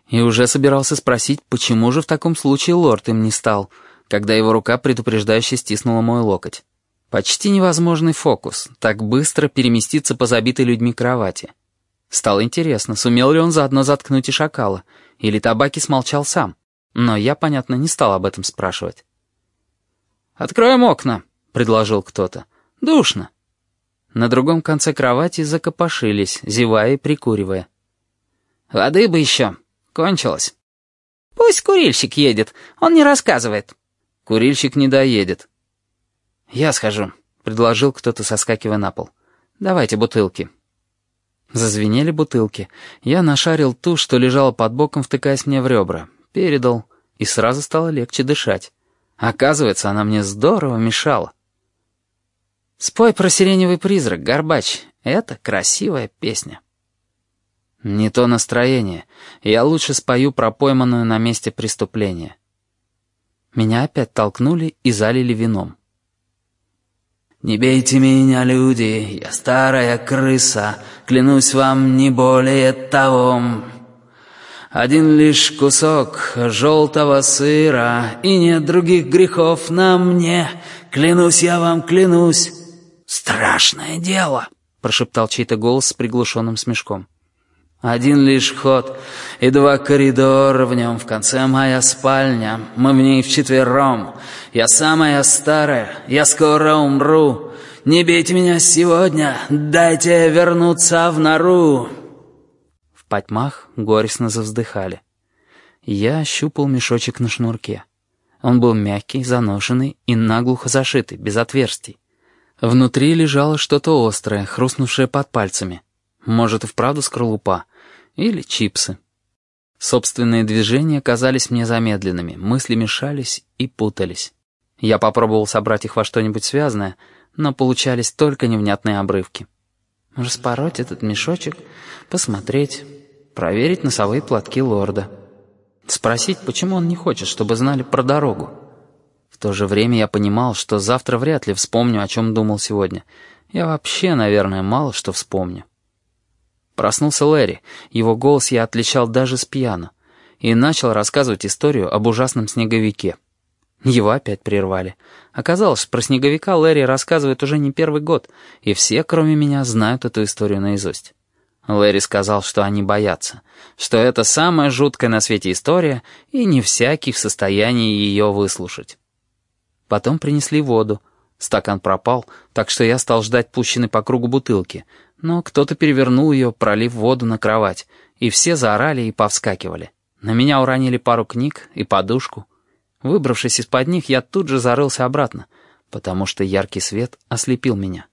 И уже собирался спросить, почему же в таком случае лорд им не стал, когда его рука предупреждающе стиснула мой локоть. Почти невозможный фокус, так быстро переместиться по забитой людьми кровати. Стало интересно, сумел ли он заодно заткнуть и шакала, или табаки смолчал сам. Но я, понятно, не стал об этом спрашивать. «Откроем окна», — предложил кто-то. «Душно». На другом конце кровати закопошились, зевая и прикуривая. «Воды бы еще. Кончилось». «Пусть курильщик едет, он не рассказывает». «Курильщик не доедет». «Я схожу», — предложил кто-то, соскакивая на пол. «Давайте бутылки». Зазвенели бутылки. Я нашарил ту, что лежала под боком, втыкаясь мне в ребра. Передал, и сразу стало легче дышать. Оказывается, она мне здорово мешала. Спой про сиреневый призрак, Горбач. Это красивая песня. Не то настроение. Я лучше спою про пойманную на месте преступления. Меня опять толкнули и залили вином. «Не бейте меня, люди, я старая крыса, клянусь вам не более того. Один лишь кусок желтого сыра, и нет других грехов на мне, клянусь я вам, клянусь». «Страшное дело», — прошептал чей-то голос с приглушенным смешком. «Один лишь ход и два коридора в нем, в конце моя спальня, мы в ней вчетвером. Я самая старая, я скоро умру. Не бейте меня сегодня, дайте вернуться в нору». В потьмах горестно завздыхали. Я ощупал мешочек на шнурке. Он был мягкий, заношенный и наглухо зашитый, без отверстий. Внутри лежало что-то острое, хрустнувшее под пальцами. Может, и вправду скорлупа. Или чипсы. Собственные движения казались мне замедленными, мысли мешались и путались. Я попробовал собрать их во что-нибудь связанное, но получались только невнятные обрывки. Распороть этот мешочек, посмотреть, проверить носовые платки лорда. Спросить, почему он не хочет, чтобы знали про дорогу. В то же время я понимал, что завтра вряд ли вспомню, о чем думал сегодня. Я вообще, наверное, мало что вспомню. Проснулся Лэри, его голос я отличал даже с пьяно, и начал рассказывать историю об ужасном снеговике. Его опять прервали. Оказалось, про снеговика Лэри рассказывает уже не первый год, и все, кроме меня, знают эту историю наизусть. Лэри сказал, что они боятся, что это самая жуткая на свете история, и не всякий в состоянии ее выслушать. Потом принесли воду. Стакан пропал, так что я стал ждать пущенной по кругу бутылки. Но кто-то перевернул ее, пролив воду на кровать, и все заорали и повскакивали. На меня уронили пару книг и подушку. Выбравшись из-под них, я тут же зарылся обратно, потому что яркий свет ослепил меня.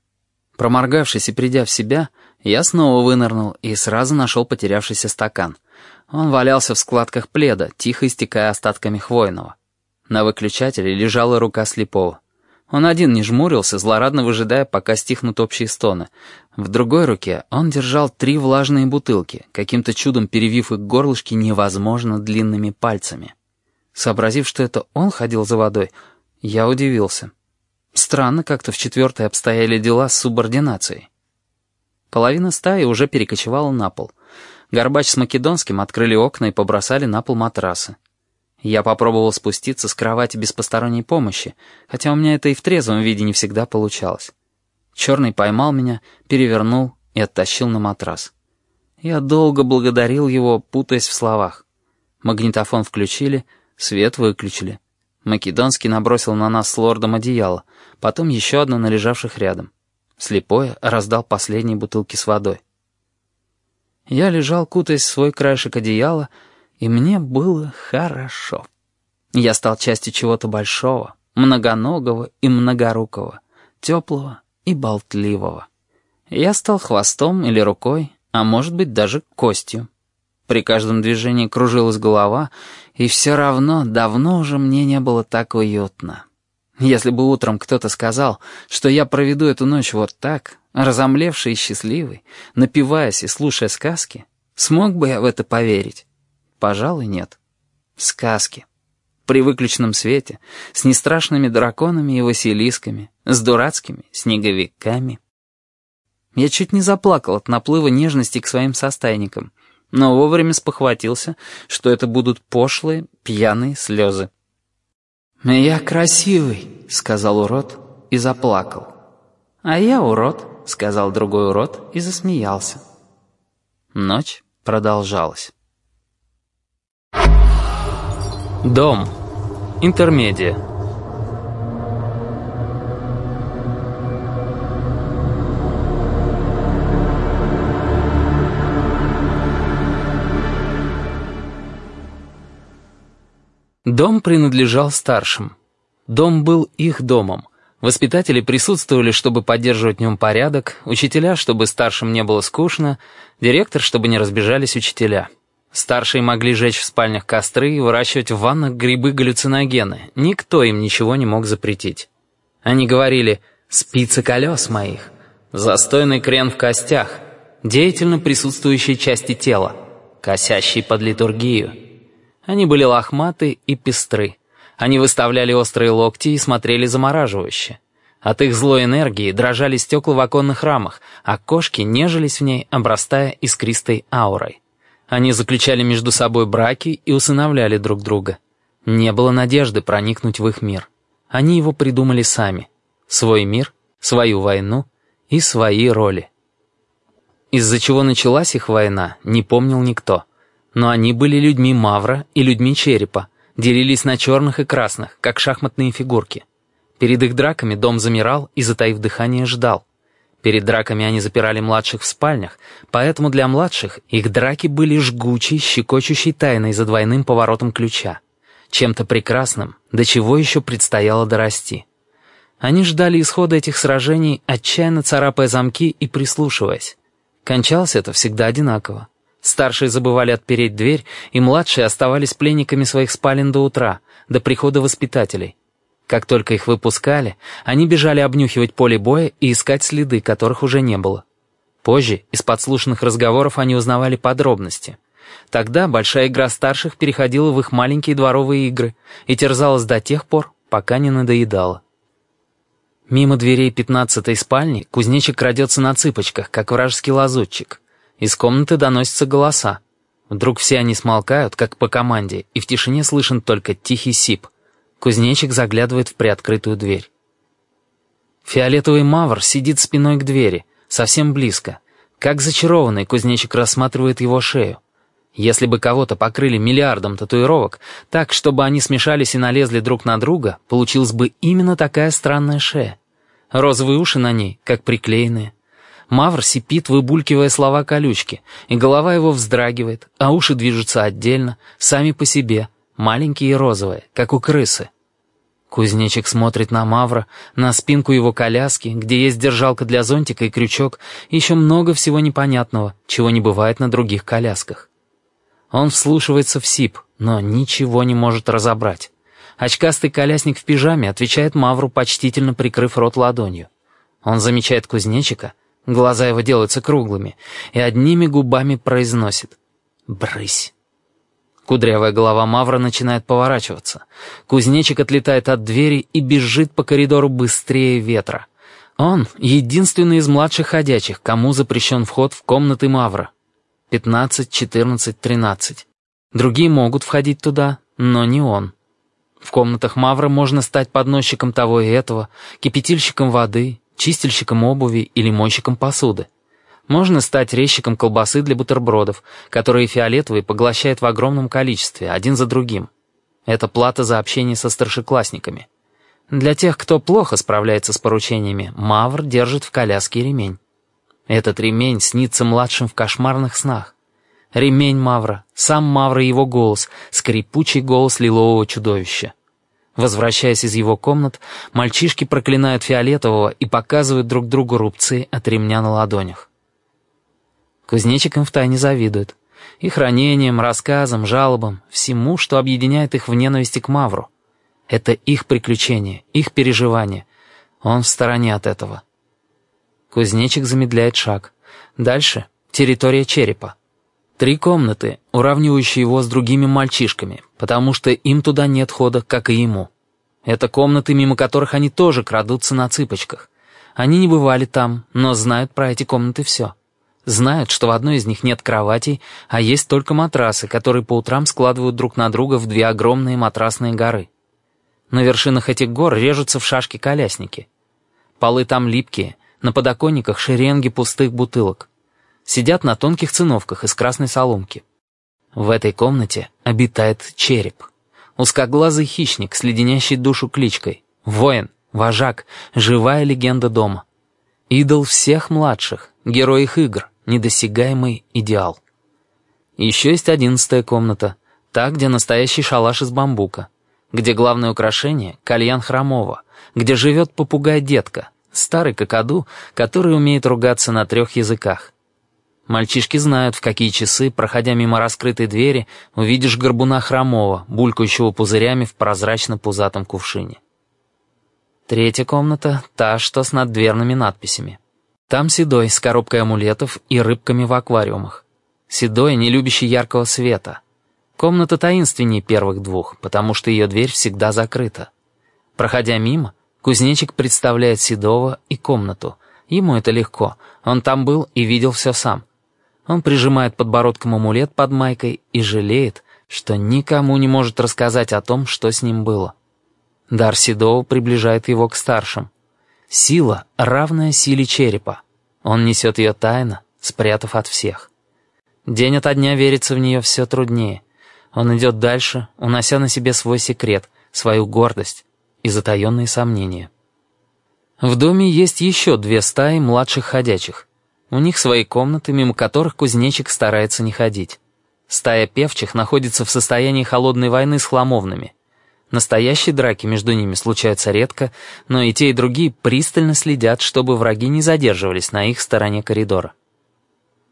Проморгавшись и придя в себя, Я снова вынырнул и сразу нашел потерявшийся стакан. Он валялся в складках пледа, тихо истекая остатками хвойного. На выключателе лежала рука слепого. Он один не жмурился, злорадно выжидая, пока стихнут общие стоны. В другой руке он держал три влажные бутылки, каким-то чудом перевив их горлышки невозможно длинными пальцами. Сообразив, что это он ходил за водой, я удивился. Странно как-то в четвертой обстояли дела с субординацией. Половина стаи уже перекочевала на пол. Горбач с Македонским открыли окна и побросали на пол матрасы. Я попробовал спуститься с кровати без посторонней помощи, хотя у меня это и в трезвом виде не всегда получалось. Черный поймал меня, перевернул и оттащил на матрас. Я долго благодарил его, путаясь в словах. Магнитофон включили, свет выключили. Македонский набросил на нас с лордом одеяло, потом еще одно на лежавших рядом. Слепой раздал последние бутылки с водой. Я лежал, кутаясь в свой краешек одеяла, и мне было хорошо. Я стал частью чего-то большого, многоногого и многорукого, теплого и болтливого. Я стал хвостом или рукой, а может быть даже костью. При каждом движении кружилась голова, и все равно давно уже мне не было так уютно. Если бы утром кто-то сказал, что я проведу эту ночь вот так, разомлевший и счастливый, напиваясь и слушая сказки, смог бы я в это поверить? Пожалуй, нет. Сказки. При выключенном свете, с нестрашными драконами и василисками, с дурацкими снеговиками. Я чуть не заплакал от наплыва нежности к своим состайникам, но вовремя спохватился, что это будут пошлые, пьяные слезы. «Я красивый», — сказал урод и заплакал. «А я урод», — сказал другой урод и засмеялся. Ночь продолжалась. Дом. Интермедия. Дом принадлежал старшим. Дом был их домом. Воспитатели присутствовали, чтобы поддерживать в нем порядок, учителя, чтобы старшим не было скучно, директор, чтобы не разбежались учителя. Старшие могли жечь в спальнях костры и выращивать в ваннах грибы-галлюциногены. Никто им ничего не мог запретить. Они говорили «спицы колес моих», «застойный крен в костях», «деятельно присутствующие части тела», «косящий под литургию». Они были лохматы и пестры. Они выставляли острые локти и смотрели замораживающе. От их злой энергии дрожали стекла в оконных рамах, а кошки нежились в ней, обрастая искристой аурой. Они заключали между собой браки и усыновляли друг друга. Не было надежды проникнуть в их мир. Они его придумали сами. Свой мир, свою войну и свои роли. Из-за чего началась их война, не помнил никто. Но они были людьми Мавра и людьми Черепа, делились на черных и красных, как шахматные фигурки. Перед их драками дом замирал и, затаив дыхание, ждал. Перед драками они запирали младших в спальнях, поэтому для младших их драки были жгучей, щекочущей тайной за двойным поворотом ключа. Чем-то прекрасным, до чего еще предстояло дорасти. Они ждали исхода этих сражений, отчаянно царапая замки и прислушиваясь. Кончалось это всегда одинаково. Старшие забывали отпереть дверь, и младшие оставались пленниками своих спален до утра, до прихода воспитателей. Как только их выпускали, они бежали обнюхивать поле боя и искать следы, которых уже не было. Позже из подслушанных разговоров они узнавали подробности. Тогда большая игра старших переходила в их маленькие дворовые игры и терзалась до тех пор, пока не надоедала. Мимо дверей пятнадцатой спальни кузнечик крадется на цыпочках, как вражеский лазутчик. Из комнаты доносятся голоса. Вдруг все они смолкают, как по команде, и в тишине слышен только тихий сип. Кузнечик заглядывает в приоткрытую дверь. Фиолетовый мавр сидит спиной к двери, совсем близко. Как зачарованный кузнечик рассматривает его шею. Если бы кого-то покрыли миллиардом татуировок, так, чтобы они смешались и налезли друг на друга, получилась бы именно такая странная шея. Розовые уши на ней, как приклеенные. Мавр сипит, выбулькивая слова колючки, и голова его вздрагивает, а уши движутся отдельно, сами по себе, маленькие и розовые, как у крысы. Кузнечик смотрит на Мавра, на спинку его коляски, где есть держалка для зонтика и крючок, и еще много всего непонятного, чего не бывает на других колясках. Он вслушивается в сип, но ничего не может разобрать. Очкастый колясник в пижаме отвечает Мавру, почтительно прикрыв рот ладонью. Он замечает кузнечика, глаза его делаются круглыми, и одними губами произносит «Брысь». Кудрявая голова Мавра начинает поворачиваться. Кузнечик отлетает от двери и бежит по коридору быстрее ветра. Он — единственный из младших ходячих, кому запрещен вход в комнаты Мавра. 15, 14, 13. Другие могут входить туда, но не он. В комнатах Мавра можно стать подносчиком того и этого, кипятильщиком воды, чистильщиком обуви или мойщиком посуды. Можно стать резчиком колбасы для бутербродов, которые фиолетовый поглощает в огромном количестве, один за другим. Это плата за общение со старшеклассниками. Для тех, кто плохо справляется с поручениями, Мавр держит в коляске ремень. Этот ремень снится младшим в кошмарных снах. Ремень Мавра, сам Мавр и его голос, скрипучий голос лилового чудовища. Возвращаясь из его комнат, мальчишки проклинают Фиолетового и показывают друг другу рубцы от ремня на ладонях. Кузнечикам втайне завидуют. Их ранениям, рассказам, жалобам, всему, что объединяет их в ненависти к Мавру. Это их приключения, их переживания. Он в стороне от этого. Кузнечик замедляет шаг. Дальше — территория черепа. Три комнаты, уравнивающие его с другими мальчишками, потому что им туда нет хода, как и ему. Это комнаты, мимо которых они тоже крадутся на цыпочках. Они не бывали там, но знают про эти комнаты все. Знают, что в одной из них нет кроватей, а есть только матрасы, которые по утрам складывают друг на друга в две огромные матрасные горы. На вершинах этих гор режутся в шашки колясники. Полы там липкие, на подоконниках шеренги пустых бутылок. Сидят на тонких циновках из красной соломки. В этой комнате обитает череп. Узкоглазый хищник с леденящей душу кличкой. Воин, вожак, живая легенда дома. Идол всех младших, герой их игр недосягаемый идеал. Еще есть одиннадцатая комната, та, где настоящий шалаш из бамбука, где главное украшение — кальян хромого, где живет попугай-детка, старый какаду, который умеет ругаться на трех языках. Мальчишки знают, в какие часы, проходя мимо раскрытой двери, увидишь горбуна хромого, булькающего пузырями в прозрачно-пузатом кувшине. Третья комната — та, что с наддверными надписями. Там Седой с коробкой амулетов и рыбками в аквариумах. Седой, не любящий яркого света. Комната таинственнее первых двух, потому что ее дверь всегда закрыта. Проходя мимо, кузнечик представляет Седова и комнату. Ему это легко, он там был и видел все сам. Он прижимает подбородком амулет под майкой и жалеет, что никому не может рассказать о том, что с ним было. Дар Седова приближает его к старшим. Сила, равная силе черепа. Он несет ее тайно, спрятав от всех. День ото дня верится в нее все труднее. Он идет дальше, унося на себе свой секрет, свою гордость и затаенные сомнения. В доме есть еще две стаи младших ходячих. У них свои комнаты, мимо которых кузнечик старается не ходить. Стая певчих находится в состоянии холодной войны с хламовными — Настоящие драки между ними случаются редко, но и те, и другие пристально следят, чтобы враги не задерживались на их стороне коридора.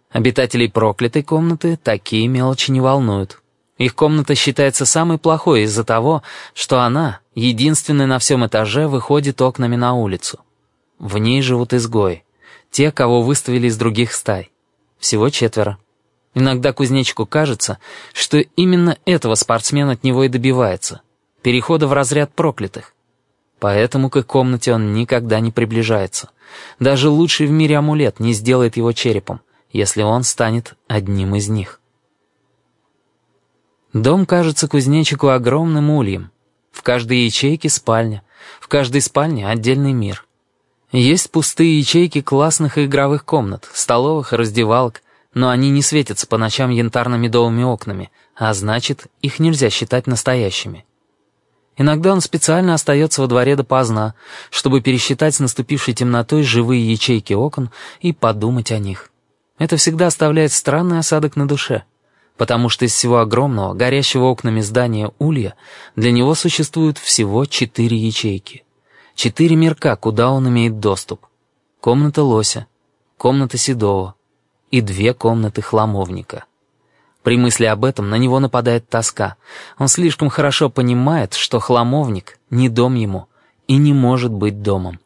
Обитателей проклятой комнаты такие мелочи не волнуют. Их комната считается самой плохой из-за того, что она, единственная на всем этаже, выходит окнами на улицу. В ней живут изгои. Те, кого выставили из других стай. Всего четверо. Иногда кузнечику кажется, что именно этого спортсмен от него и добивается — перехода в разряд проклятых. Поэтому к их комнате он никогда не приближается. Даже лучший в мире амулет не сделает его черепом, если он станет одним из них. Дом кажется кузнечику огромным ульем. В каждой ячейке спальня, в каждой спальне отдельный мир. Есть пустые ячейки классных игровых комнат, столовых и раздевалок, но они не светятся по ночам янтарно-медовыми окнами, а значит, их нельзя считать настоящими. Иногда он специально остается во дворе допоздна, чтобы пересчитать с наступившей темнотой живые ячейки окон и подумать о них. Это всегда оставляет странный осадок на душе, потому что из всего огромного, горящего окнами здания улья, для него существует всего четыре ячейки. Четыре мирка, куда он имеет доступ. Комната лося, комната седого и две комнаты хламовника. При мысли об этом на него нападает тоска. Он слишком хорошо понимает, что хламовник не дом ему и не может быть домом.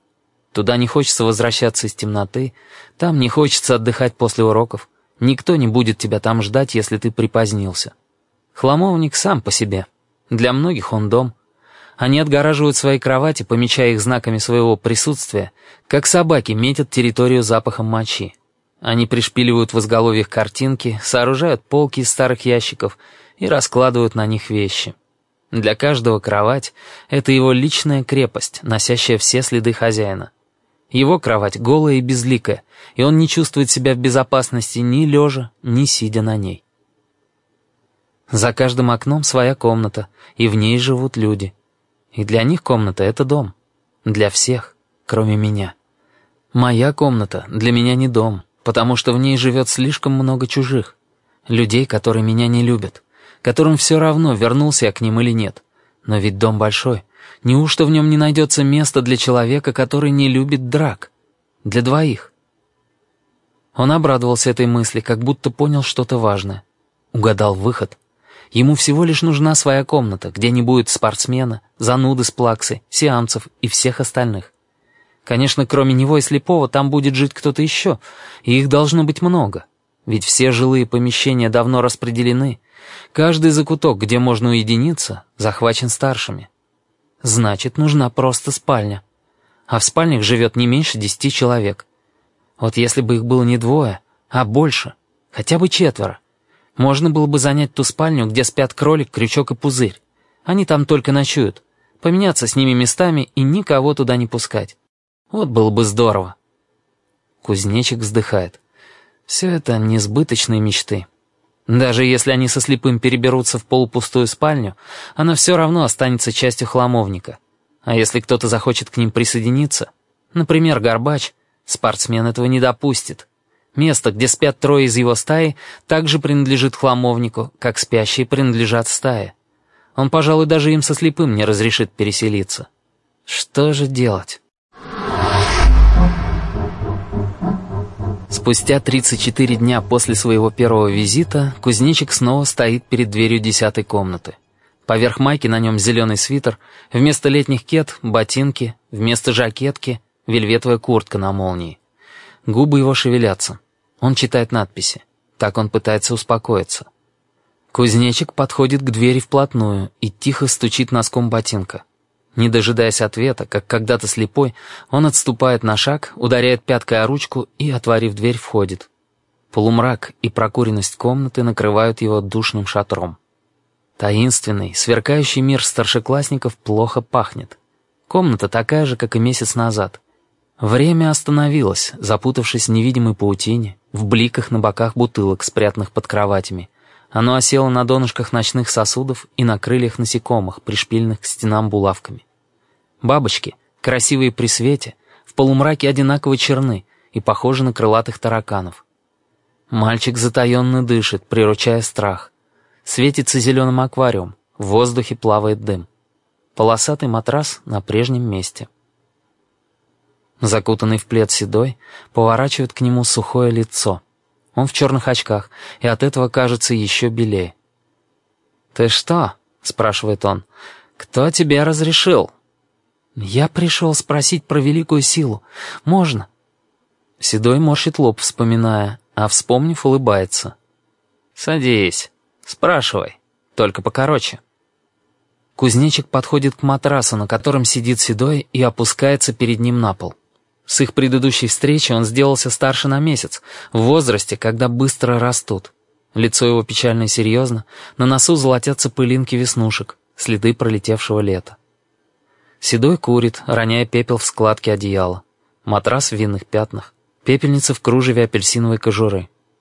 Туда не хочется возвращаться из темноты, там не хочется отдыхать после уроков. Никто не будет тебя там ждать, если ты припозднился. Хламовник сам по себе. Для многих он дом. Они отгораживают свои кровати, помечая их знаками своего присутствия, как собаки метят территорию запахом мочи. Они пришпиливают в изголовьях картинки, сооружают полки из старых ящиков и раскладывают на них вещи. Для каждого кровать — это его личная крепость, носящая все следы хозяина. Его кровать голая и безликая, и он не чувствует себя в безопасности ни лежа, ни сидя на ней. За каждым окном своя комната, и в ней живут люди. И для них комната — это дом. Для всех, кроме меня. Моя комната для меня не дом, потому что в ней живет слишком много чужих. Людей, которые меня не любят, которым все равно, вернулся я к ним или нет. Но ведь дом большой. Неужто в нем не найдется места для человека, который не любит драк? Для двоих. Он обрадовался этой мысли, как будто понял что-то важное. Угадал выход. Ему всего лишь нужна своя комната, где не будет спортсмена, зануды с плаксой, сеансов и всех остальных. Конечно, кроме него и слепого, там будет жить кто-то еще, и их должно быть много. Ведь все жилые помещения давно распределены. Каждый закуток, где можно уединиться, захвачен старшими. Значит, нужна просто спальня. А в спальнях живет не меньше десяти человек. Вот если бы их было не двое, а больше, хотя бы четверо, можно было бы занять ту спальню, где спят кролик, крючок и пузырь. Они там только ночуют. Поменяться с ними местами и никого туда не пускать. Вот было бы здорово. Кузнечик вздыхает. Все это несбыточные мечты. Даже если они со слепым переберутся в полупустую спальню, она все равно останется частью хламовника. А если кто-то захочет к ним присоединиться, например, Горбач, спортсмен этого не допустит. Место, где спят трое из его стаи, также принадлежит хламовнику, как спящие принадлежат стае. Он, пожалуй, даже им со слепым не разрешит переселиться. Что же делать? Спустя 34 дня после своего первого визита кузнечик снова стоит перед дверью десятой комнаты. Поверх майки на нем зеленый свитер, вместо летних кет — ботинки, вместо жакетки — вельветовая куртка на молнии. Губы его шевелятся. Он читает надписи. Так он пытается успокоиться. Кузнечик подходит к двери вплотную и тихо стучит носком ботинка. Не дожидаясь ответа, как когда-то слепой, он отступает на шаг, ударяет пяткой о ручку и, отворив дверь, входит. Полумрак и прокуренность комнаты накрывают его душным шатром. Таинственный, сверкающий мир старшеклассников плохо пахнет. Комната такая же, как и месяц назад. Время остановилось, запутавшись в невидимой паутине, в бликах на боках бутылок, спрятанных под кроватями, оно осело на донышках ночных сосудов и на крыльях насекомых, пришпильных к стенам булавками. Бабочки, красивые при свете, в полумраке одинаково черны и похожи на крылатых тараканов. Мальчик затаенно дышит, приручая страх. Светится зеленым аквариум, в воздухе плавает дым. Полосатый матрас на прежнем месте. Закутанный в плед седой, поворачивает к нему сухое лицо. Он в черных очках, и от этого кажется еще белее. «Ты что?» — спрашивает он. «Кто тебе разрешил?» «Я пришел спросить про великую силу. Можно?» Седой морщит лоб, вспоминая, а, вспомнив, улыбается. «Садись. Спрашивай. Только покороче». Кузнечик подходит к матрасу, на котором сидит Седой, и опускается перед ним на пол. С их предыдущей встречи он сделался старше на месяц, в возрасте, когда быстро растут. Лицо его печально и серьезно, на носу золотятся пылинки веснушек, следы пролетевшего лета. Седой курит, роняя пепел в складке одеяла. Матрас в винных пятнах, пепельница в кружеве апельсиновой кожуры.